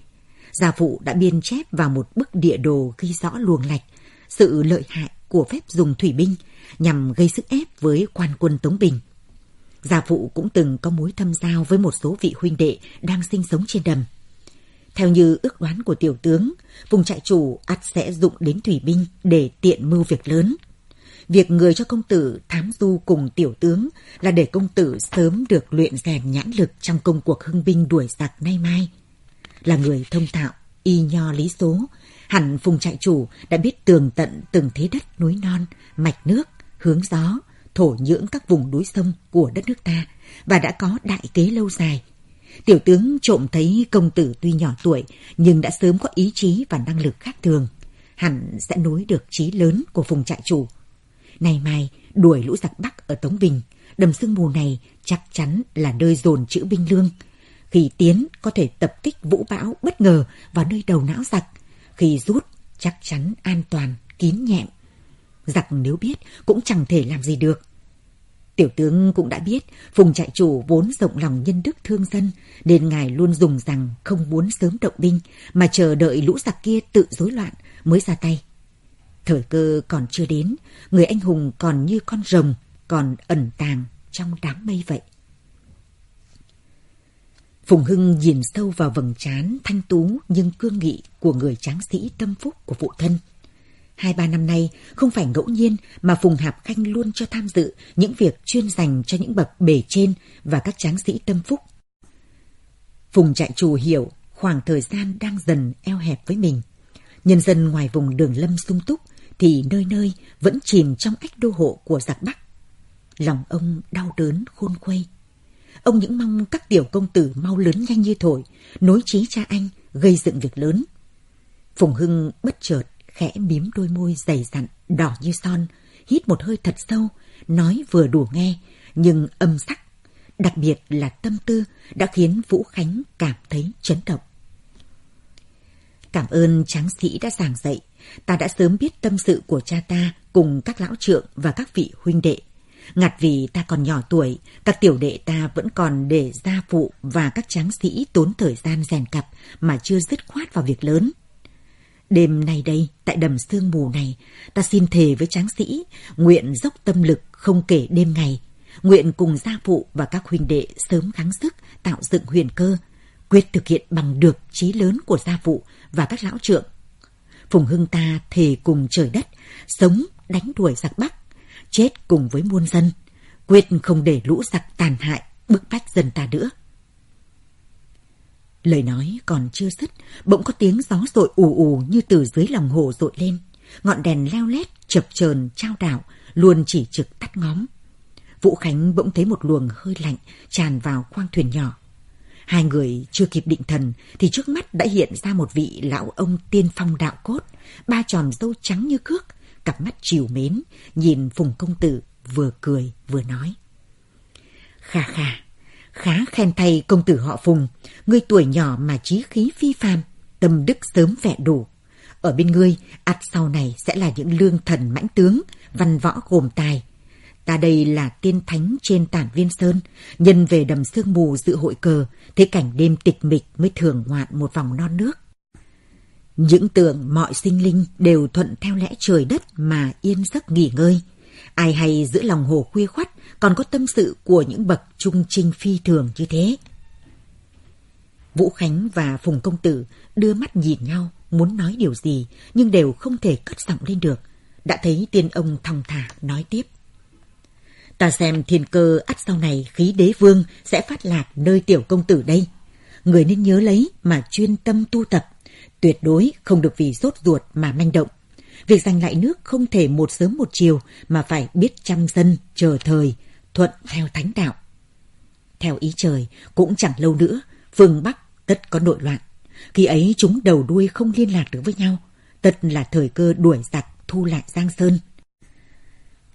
[SPEAKER 5] Gia phụ đã biên chép vào một bức địa đồ ghi rõ luồng lạch, sự lợi hại của phép dùng thủy binh nhằm gây sức ép với quan quân Tống Bình. Gia phụ cũng từng có mối thâm giao với một số vị huynh đệ đang sinh sống trên đầm. Theo như ước đoán của tiểu tướng, vùng trại chủ ắt sẽ dụng đến thủy binh để tiện mưu việc lớn. Việc người cho công tử thám du cùng tiểu tướng là để công tử sớm được luyện rèn nhãn lực trong công cuộc hưng binh đuổi giặc nay mai. Là người thông thạo, y nho lý số, hẳn phùng trại chủ đã biết tường tận từng thế đất núi non, mạch nước, hướng gió, thổ nhưỡng các vùng núi sông của đất nước ta và đã có đại kế lâu dài Tiểu tướng trộm thấy công tử tuy nhỏ tuổi nhưng đã sớm có ý chí và năng lực khác thường. Hẳn sẽ nối được trí lớn của vùng trại chủ. Nay mai, đuổi lũ giặc Bắc ở Tống Bình, đầm sương mù này chắc chắn là nơi dồn chữ binh lương. Khi tiến có thể tập kích vũ bão bất ngờ vào nơi đầu não giặc. Khi rút chắc chắn an toàn, kín nhẹm. Giặc nếu biết cũng chẳng thể làm gì được. Tiểu tướng cũng đã biết Phùng trại chủ vốn rộng lòng nhân đức thương dân nên ngài luôn dùng rằng không muốn sớm động binh mà chờ đợi lũ giặc kia tự rối loạn mới ra tay. Thời cơ còn chưa đến, người anh hùng còn như con rồng còn ẩn tàng trong đám mây vậy. Phùng Hưng nhìn sâu vào vầng trán thanh tú nhưng cương nghị của người tráng sĩ tâm phúc của phụ thân. Hai ba năm nay, không phải ngẫu nhiên mà Phùng Hạp Khanh luôn cho tham dự những việc chuyên dành cho những bậc bề trên và các tráng sĩ tâm phúc. Phùng trại chủ hiểu khoảng thời gian đang dần eo hẹp với mình. Nhân dân ngoài vùng đường lâm sung túc thì nơi nơi vẫn chìm trong ách đô hộ của giặc Bắc. Lòng ông đau đớn khôn khuây. Ông những mong các tiểu công tử mau lớn nhanh như thổi, nối trí cha anh, gây dựng việc lớn. Phùng Hưng bất chợt khẽ mím đôi môi dày dặn, đỏ như son, hít một hơi thật sâu, nói vừa đủ nghe, nhưng âm sắc, đặc biệt là tâm tư đã khiến Vũ Khánh cảm thấy chấn động. Cảm ơn tráng sĩ đã giảng dạy, ta đã sớm biết tâm sự của cha ta cùng các lão trượng và các vị huynh đệ. Ngặt vì ta còn nhỏ tuổi, các tiểu đệ ta vẫn còn để gia phụ và các tráng sĩ tốn thời gian rèn cặp mà chưa dứt khoát vào việc lớn. Đêm nay đây, tại đầm sương mù này, ta xin thề với tráng sĩ, nguyện dốc tâm lực không kể đêm ngày, nguyện cùng gia phụ và các huynh đệ sớm gắng sức tạo dựng huyền cơ, quyết thực hiện bằng được trí lớn của gia phụ và các lão trượng. Phùng Hưng ta thề cùng trời đất, sống đánh đuổi giặc Bắc, chết cùng với muôn dân, quyết không để lũ giặc tàn hại, bức bách dân ta nữa. Lời nói còn chưa dứt, bỗng có tiếng gió rội ù ù như từ dưới lòng hồ rội lên. Ngọn đèn leo lét, chập chờn trao đảo, luôn chỉ trực tắt ngóm. Vũ Khánh bỗng thấy một luồng hơi lạnh tràn vào khoang thuyền nhỏ. Hai người chưa kịp định thần thì trước mắt đã hiện ra một vị lão ông tiên phong đạo cốt, ba tròn râu trắng như cước, cặp mắt chiều mến, nhìn Phùng Công Tử vừa cười vừa nói. Khà khà, khá khen thay công tử họ Phùng, ngươi tuổi nhỏ mà trí khí phi phàm, tâm đức sớm vẹ đủ. Ở bên ngươi, ắt sau này sẽ là những lương thần mãnh tướng, văn võ gồm tài. Ta đây là tiên thánh trên tản viên sơn, nhân về đầm sương mù dự hội cờ, thế cảnh đêm tịch mịch mới thường ngoạn một vòng non nước. Những tưởng mọi sinh linh đều thuận theo lẽ trời đất mà yên giấc nghỉ ngơi. Ai hay giữa lòng hồ khuya khoắt còn có tâm sự của những bậc trung trinh phi thường như thế. Vũ Khánh và Phùng Công Tử đưa mắt nhìn nhau, muốn nói điều gì, nhưng đều không thể cất giọng lên được. Đã thấy tiên ông thong thả nói tiếp. Ta xem thiên cơ ắt sau này khí đế vương sẽ phát lạc nơi tiểu công tử đây. Người nên nhớ lấy mà chuyên tâm tu tập, tuyệt đối không được vì sốt ruột mà manh động. Việc giành lại nước không thể một sớm một chiều mà phải biết chăm dân, chờ thời, thuận theo thánh đạo. Theo ý trời, cũng chẳng lâu nữa, phương Bắc tất có nội loạn. Khi ấy chúng đầu đuôi không liên lạc được với nhau, tất là thời cơ đuổi giặc thu lại Giang Sơn.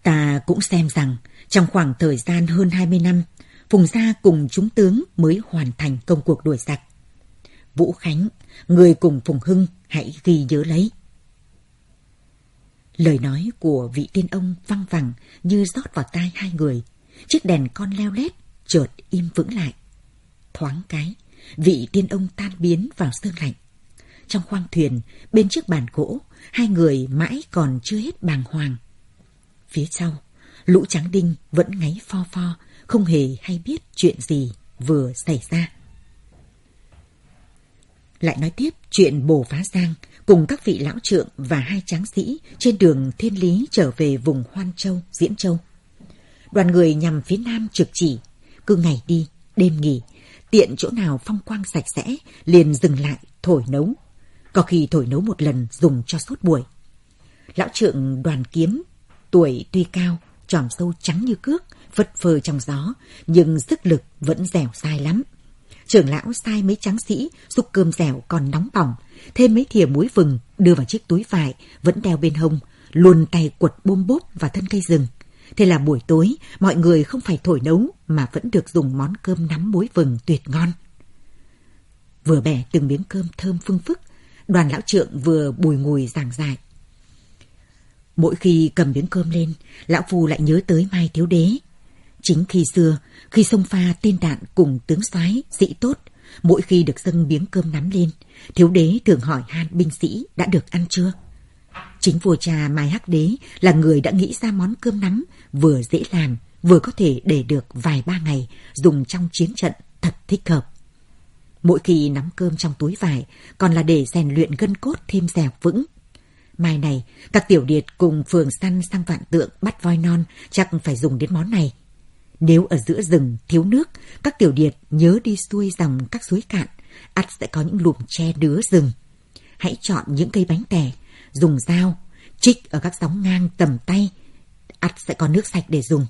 [SPEAKER 5] Ta cũng xem rằng trong khoảng thời gian hơn 20 năm, Phùng Gia cùng chúng tướng mới hoàn thành công cuộc đuổi giặc. Vũ Khánh, người cùng Phùng Hưng hãy ghi nhớ lấy. Lời nói của vị tiên ông văng vẳng như rót vào tai hai người. Chiếc đèn con leo lét chợt im vững lại. Thoáng cái, vị tiên ông tan biến vào sương lạnh. Trong khoang thuyền, bên chiếc bàn gỗ, hai người mãi còn chưa hết bàng hoàng. Phía sau, lũ trắng đinh vẫn ngáy pho pho, không hề hay biết chuyện gì vừa xảy ra. Lại nói tiếp chuyện bồ phá giang cùng các vị lão trượng và hai tráng sĩ trên đường thiên lý trở về vùng Hoan Châu, Diễn Châu. Đoàn người nhằm phía nam trực chỉ, cứ ngày đi, đêm nghỉ, tiện chỗ nào phong quang sạch sẽ, liền dừng lại, thổi nấu. Có khi thổi nấu một lần dùng cho suốt buổi. Lão trượng đoàn kiếm, tuổi tuy cao, tròm sâu trắng như cước, phật phơ trong gió, nhưng sức lực vẫn dẻo sai lắm. Trưởng lão sai mấy tráng sĩ xúc cơm dẻo còn nóng bỏng, thêm mấy thìa muối vừng đưa vào chiếc túi vải vẫn đeo bên hông, luồn tay quật bôm bốp vào thân cây rừng. Thế là buổi tối, mọi người không phải thổi nấu mà vẫn được dùng món cơm nắm muối vừng tuyệt ngon. Vừa bẻ từng miếng cơm thơm phương phức, đoàn lão trượng vừa bùi ngùi giảng giải. Mỗi khi cầm miếng cơm lên, lão phu lại nhớ tới Mai Thiếu Đế. Chính khi xưa, khi sông pha tên đạn cùng tướng soái sĩ tốt, mỗi khi được dâng miếng cơm nắm lên, thiếu đế thường hỏi han binh sĩ đã được ăn chưa. Chính vua cha Mai Hắc Đế là người đã nghĩ ra món cơm nắm vừa dễ làm, vừa có thể để được vài ba ngày dùng trong chiến trận thật thích hợp. Mỗi khi nắm cơm trong túi vải còn là để rèn luyện gân cốt thêm dẻo vững. Mai này, các tiểu điệt cùng phường săn sang vạn tượng bắt voi non chắc phải dùng đến món này. Nếu ở giữa rừng thiếu nước, các tiểu điệt nhớ đi xuôi dòng các suối cạn, ắt sẽ có những lùm tre đứa rừng. Hãy chọn những cây bánh tẻ, dùng dao, trích ở các sóng ngang tầm tay, ắt sẽ có nước sạch để dùng.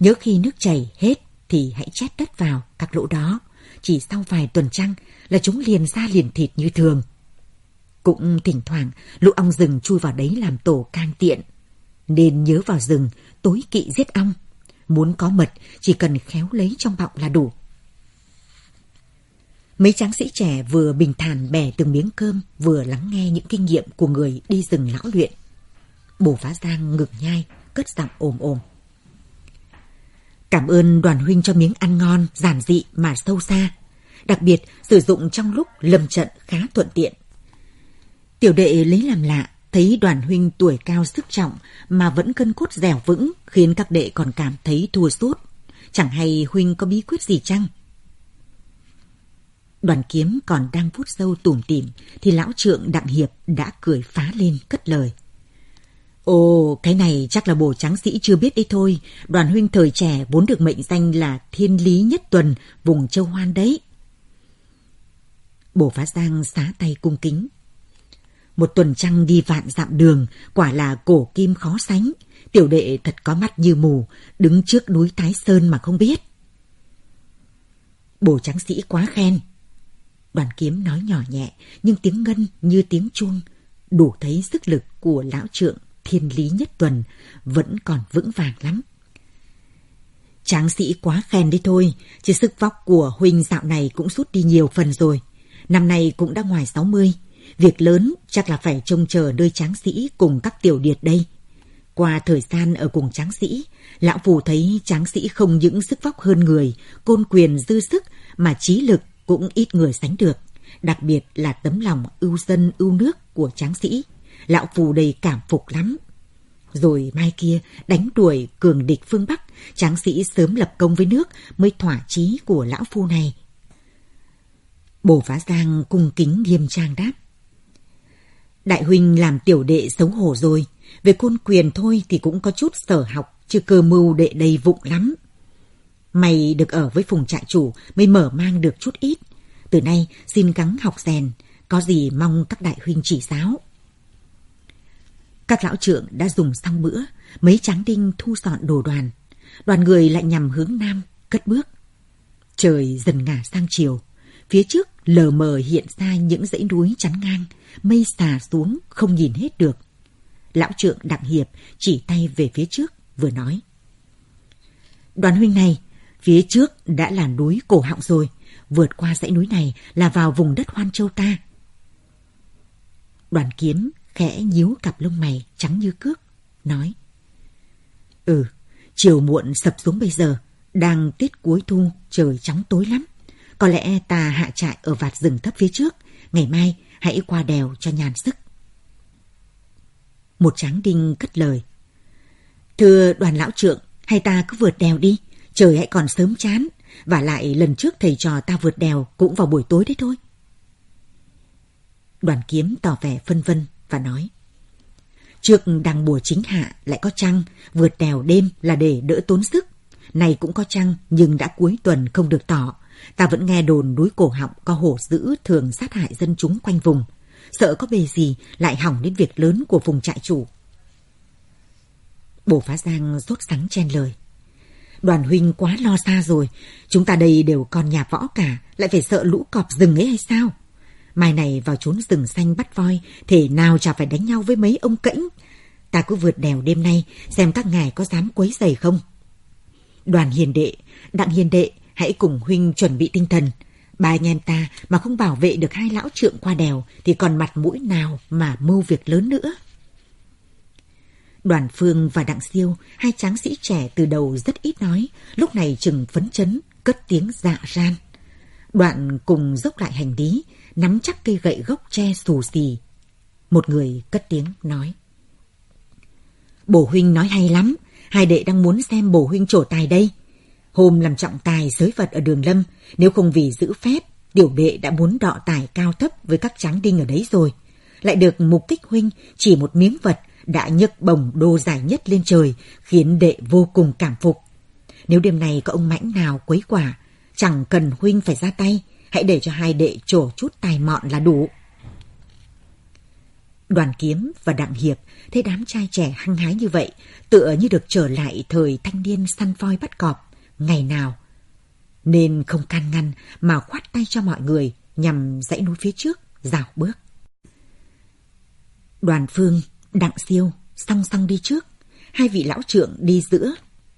[SPEAKER 5] Nhớ khi nước chảy hết thì hãy chét đất vào các lỗ đó. Chỉ sau vài tuần trăng là chúng liền ra liền thịt như thường. Cũng thỉnh thoảng lũ ong rừng chui vào đấy làm tổ càng tiện. Nên nhớ vào rừng tối kỵ giết ong. Muốn có mật chỉ cần khéo lấy trong bọng là đủ. Mấy tráng sĩ trẻ vừa bình thản bẻ từng miếng cơm vừa lắng nghe những kinh nghiệm của người đi rừng lão luyện. bổ phá giang ngực nhai, cất giọng ồm ồm. Cảm ơn đoàn huynh cho miếng ăn ngon, giản dị mà sâu xa. Đặc biệt sử dụng trong lúc lâm trận khá thuận tiện. Tiểu đệ lấy làm lạ, thấy đoàn huynh tuổi cao sức trọng mà vẫn cân cốt dẻo vững khiến các đệ còn cảm thấy thua sút. Chẳng hay huynh có bí quyết gì chăng? Đoàn kiếm còn đang vuốt sâu tủm tỉm thì lão trượng đặng hiệp đã cười phá lên cất lời. Ồ, cái này chắc là bồ tráng sĩ chưa biết đấy thôi. Đoàn huynh thời trẻ vốn được mệnh danh là thiên lý nhất tuần vùng châu Hoan đấy. Bồ phá giang xá tay cung kính. Một tuần trăng đi vạn dặm đường, quả là cổ kim khó sánh. Tiểu đệ thật có mắt như mù, đứng trước núi Thái Sơn mà không biết. Bồ tráng sĩ quá khen. Đoàn kiếm nói nhỏ nhẹ, nhưng tiếng ngân như tiếng chuông, đủ thấy sức lực của lão trượng thiên lý nhất tuần vẫn còn vững vàng lắm. Tráng sĩ quá khen đi thôi, chứ sức vóc của Huynh dạo này cũng rút đi nhiều phần rồi. Năm nay cũng đã ngoài 60, việc lớn chắc là phải trông chờ nơi tráng sĩ cùng các tiểu điệt đây. Qua thời gian ở cùng tráng sĩ, lão phù thấy tráng sĩ không những sức vóc hơn người, côn quyền dư sức mà trí lực cũng ít người sánh được, đặc biệt là tấm lòng ưu dân ưu nước của tráng sĩ lão phù đầy cảm phục lắm. Rồi mai kia đánh đuổi cường địch phương Bắc, tráng sĩ sớm lập công với nước mới thỏa chí của lão phu này. Bồ Phá Giang cung kính nghiêm trang đáp. Đại huynh làm tiểu đệ xấu hổ rồi, về côn quyền thôi thì cũng có chút sở học, chứ cơ mưu đệ đầy vụng lắm. Mày được ở với phùng trại chủ mới mở mang được chút ít. Từ nay xin gắng học rèn, có gì mong các đại huynh chỉ giáo. Các lão trưởng đã dùng xong bữa, mấy tráng đinh thu dọn đồ đoàn. Đoàn người lại nhằm hướng nam, cất bước. Trời dần ngả sang chiều. Phía trước lờ mờ hiện ra những dãy núi chắn ngang, mây xà xuống không nhìn hết được. Lão trượng đặng hiệp chỉ tay về phía trước, vừa nói. Đoàn huynh này, phía trước đã là núi cổ họng rồi, vượt qua dãy núi này là vào vùng đất Hoan Châu ta. Đoàn kiếm khẽ nhíu cặp lông mày trắng như cước, nói. Ừ, chiều muộn sập xuống bây giờ, đang tiết cuối thu, trời chóng tối lắm. Có lẽ ta hạ trại ở vạt rừng thấp phía trước, ngày mai hãy qua đèo cho nhàn sức. Một tráng đinh cất lời. Thưa đoàn lão trượng, hay ta cứ vượt đèo đi, trời hãy còn sớm chán, và lại lần trước thầy trò ta vượt đèo cũng vào buổi tối đấy thôi. Đoàn kiếm tỏ vẻ phân vân, và nói Trước đằng mùa chính hạ lại có trăng, vượt đèo đêm là để đỡ tốn sức. Này cũng có trăng nhưng đã cuối tuần không được tỏ. Ta vẫn nghe đồn núi cổ họng có hổ dữ thường sát hại dân chúng quanh vùng. Sợ có bề gì lại hỏng đến việc lớn của vùng trại chủ. Bồ Phá Giang rốt sắng chen lời. Đoàn huynh quá lo xa rồi, chúng ta đây đều còn nhà võ cả, lại phải sợ lũ cọp rừng ấy hay sao? Mai này vào trốn rừng xanh bắt voi, thể nào chả phải đánh nhau với mấy ông cẫnh. Ta cứ vượt đèo đêm nay, xem các ngài có dám quấy giày không. Đoàn hiền đệ, đặng hiền đệ, hãy cùng huynh chuẩn bị tinh thần. Ba anh em ta mà không bảo vệ được hai lão trượng qua đèo thì còn mặt mũi nào mà mưu việc lớn nữa. Đoàn Phương và Đặng Siêu, hai tráng sĩ trẻ từ đầu rất ít nói, lúc này chừng phấn chấn, cất tiếng dạ ran. Đoạn cùng dốc lại hành lý, nắm chắc cây gậy gốc tre xù xì. Một người cất tiếng nói. Bổ huynh nói hay lắm, hai đệ đang muốn xem bổ huynh trổ tài đây. Hôm làm trọng tài giới vật ở đường lâm, nếu không vì giữ phép, tiểu đệ đã muốn đọ tài cao thấp với các tráng đinh ở đấy rồi. Lại được mục kích huynh chỉ một miếng vật đã nhấc bồng đô dài nhất lên trời, khiến đệ vô cùng cảm phục. Nếu đêm này có ông mãnh nào quấy quả, chẳng cần huynh phải ra tay, hãy để cho hai đệ trổ chút tài mọn là đủ. Đoàn kiếm và đặng hiệp thấy đám trai trẻ hăng hái như vậy, tựa như được trở lại thời thanh niên săn voi bắt cọp, ngày nào. Nên không can ngăn mà khoát tay cho mọi người nhằm dãy núi phía trước, rào bước. Đoàn phương, đặng siêu, song song đi trước, hai vị lão trượng đi giữa,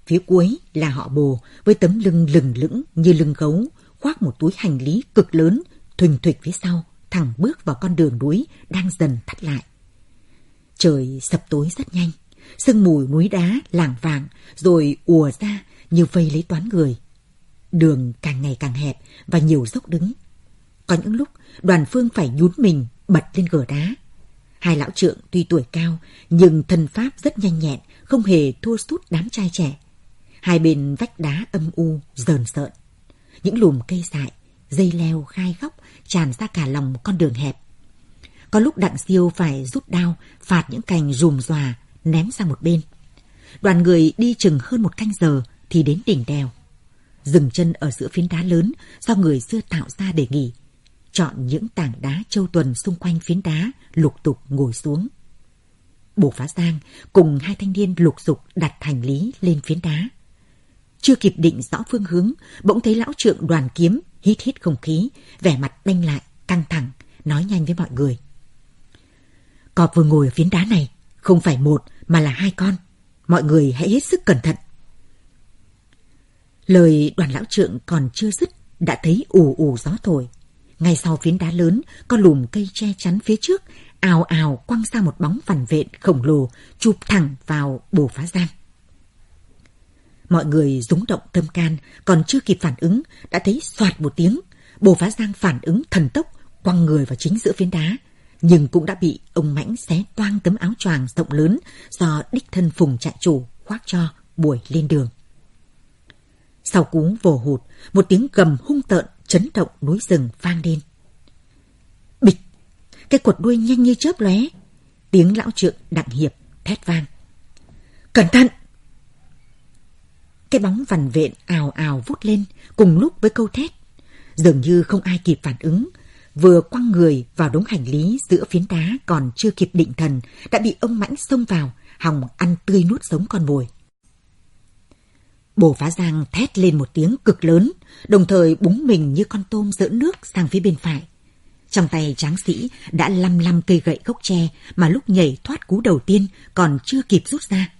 [SPEAKER 5] phía cuối là họ bồ với tấm lưng lừng lững như lưng gấu, khoác một túi hành lý cực lớn, thuỳnh thụy phía sau, thẳng bước vào con đường núi đang dần thắt lại. Trời sập tối rất nhanh, sương mù núi đá lảng vàng rồi ùa ra như vây lấy toán người. Đường càng ngày càng hẹp và nhiều dốc đứng. Có những lúc đoàn phương phải nhún mình bật lên gờ đá. Hai lão trượng tuy tuổi cao nhưng thân pháp rất nhanh nhẹn, không hề thua sút đám trai trẻ. Hai bên vách đá âm u, dờn sợn. Những lùm cây dại, dây leo khai góc tràn ra cả lòng con đường hẹp. Có lúc đặng siêu phải rút đao, phạt những cành rùm ròa, ném sang một bên. Đoàn người đi chừng hơn một canh giờ thì đến đỉnh đèo. Dừng chân ở giữa phiến đá lớn do người xưa tạo ra để nghỉ. Chọn những tảng đá châu tuần xung quanh phiến đá, lục tục ngồi xuống. Bồ Phá Giang cùng hai thanh niên lục dục đặt hành lý lên phiến đá. Chưa kịp định rõ phương hướng, bỗng thấy lão trượng đoàn kiếm hít hít không khí, vẻ mặt đanh lại, căng thẳng, nói nhanh với mọi người. Cọp vừa ngồi ở phiến đá này, không phải một mà là hai con. Mọi người hãy hết sức cẩn thận. Lời đoàn lão trượng còn chưa dứt, đã thấy ù ù gió thổi. Ngay sau phiến đá lớn, có lùm cây che chắn phía trước, ào ào quăng ra một bóng phản vện khổng lồ, chụp thẳng vào bồ phá giang. Mọi người rúng động tâm can, còn chưa kịp phản ứng, đã thấy soạt một tiếng. Bồ phá giang phản ứng thần tốc, quăng người vào chính giữa phiến đá. Nhưng cũng đã bị ông Mãnh xé toang tấm áo choàng rộng lớn do đích thân phùng trại chủ khoác cho buổi lên đường. Sau cú vồ hụt, một tiếng gầm hung tợn chấn động núi rừng vang lên. Bịch! Cái cột đuôi nhanh như chớp lóe. Tiếng lão trượng đặng hiệp thét vang. Cẩn thận! Cái bóng vằn vện ào ào vút lên cùng lúc với câu thét. Dường như không ai kịp phản ứng. Vừa quăng người vào đống hành lý giữa phiến đá còn chưa kịp định thần đã bị ông mãnh xông vào, hòng ăn tươi nuốt sống con mồi. Bồ phá giang thét lên một tiếng cực lớn, đồng thời búng mình như con tôm dỡ nước sang phía bên phải. Trong tay tráng sĩ đã lăm lăm cây gậy gốc tre mà lúc nhảy thoát cú đầu tiên còn chưa kịp rút ra.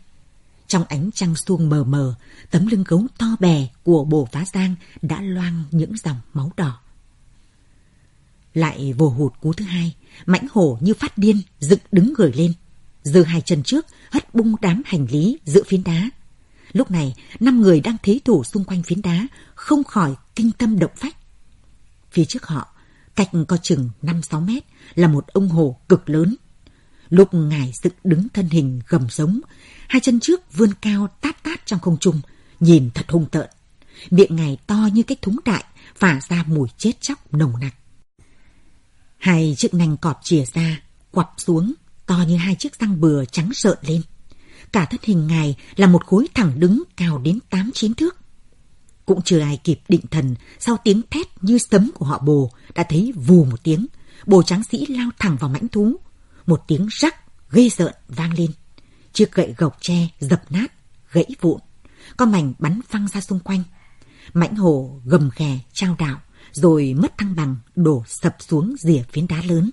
[SPEAKER 5] Trong ánh trăng xuông mờ mờ, tấm lưng gấu to bè của bồ phá giang đã loang những dòng máu đỏ. Lại vồ hụt cú thứ hai, mãnh hổ như phát điên, dựng đứng người lên. giơ hai chân trước, hất bung đám hành lý giữa phiến đá. Lúc này, năm người đang thế thủ xung quanh phiến đá, không khỏi kinh tâm động phách. Phía trước họ, cách có chừng 5-6 mét, là một ông hồ cực lớn. Lúc ngài dựng đứng thân hình gầm giống, hai chân trước vươn cao tát tát trong không trung, nhìn thật hung tợn. Miệng ngài to như cái thúng đại, phả ra mùi chết chóc nồng nặc. Hai chiếc nành cọp chìa ra, quặp xuống, to như hai chiếc răng bừa trắng sợn lên. Cả thân hình ngài là một khối thẳng đứng cao đến tám chín thước. Cũng chưa ai kịp định thần, sau tiếng thét như sấm của họ bồ, đã thấy vù một tiếng, bồ tráng sĩ lao thẳng vào mãnh thú. Một tiếng rắc, ghê rợn vang lên. Chiếc gậy gộc tre dập nát, gãy vụn. Con mảnh bắn phăng ra xung quanh. Mãnh hồ gầm ghè, trao đảo, rồi mất thăng bằng, đổ sập xuống rìa phiến đá lớn.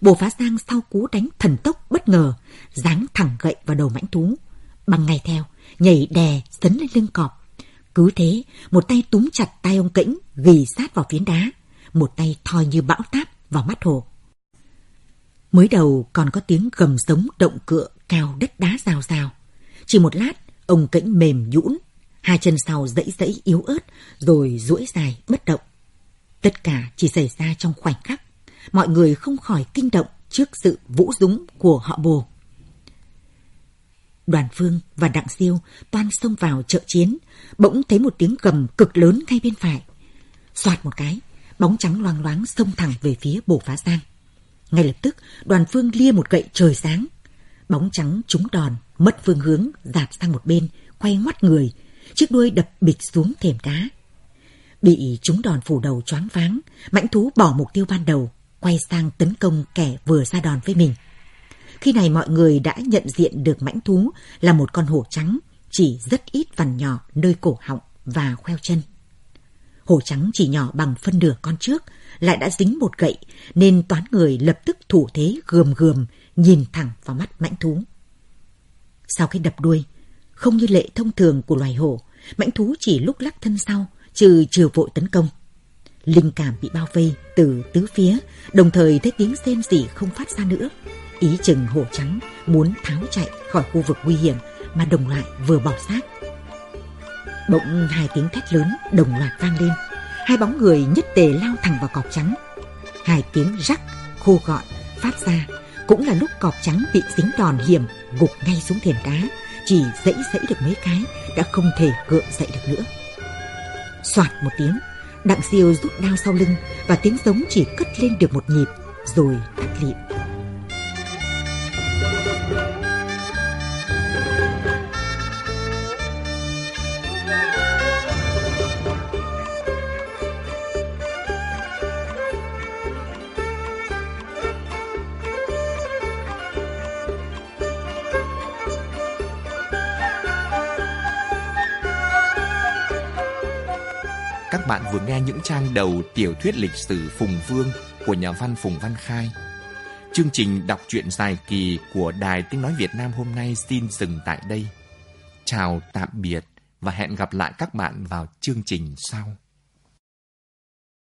[SPEAKER 5] Bồ phá giang sau cú đánh thần tốc bất ngờ, giáng thẳng gậy vào đầu mãnh thú. Bằng ngày theo, nhảy đè, sấn lên lưng cọp. Cứ thế, một tay túm chặt tay ông kĩnh, ghi sát vào phiến đá. Một tay thoi như bão táp vào mắt hồ. Mới đầu còn có tiếng gầm giống động cựa cao đất đá rào rào. Chỉ một lát, ông Kĩnh mềm nhũn, hai chân sau dãy dãy yếu ớt, rồi duỗi dài bất động. Tất cả chỉ xảy ra trong khoảnh khắc. Mọi người không khỏi kinh động trước sự vũ dũng của họ bồ. Đoàn Phương và Đặng Siêu toan xông vào chợ chiến, bỗng thấy một tiếng gầm cực lớn ngay bên phải. Xoạt một cái, bóng trắng loang loáng xông thẳng về phía bổ phá giang. Ngay lập tức, đoàn phương lia một gậy trời sáng. Bóng trắng trúng đòn, mất phương hướng, dạt sang một bên, quay ngoắt người, chiếc đuôi đập bịch xuống thềm đá. Bị trúng đòn phủ đầu choáng váng, mãnh thú bỏ mục tiêu ban đầu, quay sang tấn công kẻ vừa ra đòn với mình. Khi này mọi người đã nhận diện được mãnh thú là một con hổ trắng, chỉ rất ít vằn nhỏ nơi cổ họng và khoeo chân. Hổ trắng chỉ nhỏ bằng phân nửa con trước, lại đã dính một gậy, nên toán người lập tức thủ thế gườm gườm, nhìn thẳng vào mắt mãnh thú. Sau khi đập đuôi, không như lệ thông thường của loài hổ, mãnh thú chỉ lúc lắc thân sau, trừ chiều vội tấn công. Linh cảm bị bao vây từ tứ phía, đồng thời thấy tiếng rên rỉ không phát ra nữa. Ý chừng hổ trắng muốn tháo chạy khỏi khu vực nguy hiểm mà đồng loại vừa bỏ xác. Bỗng hai tiếng thét lớn đồng loạt vang lên. Hai bóng người nhất tề lao thẳng vào cọp trắng. Hai tiếng rắc, khô gọn, phát ra. Cũng là lúc cọp trắng bị dính đòn hiểm, gục ngay xuống thềm đá. Chỉ dãy dãy được mấy cái, đã không thể gượng dậy được nữa. Soạt một tiếng, Đặng siêu rút đao sau lưng và tiếng giống chỉ cất lên được một nhịp, rồi tắt lịm.
[SPEAKER 2] Các bạn vừa nghe những trang đầu tiểu thuyết lịch sử Phùng Vương của nhà văn Phùng Văn Khai. Chương trình đọc truyện dài kỳ của Đài Tiếng Nói Việt Nam hôm nay xin dừng tại đây. Chào tạm biệt và hẹn gặp lại các bạn vào chương trình sau.